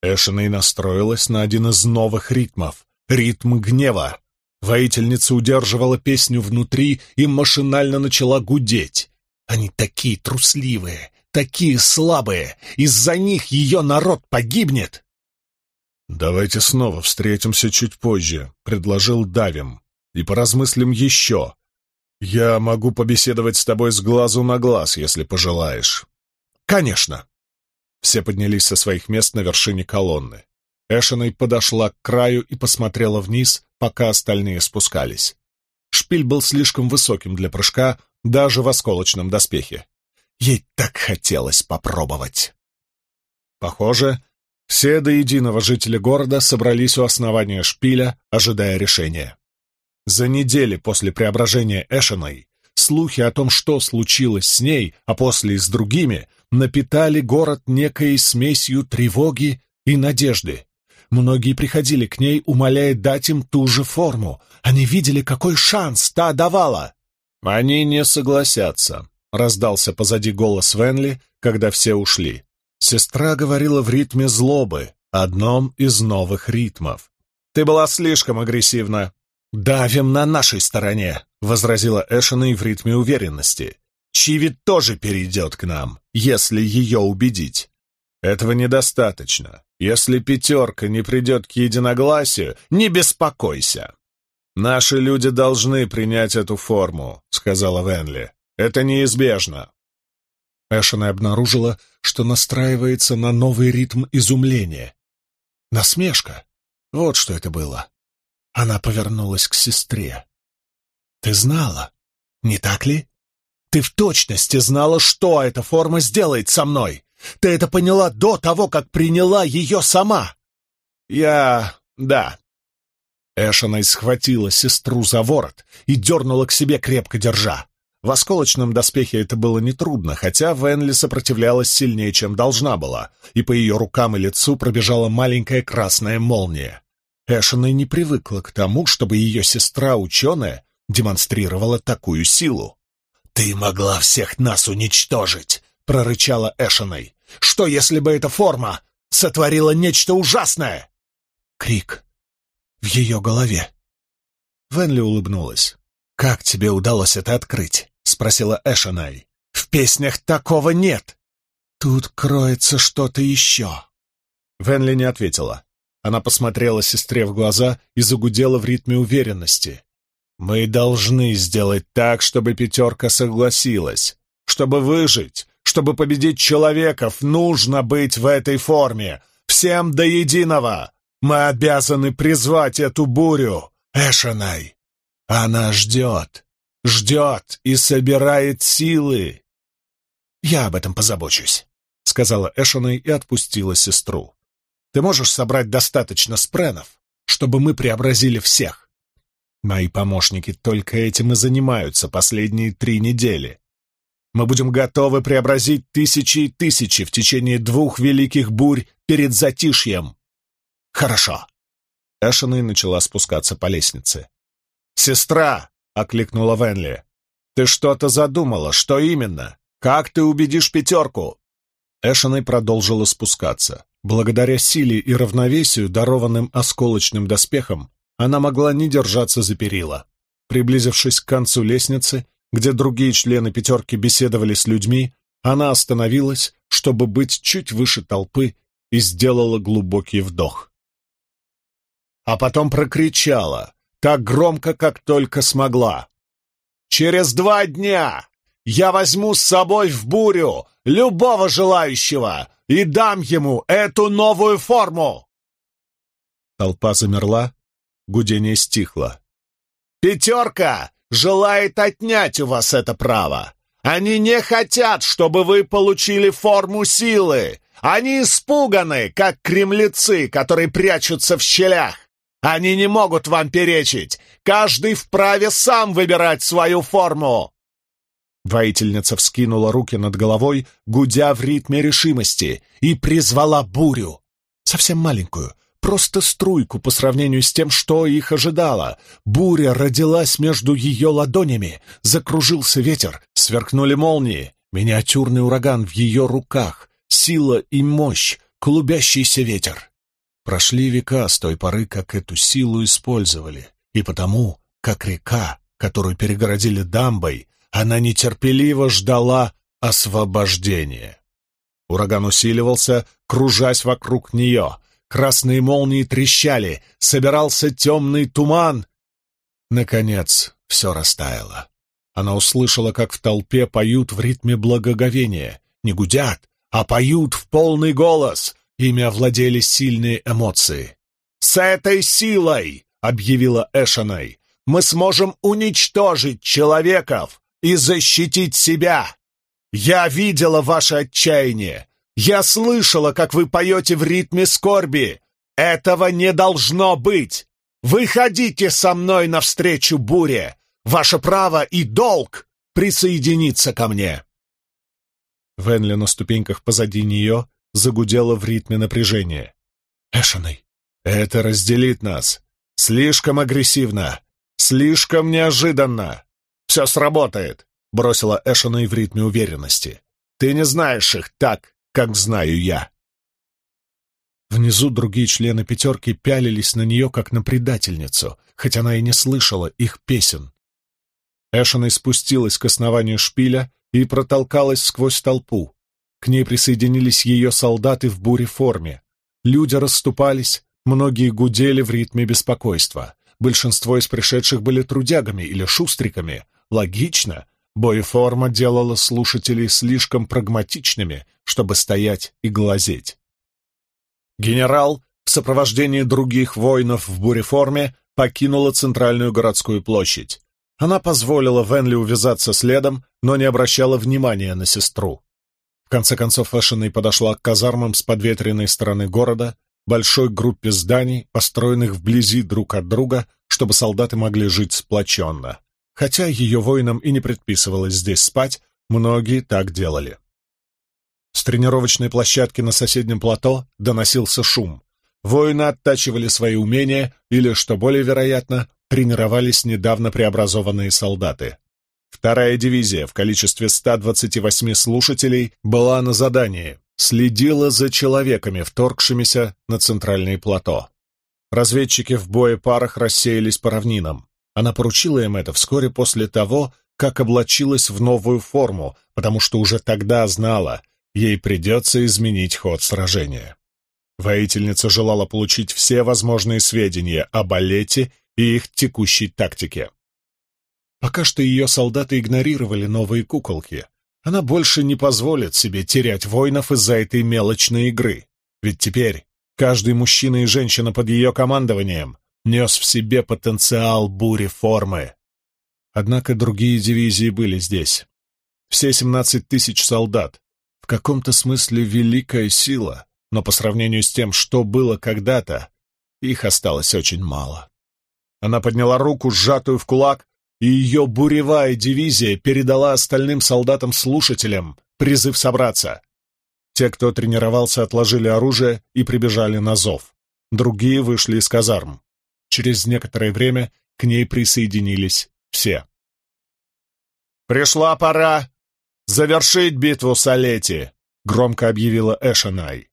Эшиной настроилась на один из новых ритмов — ритм гнева. Воительница удерживала песню внутри и машинально начала гудеть. «Они такие трусливые, такие слабые! Из-за них ее народ погибнет!» «Давайте снова встретимся чуть позже», — предложил Давим, — «и поразмыслим еще. Я могу побеседовать с тобой с глазу на глаз, если пожелаешь». «Конечно!» Все поднялись со своих мест на вершине колонны. Эшиной подошла к краю и посмотрела вниз, пока остальные спускались. Шпиль был слишком высоким для прыжка, даже в осколочном доспехе. Ей так хотелось попробовать. Похоже, все до единого жители города собрались у основания шпиля, ожидая решения. За недели после преображения Эшиной слухи о том, что случилось с ней, а после и с другими, напитали город некой смесью тревоги и надежды. Многие приходили к ней, умоляя дать им ту же форму. Они видели, какой шанс та давала. «Они не согласятся», — раздался позади голос Венли, когда все ушли. Сестра говорила в ритме злобы, одном из новых ритмов. «Ты была слишком агрессивна». «Давим на нашей стороне», — возразила Эшена в ритме уверенности. «Чивит тоже перейдет к нам, если ее убедить. Этого недостаточно. Если пятерка не придет к единогласию, не беспокойся. Наши люди должны принять эту форму, сказала Венли. Это неизбежно. Эшена обнаружила, что настраивается на новый ритм изумления. Насмешка. Вот что это было. Она повернулась к сестре. «Ты знала, не так ли? Ты в точности знала, что эта форма сделает со мной. Ты это поняла до того, как приняла ее сама?» «Я... да». Эшиной схватила сестру за ворот и дернула к себе, крепко держа. В осколочном доспехе это было нетрудно, хотя Венли сопротивлялась сильнее, чем должна была, и по ее рукам и лицу пробежала маленькая красная молния. Эшиной не привыкла к тому, чтобы ее сестра-ученая демонстрировала такую силу. «Ты могла всех нас уничтожить!» прорычала Эшиной. «Что, если бы эта форма сотворила нечто ужасное?» Крик в ее голове. Венли улыбнулась. «Как тебе удалось это открыть?» — спросила Эшинай. «В песнях такого нет!» «Тут кроется что-то еще!» Венли не ответила. Она посмотрела сестре в глаза и загудела в ритме уверенности. «Мы должны сделать так, чтобы пятерка согласилась. Чтобы выжить, чтобы победить человеков, нужно быть в этой форме. Всем до единого. Мы обязаны призвать эту бурю, Эшенай. Она ждет, ждет и собирает силы. Я об этом позабочусь, — сказала Эшенай и отпустила сестру. Ты можешь собрать достаточно спренов, чтобы мы преобразили всех. Мои помощники только этим и занимаются последние три недели. Мы будем готовы преобразить тысячи и тысячи в течение двух великих бурь перед затишьем. Хорошо. Эшена начала спускаться по лестнице. «Сестра!» — окликнула Венли. «Ты что-то задумала? Что именно? Как ты убедишь пятерку?» Эшена продолжила спускаться. Благодаря силе и равновесию, дарованным осколочным доспехом, она могла не держаться за перила. Приблизившись к концу лестницы, где другие члены пятерки беседовали с людьми, она остановилась, чтобы быть чуть выше толпы, и сделала глубокий вдох. А потом прокричала, так громко, как только смогла. «Через два дня я возьму с собой в бурю любого желающего и дам ему эту новую форму!» Толпа замерла, гудение стихло. «Пятерка желает отнять у вас это право. Они не хотят, чтобы вы получили форму силы. Они испуганы, как кремлецы, которые прячутся в щелях. Они не могут вам перечить. Каждый вправе сам выбирать свою форму. Воительница вскинула руки над головой, гудя в ритме решимости, и призвала бурю. Совсем маленькую, просто струйку по сравнению с тем, что их ожидало. Буря родилась между ее ладонями, закружился ветер, сверкнули молнии, миниатюрный ураган в ее руках, сила и мощь, клубящийся ветер. Прошли века с той поры, как эту силу использовали, и потому, как река, которую перегородили дамбой, она нетерпеливо ждала освобождения. Ураган усиливался, кружась вокруг нее. Красные молнии трещали, собирался темный туман. Наконец, все растаяло. Она услышала, как в толпе поют в ритме благоговения. Не гудят, а поют в полный голос. Ими овладели сильные эмоции. «С этой силой!» — объявила Эшенай. «Мы сможем уничтожить человеков и защитить себя! Я видела ваше отчаяние! Я слышала, как вы поете в ритме скорби! Этого не должно быть! Выходите со мной навстречу буре! Ваше право и долг присоединиться ко мне!» Венли на ступеньках позади нее загудела в ритме напряжения. «Эшеной, это разделит нас. Слишком агрессивно, слишком неожиданно. Все сработает», — бросила Эшеной в ритме уверенности. «Ты не знаешь их так, как знаю я». Внизу другие члены пятерки пялились на нее, как на предательницу, хоть она и не слышала их песен. Эшеной спустилась к основанию шпиля и протолкалась сквозь толпу. К ней присоединились ее солдаты в буре форме. Люди расступались, многие гудели в ритме беспокойства. Большинство из пришедших были трудягами или шустриками. Логично, боеформа делала слушателей слишком прагматичными, чтобы стоять и глазеть. Генерал в сопровождении других воинов в буреформе покинула центральную городскую площадь. Она позволила Венли увязаться следом, но не обращала внимания на сестру. В конце концов Эшеней подошла к казармам с подветренной стороны города, большой группе зданий, построенных вблизи друг от друга, чтобы солдаты могли жить сплоченно. Хотя ее воинам и не предписывалось здесь спать, многие так делали. С тренировочной площадки на соседнем плато доносился шум. Воины оттачивали свои умения или, что более вероятно, тренировались недавно преобразованные солдаты. Вторая дивизия в количестве 128 слушателей была на задании, следила за человеками, вторгшимися на центральное плато. Разведчики в боепарах рассеялись по равнинам. Она поручила им это вскоре после того, как облачилась в новую форму, потому что уже тогда знала, ей придется изменить ход сражения. Воительница желала получить все возможные сведения о балете и их текущей тактике. Пока что ее солдаты игнорировали новые куколки. Она больше не позволит себе терять воинов из-за этой мелочной игры. Ведь теперь каждый мужчина и женщина под ее командованием нес в себе потенциал бури формы. Однако другие дивизии были здесь. Все 17 тысяч солдат. В каком-то смысле великая сила, но по сравнению с тем, что было когда-то, их осталось очень мало. Она подняла руку, сжатую в кулак, и ее буревая дивизия передала остальным солдатам-слушателям призыв собраться. Те, кто тренировался, отложили оружие и прибежали на зов. Другие вышли из казарм. Через некоторое время к ней присоединились все. «Пришла пора завершить битву с Олети», — громко объявила Эшенай.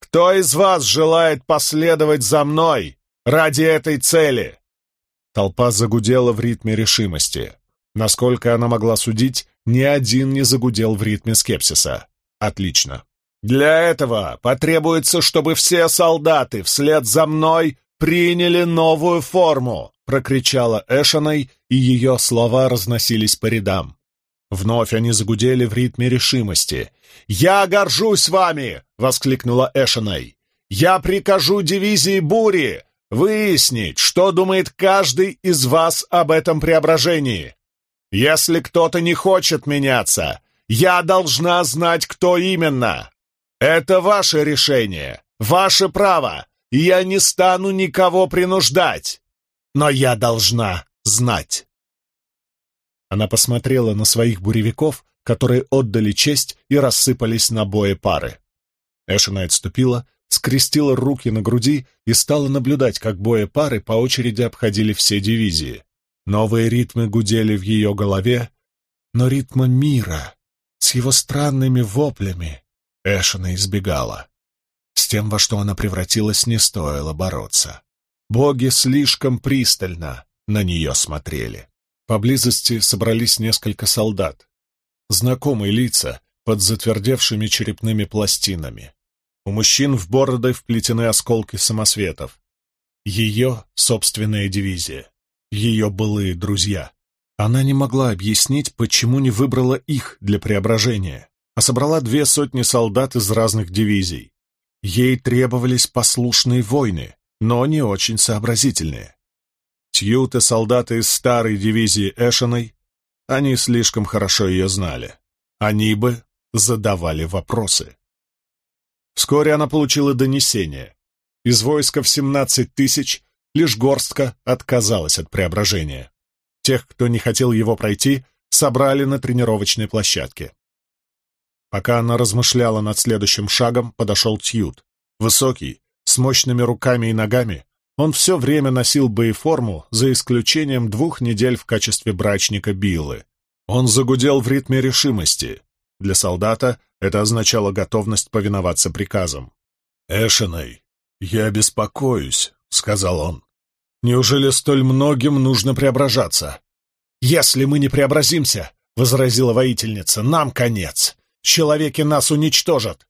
«Кто из вас желает последовать за мной ради этой цели?» Толпа загудела в ритме решимости. Насколько она могла судить, ни один не загудел в ритме скепсиса. Отлично. Для этого потребуется, чтобы все солдаты вслед за мной приняли новую форму, прокричала Эшиной, и ее слова разносились по рядам. Вновь они загудели в ритме решимости. «Я горжусь вами!» — воскликнула Эшиной. «Я прикажу дивизии бури выяснить, что думает каждый из вас об этом преображении. Если кто-то не хочет меняться, я должна знать, кто именно. Это ваше решение, ваше право, и я не стану никого принуждать. Но я должна знать. Она посмотрела на своих буревиков, которые отдали честь и рассыпались на бое пары. Эшена отступила, скрестила руки на груди и стала наблюдать, как боя пары по очереди обходили все дивизии. Новые ритмы гудели в ее голове, но ритма мира с его странными воплями Эшена избегала. С тем, во что она превратилась, не стоило бороться. Боги слишком пристально на нее смотрели. Поблизости собрались несколько солдат. Знакомые лица под затвердевшими черепными пластинами. У мужчин в бороды вплетены осколки самосветов. Ее собственная дивизия. Ее былые друзья. Она не могла объяснить, почему не выбрала их для преображения, а собрала две сотни солдат из разных дивизий. Ей требовались послушные воины, но не очень сообразительные. Тьют и солдаты из старой дивизии Эшеной, они слишком хорошо ее знали. Они бы задавали вопросы. Вскоре она получила донесение. Из войска в 17 тысяч лишь горстка отказалась от преображения. Тех, кто не хотел его пройти, собрали на тренировочной площадке. Пока она размышляла над следующим шагом, подошел Тьют. Высокий, с мощными руками и ногами, он все время носил боеформу, за исключением двух недель в качестве брачника Биллы. Он загудел в ритме решимости. Для солдата это означало готовность повиноваться приказам. «Эшеной, я беспокоюсь», — сказал он. «Неужели столь многим нужно преображаться?» «Если мы не преобразимся», — возразила воительница, — «нам конец. Человеки нас уничтожат».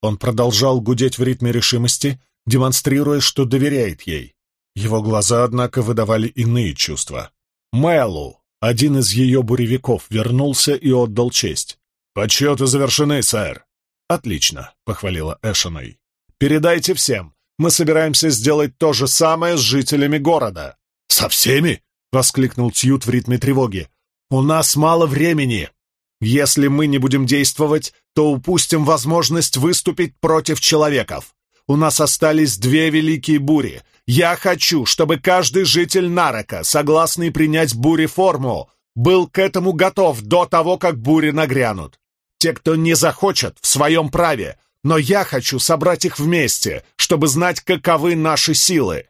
Он продолжал гудеть в ритме решимости, демонстрируя, что доверяет ей. Его глаза, однако, выдавали иные чувства. Мэлу, один из ее буревиков, вернулся и отдал честь. «Подсчеты завершены, сэр». «Отлично», — похвалила Эшеной. «Передайте всем. Мы собираемся сделать то же самое с жителями города». «Со всеми?» — воскликнул Тьют в ритме тревоги. «У нас мало времени. Если мы не будем действовать, то упустим возможность выступить против человеков. У нас остались две великие бури. Я хочу, чтобы каждый житель Нарока, согласный принять бури форму, был к этому готов до того, как бури нагрянут. Те, кто не захочет, в своем праве, но я хочу собрать их вместе, чтобы знать, каковы наши силы.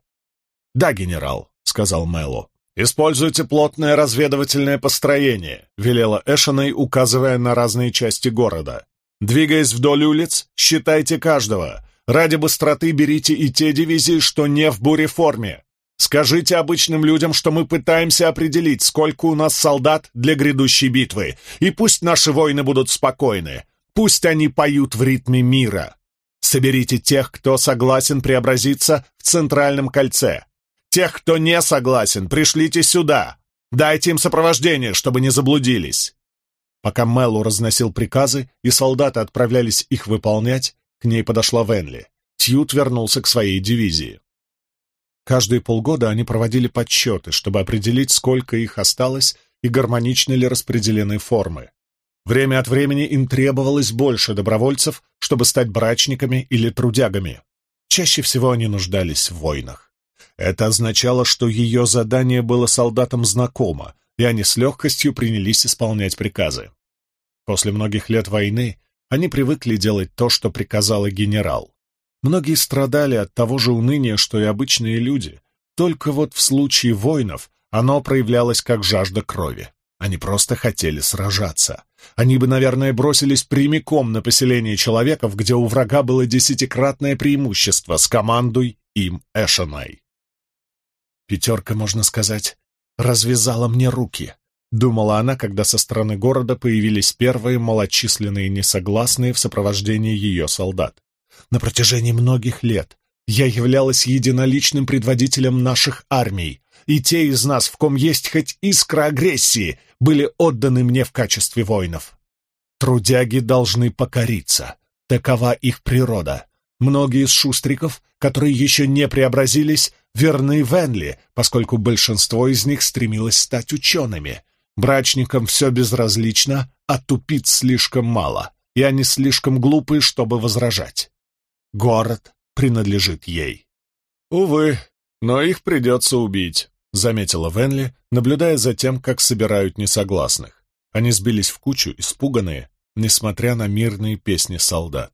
«Да, генерал», — сказал Мэлло. «Используйте плотное разведывательное построение», — велела Эшеной, указывая на разные части города. «Двигаясь вдоль улиц, считайте каждого. Ради быстроты берите и те дивизии, что не в буреформе. Скажите обычным людям, что мы пытаемся определить, сколько у нас солдат для грядущей битвы, и пусть наши воины будут спокойны, пусть они поют в ритме мира. Соберите тех, кто согласен преобразиться в Центральном кольце. Тех, кто не согласен, пришлите сюда. Дайте им сопровождение, чтобы не заблудились. Пока Меллу разносил приказы, и солдаты отправлялись их выполнять, к ней подошла Венли. Тьют вернулся к своей дивизии. Каждые полгода они проводили подсчеты, чтобы определить, сколько их осталось и гармонично ли распределены формы. Время от времени им требовалось больше добровольцев, чтобы стать брачниками или трудягами. Чаще всего они нуждались в войнах. Это означало, что ее задание было солдатам знакомо, и они с легкостью принялись исполнять приказы. После многих лет войны они привыкли делать то, что приказал генерал. Многие страдали от того же уныния, что и обычные люди. Только вот в случае воинов оно проявлялось как жажда крови. Они просто хотели сражаться. Они бы, наверное, бросились прямиком на поселение человеков, где у врага было десятикратное преимущество с командой им Эшенай. Пятерка, можно сказать, развязала мне руки, — думала она, когда со стороны города появились первые малочисленные несогласные в сопровождении ее солдат. На протяжении многих лет я являлась единоличным предводителем наших армий, и те из нас, в ком есть хоть искра агрессии, были отданы мне в качестве воинов. Трудяги должны покориться. Такова их природа. Многие из шустриков, которые еще не преобразились, верны Венли, поскольку большинство из них стремилось стать учеными. Брачникам все безразлично, а тупиц слишком мало, и они слишком глупые, чтобы возражать. Город принадлежит ей. «Увы, но их придется убить», — заметила Венли, наблюдая за тем, как собирают несогласных. Они сбились в кучу, испуганные, несмотря на мирные песни солдат.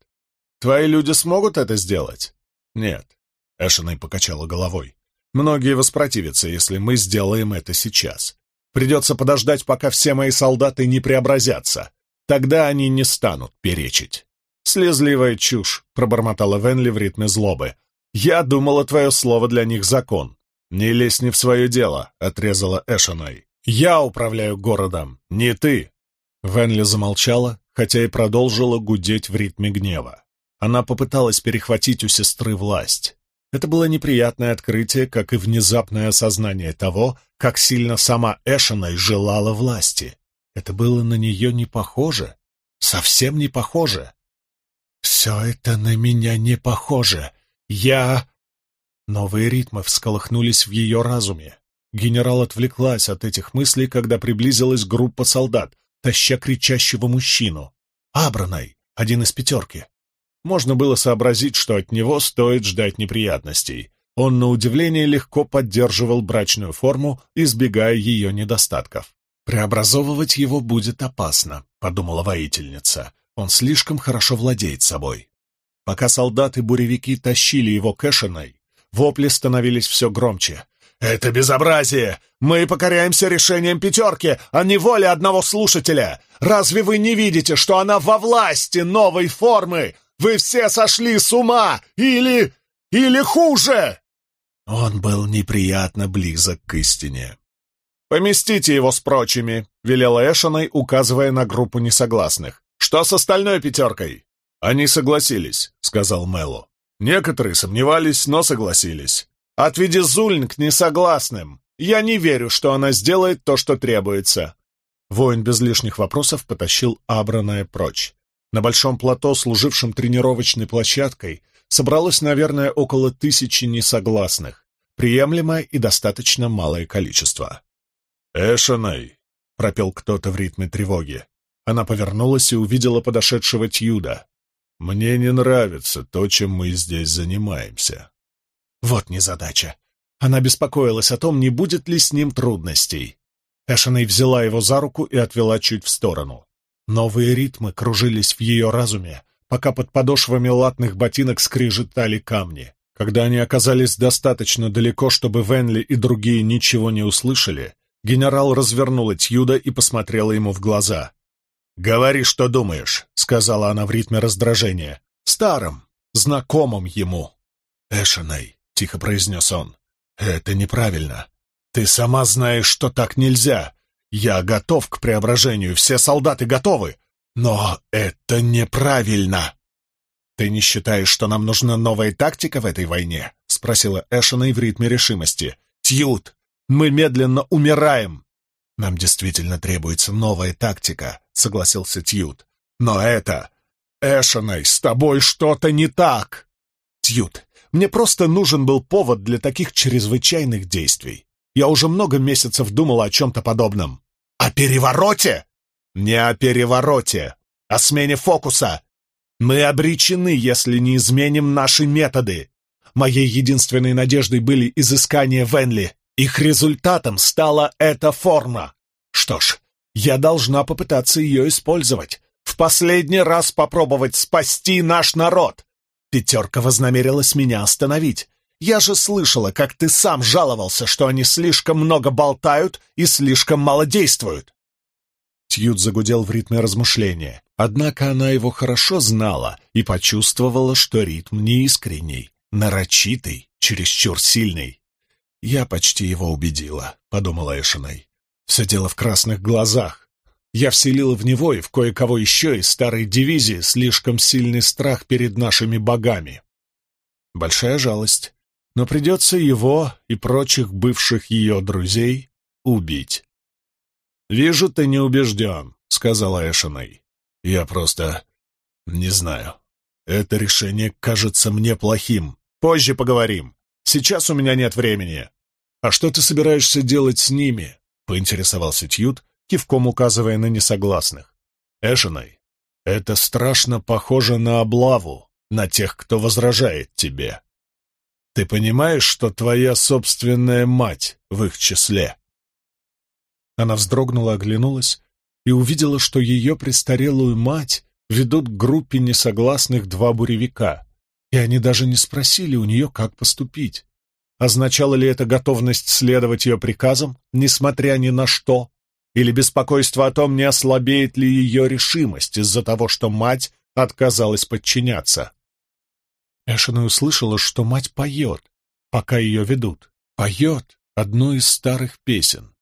«Твои люди смогут это сделать?» «Нет», — Эшеной покачала головой. «Многие воспротивятся, если мы сделаем это сейчас. Придется подождать, пока все мои солдаты не преобразятся. Тогда они не станут перечить». «Слезливая чушь», — пробормотала Венли в ритме злобы. «Я думала, твое слово для них закон». «Не лезь не в свое дело», — отрезала Эшеной. «Я управляю городом, не ты!» Венли замолчала, хотя и продолжила гудеть в ритме гнева. Она попыталась перехватить у сестры власть. Это было неприятное открытие, как и внезапное осознание того, как сильно сама Эшеной желала власти. Это было на нее не похоже, совсем не похоже. «Все это на меня не похоже. Я...» Новые ритмы всколыхнулись в ее разуме. Генерал отвлеклась от этих мыслей, когда приблизилась группа солдат, таща кричащего мужчину. Абраной, один из пятерки. Можно было сообразить, что от него стоит ждать неприятностей. Он, на удивление, легко поддерживал брачную форму, избегая ее недостатков. «Преобразовывать его будет опасно», — подумала воительница. «Он слишком хорошо владеет собой». Пока солдаты-буревики тащили его к Эшиной, вопли становились все громче. «Это безобразие! Мы покоряемся решением пятерки, а не воле одного слушателя! Разве вы не видите, что она во власти новой формы? Вы все сошли с ума! Или... или хуже!» Он был неприятно близок к истине. «Поместите его с прочими», — велела Эшиной, указывая на группу несогласных. «Что с остальной пятеркой?» «Они согласились», — сказал Мэлло. «Некоторые сомневались, но согласились. Отведи Зульн к несогласным. Я не верю, что она сделает то, что требуется». Воин без лишних вопросов потащил Абраная прочь. На большом плато, служившем тренировочной площадкой, собралось, наверное, около тысячи несогласных, приемлемое и достаточно малое количество. «Эшенай!» — пропел кто-то в ритме тревоги. Она повернулась и увидела подошедшего Тьюда. «Мне не нравится то, чем мы здесь занимаемся». Вот незадача. Она беспокоилась о том, не будет ли с ним трудностей. Эшеней взяла его за руку и отвела чуть в сторону. Новые ритмы кружились в ее разуме, пока под подошвами латных ботинок скрижетали камни. Когда они оказались достаточно далеко, чтобы Венли и другие ничего не услышали, генерал развернула Тьюда и посмотрела ему в глаза. «Говори, что думаешь», — сказала она в ритме раздражения. «Старым, знакомым ему». «Эшеней», — тихо произнес он, — «это неправильно. Ты сама знаешь, что так нельзя. Я готов к преображению, все солдаты готовы. Но это неправильно». «Ты не считаешь, что нам нужна новая тактика в этой войне?» — спросила Эшена в ритме решимости. «Тьют, мы медленно умираем!» «Нам действительно требуется новая тактика», — согласился Тьют. «Но это... Эшенай, с тобой что-то не так!» «Тьют, мне просто нужен был повод для таких чрезвычайных действий. Я уже много месяцев думал о чем-то подобном». «О перевороте?» «Не о перевороте, о смене фокуса. Мы обречены, если не изменим наши методы. Моей единственной надеждой были изыскания Венли. Их результатом стала эта форма. Что ж, я должна попытаться ее использовать. В последний раз попробовать спасти наш народ. Пятерка вознамерилась меня остановить. Я же слышала, как ты сам жаловался, что они слишком много болтают и слишком мало действуют. Тьют загудел в ритме размышления. Однако она его хорошо знала и почувствовала, что ритм неискренний, нарочитый, чересчур сильный. «Я почти его убедила», — подумала Эшиной. «Все дело в красных глазах. Я вселила в него и в кое-кого еще из старой дивизии слишком сильный страх перед нашими богами. Большая жалость, но придется его и прочих бывших ее друзей убить». «Вижу, ты не убежден», — сказала Эшиной. «Я просто... не знаю. Это решение кажется мне плохим. Позже поговорим. Сейчас у меня нет времени». «А что ты собираешься делать с ними?» — поинтересовался Тьют, кивком указывая на несогласных. «Эшиной, это страшно похоже на облаву, на тех, кто возражает тебе. Ты понимаешь, что твоя собственная мать в их числе?» Она вздрогнула, оглянулась и увидела, что ее престарелую мать ведут к группе несогласных два буревика, и они даже не спросили у нее, как поступить. Означало ли это готовность следовать ее приказам, несмотря ни на что, или беспокойство о том, не ослабеет ли ее решимость из-за того, что мать отказалась подчиняться? Эшена услышала, что мать поет, пока ее ведут. Поет одну из старых песен.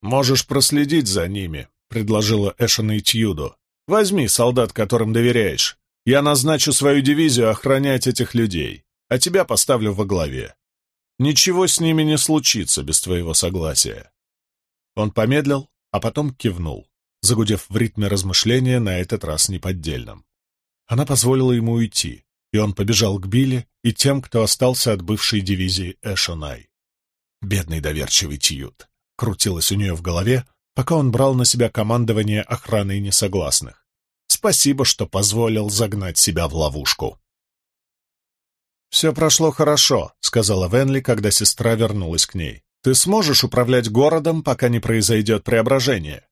«Можешь проследить за ними», — предложила Эшена и Тьюду. «Возьми солдат, которым доверяешь. Я назначу свою дивизию охранять этих людей, а тебя поставлю во главе. Ничего с ними не случится без твоего согласия». Он помедлил, а потом кивнул, загудев в ритме размышления, на этот раз неподдельном. Она позволила ему уйти, и он побежал к Билли и тем, кто остался от бывшей дивизии Эшонай. Бедный доверчивый Тьют крутилось у нее в голове, пока он брал на себя командование охраной несогласных. Спасибо, что позволил загнать себя в ловушку. «Все прошло хорошо», — сказала Венли, когда сестра вернулась к ней. «Ты сможешь управлять городом, пока не произойдет преображение?»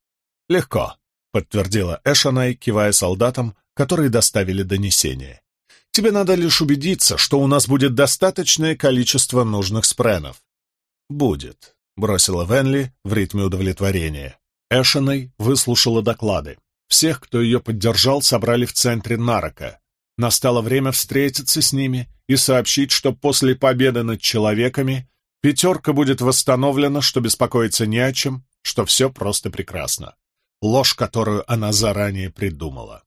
«Легко», — подтвердила Эшанай, кивая солдатам, которые доставили донесение. «Тебе надо лишь убедиться, что у нас будет достаточное количество нужных спренов». «Будет», — бросила Венли в ритме удовлетворения. Эшеной выслушала доклады. Всех, кто ее поддержал, собрали в центре Нарока. Настало время встретиться с ними и сообщить, что после победы над человеками пятерка будет восстановлена, что беспокоиться не о чем, что все просто прекрасно. Ложь, которую она заранее придумала.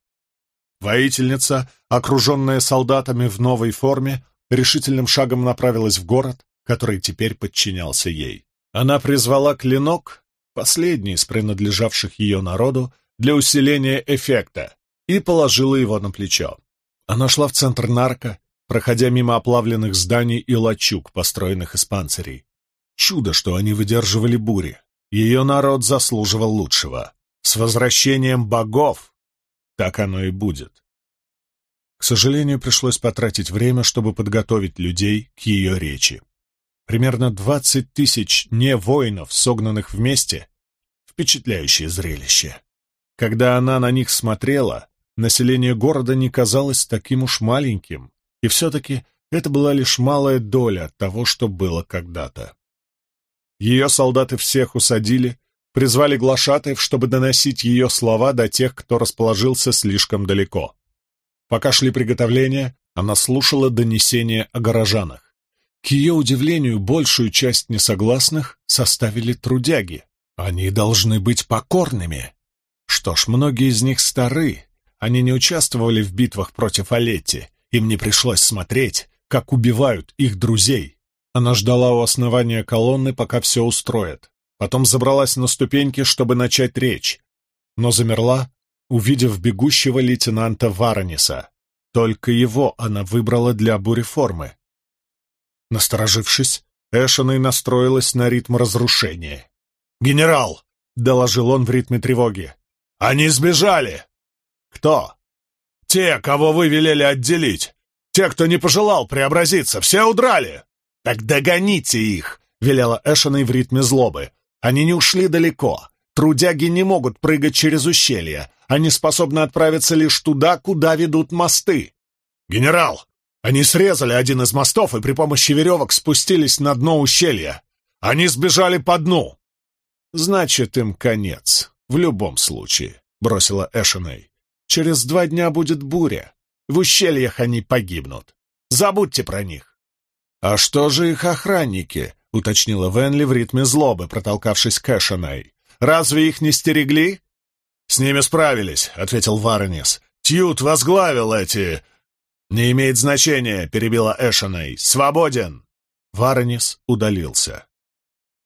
Воительница, окруженная солдатами в новой форме, решительным шагом направилась в город, который теперь подчинялся ей. Она призвала клинок, последний из принадлежавших ее народу, для усиления эффекта, и положила его на плечо. Она шла в центр нарка, проходя мимо оплавленных зданий и лачуг, построенных из панцирей. Чудо, что они выдерживали бури. Ее народ заслуживал лучшего. С возвращением богов так оно и будет. К сожалению, пришлось потратить время, чтобы подготовить людей к ее речи. Примерно двадцать тысяч не воинов, согнанных вместе. Впечатляющее зрелище. Когда она на них смотрела, население города не казалось таким уж маленьким, и все-таки это была лишь малая доля того, что было когда-то. Ее солдаты всех усадили, призвали глашатаев, чтобы доносить ее слова до тех, кто расположился слишком далеко. Пока шли приготовления, она слушала донесения о горожанах. К ее удивлению, большую часть несогласных составили трудяги. Они должны быть покорными. Что ж, многие из них стары. Они не участвовали в битвах против Олетти. Им не пришлось смотреть, как убивают их друзей. Она ждала у основания колонны, пока все устроят. Потом забралась на ступеньки, чтобы начать речь. Но замерла, увидев бегущего лейтенанта Вараниса. Только его она выбрала для буреформы. Насторожившись, Эшена настроилась на ритм разрушения. «Генерал!» — доложил он в ритме тревоги. «Они сбежали!» «Кто?» «Те, кого вы велели отделить! Те, кто не пожелал преобразиться, все удрали!» «Так догоните их!» — велела Эшена в ритме злобы. «Они не ушли далеко. Трудяги не могут прыгать через ущелье. Они способны отправиться лишь туда, куда ведут мосты». «Генерал, они срезали один из мостов и при помощи веревок спустились на дно ущелья. Они сбежали по дну. Значит, им конец. В любом случае, — бросила Эшеней. Через два дня будет буря. В ущельях они погибнут. Забудьте про них. А что же их охранники? — уточнила Венли в ритме злобы, протолкавшись к Эшеней. Разве их не стерегли? С ними справились, — ответил Варнис. Тьют возглавил эти «Не имеет значения», — перебила Эшеней. «Свободен!» Варонис удалился.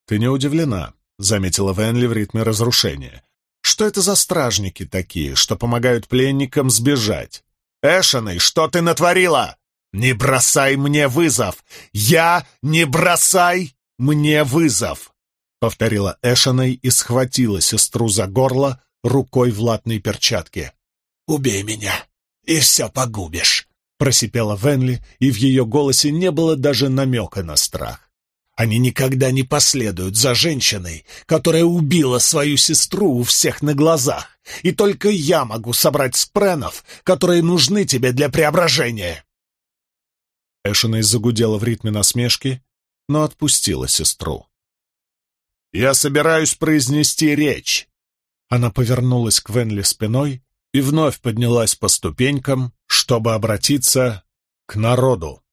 «Ты не удивлена», — заметила Венли в ритме разрушения. «Что это за стражники такие, что помогают пленникам сбежать?» «Эшеней, что ты натворила?» не бросай мне вызов! Я не бросай мне вызов!» — повторила Эшеной и схватила сестру за горло рукой в латной перчатке. «Убей меня, и все погубишь!» — просипела Венли, и в ее голосе не было даже намека на страх. «Они никогда не последуют за женщиной, которая убила свою сестру у всех на глазах, и только я могу собрать спренов, которые нужны тебе для преображения!» Эшиной загудела в ритме насмешки, но отпустила сестру. «Я собираюсь произнести речь!» Она повернулась к Венли спиной и вновь поднялась по ступенькам, чтобы обратиться к народу.